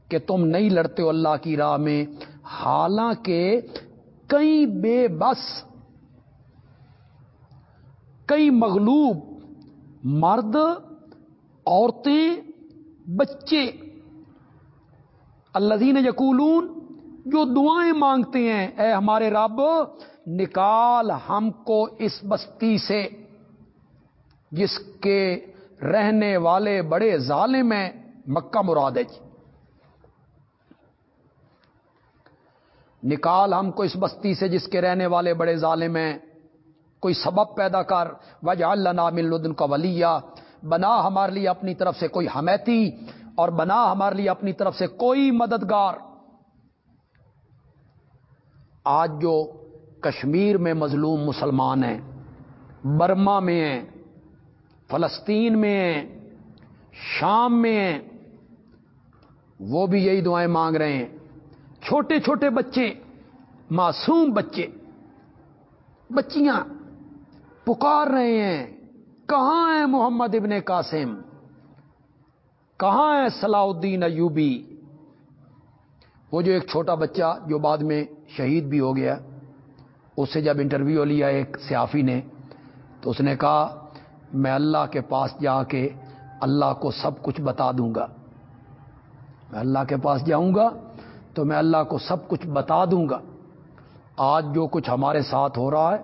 کہ تم نہیں لڑتے ہو اللہ کی راہ میں، حالانکہ کئی بے بس، کئی مغلوب مرد، عورتیں، بچے۔ الزین یقولون جو دعائیں مانگتے ہیں، اے ہمارے رب، نکال ہم کو اس بستی سے، جس کے رہنے والے بڑے ظالم ہیں، مکہ مراد ہے جی۔ نکال ہم کو اس بستی سے جس کے رہنے والے بڑے ظالم ہیں۔ کوئی سبب پیدا کر وجہ اللہ ملدن کا ولیہ۔ بنا ہمارے لیے اپنی طرف سے کوئی حمیتی اور بنا ہمارے لیے اپنی طرف سے کوئی مددگار۔ آج جو کشمیر میں مظلوم مسلمان ہیں، برما میں ہیں، فلسطین میں ہیں، شام میں ہیں، وہ بھی یہی دعائیں مانگ رہے ہیں۔ چھوٹے چھوٹے بچے، معصوم بچے، بچیاں پکار رہے ہیں، کہاں ہے محمد ابن قاسم؟ کہاں ہے صلاح الدین ایوبی؟ وہ جو ایک چھوٹا بچہ جو بعد میں شہید بھی ہو گیا۔ اس سے جب انٹرویو لیا ایک سیافی نے، تو اس نے کہا، میں اللہ کے پاس جا کے اللہ کو سب کچھ بتا دوں گا۔ میں اللہ کے پاس جاؤں گا تو میں اللہ کو سب کچھ بتا دوں گا۔ آج جو کچھ ہمارے ساتھ ہو رہا ہے،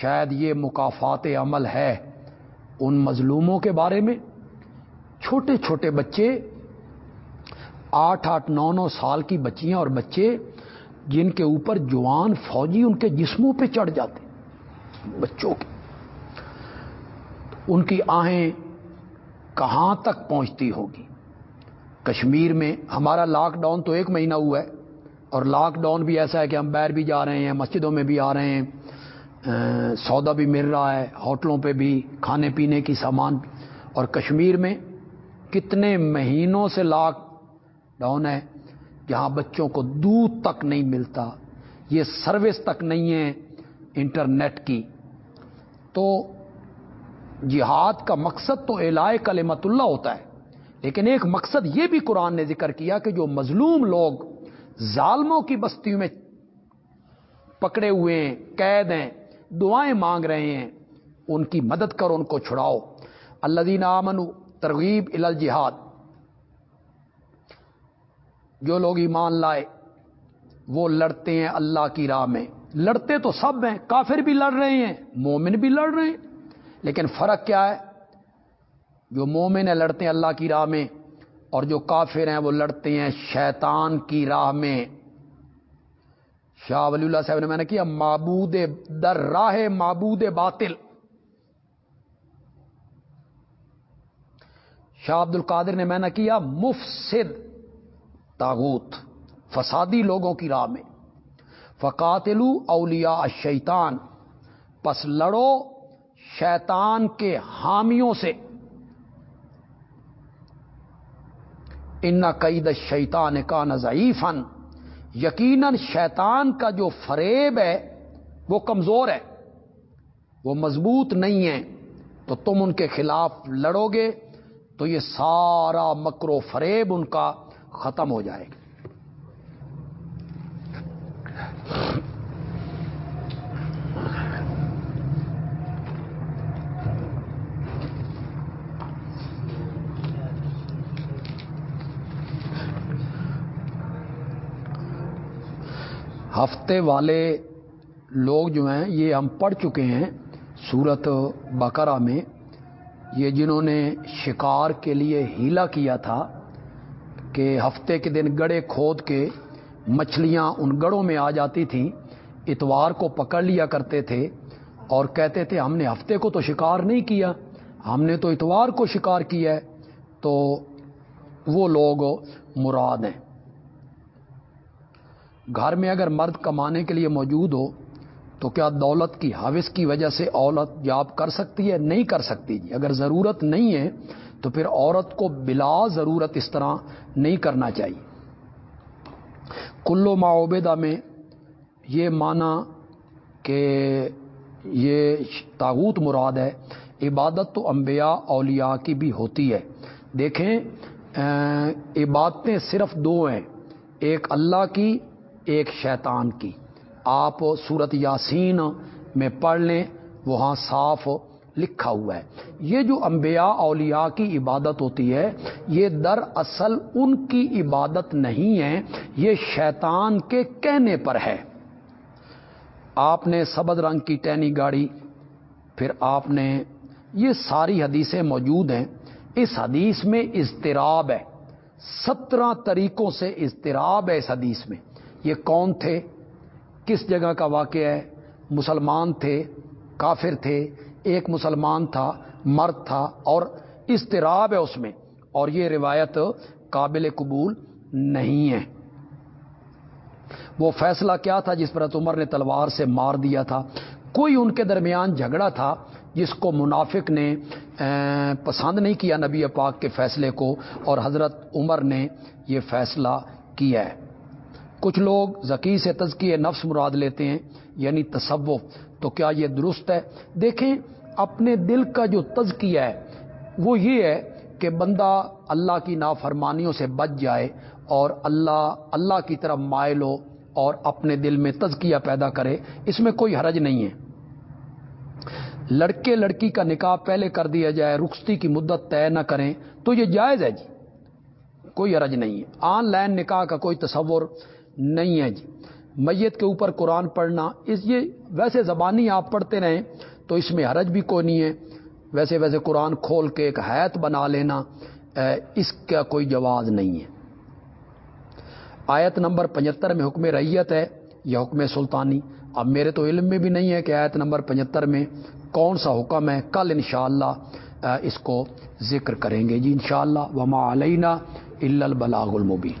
شاید یہ مقافات عمل ہے ان مظلوموں کے بارے میں۔ چھوٹے چھوٹے بچے، آٹھ آٹھ نو نو سال کی بچیاں اور بچے جن کے اوپر جوان فوجی ان کے جسموں پہ چڑھ جاتے بچوں کے۔ ان کی آہیں کہاں تک پہنچتی ہوگی؟ کشمیر میں ہمارا لاک ڈاؤن تو ایک مہینہ ہوا ہے، اور لاک ڈاؤن بھی ایسا ہے کہ ہم باہر بھی جا رہے ہیں، مسجدوں میں بھی آ رہے ہیں سودا بھی مل رہا ہے، ہوٹلوں پہ بھی، کھانے پینے کی سامان۔ اور کشمیر میں کتنے مہینوں سے لاک ڈاؤن ہے جہاں بچوں کو دودھ تک نہیں ملتا، یہ سروس تک نہیں ہے انٹرنیٹ کی۔ تو جہاد کا مقصد تو الائے کلمت اللہ ہوتا ہے، لیکن ایک مقصد یہ بھی قرآن نے ذکر کیا کہ جو مظلوم لوگ ظالموں کی بستیوں میں پکڑے ہوئے ہیں، قید ہیں، دعائیں مانگ رہے ہیں، ان کی مدد کرو، ان کو چھڑاؤ۔ اللہ دین آمن ترغیب الجہاد۔ جو لوگ ایمان لائے، وہ لڑتے ہیں اللہ کی راہ میں۔ لڑتے تو سب ہیں، کافر بھی لڑ رہے ہیں، مومن بھی لڑ رہے ہیں، لیکن فرق کیا ہے؟ جو مومن ہیں، لڑتے ہیں اللہ کی راہ میں، اور جو کافر ہیں، وہ لڑتے ہیں شیطان کی راہ میں۔ شاہ ولی اللہ صاحب نے میں نے کیا معبود در راہ معبود باطل۔ شاہ عبد القادر نے میں نے کیا مفسد تاغوت فسادی لوگوں کی راہ میں۔ فقاتلو اولیاء شیطان پس لڑو شیطان کے حامیوں سے۔ ان قید شیطان کا نظیفن یقیناً شیطان کا جو فریب ہے، وہ کمزور ہے۔ وہ مضبوط نہیں ہے، تو تم ان کے خلاف لڑو گے، تو یہ سارا مکر و فریب ان کا ختم ہو جائے گا ہفتے والے لوگ جو ہیں، یہ ہم پڑھ چکے ہیں سورت بقرہ میں۔ یہ جنہوں نے شکار کے لیے ہیلا کیا تھا کہ ہفتے کے دن گڑے کھود کے مچھلیاں ان گڑوں میں آ جاتی تھیں، اتوار کو پکڑ لیا کرتے تھے اور کہتے تھے، ہم نے ہفتے کو تو شکار نہیں کیا، ہم نے تو اتوار کو شکار کیا ہے۔ تو وہ لوگ مراد ہیں۔ گھر میں اگر مرد کمانے کے لیے موجود ہو، تو کیا دولت کی حوث کی وجہ سے عورت جاب کر سکتی ہے؟ نہیں کر سکتی جی۔ اگر ضرورت نہیں ہے تو پھر عورت کو بلا ضرورت اس طرح نہیں کرنا چاہیے۔ کلو معبیدہ میں یہ مانا کہ یہ تاغوت مراد ہے، عبادت تو انبیاء اولیاء کی بھی ہوتی ہے۔ دیکھیں عبادتیں صرف دو ہیں، ایک اللہ کی، ایک شیطان کی۔ آپ صورت یاسین میں پڑھ لیں، وہاں صاف لکھا ہوا ہے۔ یہ جو انبیاء اولیاء کی عبادت ہوتی ہے، یہ در اصل ان کی عبادت نہیں ہے، یہ شیطان کے کہنے پر ہے۔ آپ نے سبز رنگ کی ٹینی گاڑی، پھر آپ نے یہ ساری حدیثیں موجود ہیں۔ اس حدیث میں اضطراب ہے۔ سترہ طریقوں سے اضطراب ہے اس حدیث میں۔ یہ کون تھے؟ کس جگہ کا واقعہ ہے؟ مسلمان تھے، کافر تھے ایک مسلمان تھا، مرد تھا اور اضطراب ہے اس میں۔ اور یہ روایت قابل قبول نہیں ہے۔ وہ فیصلہ کیا تھا جس پر عمر نے تلوار سے مار دیا تھا؟ کوئی ان کے درمیان جھگڑا تھا جس کو منافق نے پسند نہیں کیا نبی پاک کے فیصلے کو؟ اور حضرت عمر نے یہ فیصلہ کیا ہے۔ کچھ لوگ ذکی سے تزکی نفس مراد لیتے ہیں یعنی تصوف۔ تو کیا یہ درست ہے؟ دیکھیں اپنے دل کا جو تزکیہ ہے، وہ یہ ہے کہ بندہ اللہ کی نافرمانیوں سے بچ جائے اور اللہ اللہ کی طرف مائل ہو اور اپنے دل میں تزکیہ پیدا کرے، اس میں کوئی حرج نہیں ہے۔ لڑکے، لڑکی کا نکاح پہلے کر دیا جائے، رخصتی کی مدت طے نہ کریں، تو یہ جائز ہے جی۔ کوئی حرج نہیں ہے۔ آن لائن نکاح کا کوئی تصور نہیں ہے جی۔ میت کے اوپر قرآن پڑھنا، اس یہ ویسے زبانی آپ پڑھتے رہیں تو اس میں حرج بھی کوئی نہیں ہے۔ ویسے ویسے قرآن کھول کے ایک حیت بنا لینا اس کا کوئی جواز نہیں ہے۔ آیت نمبر پچہتر میں حکم ریت ہے یا حکم سلطانی۔ اب میرے تو علم میں بھی نہیں ہے کہ آیت نمبر پچہتر میں کون سا حکم ہے۔ کل انشاءاللہ اس کو ذکر کریں گے جی انشاءاللہ۔ وما علینا الا البلاغ المبین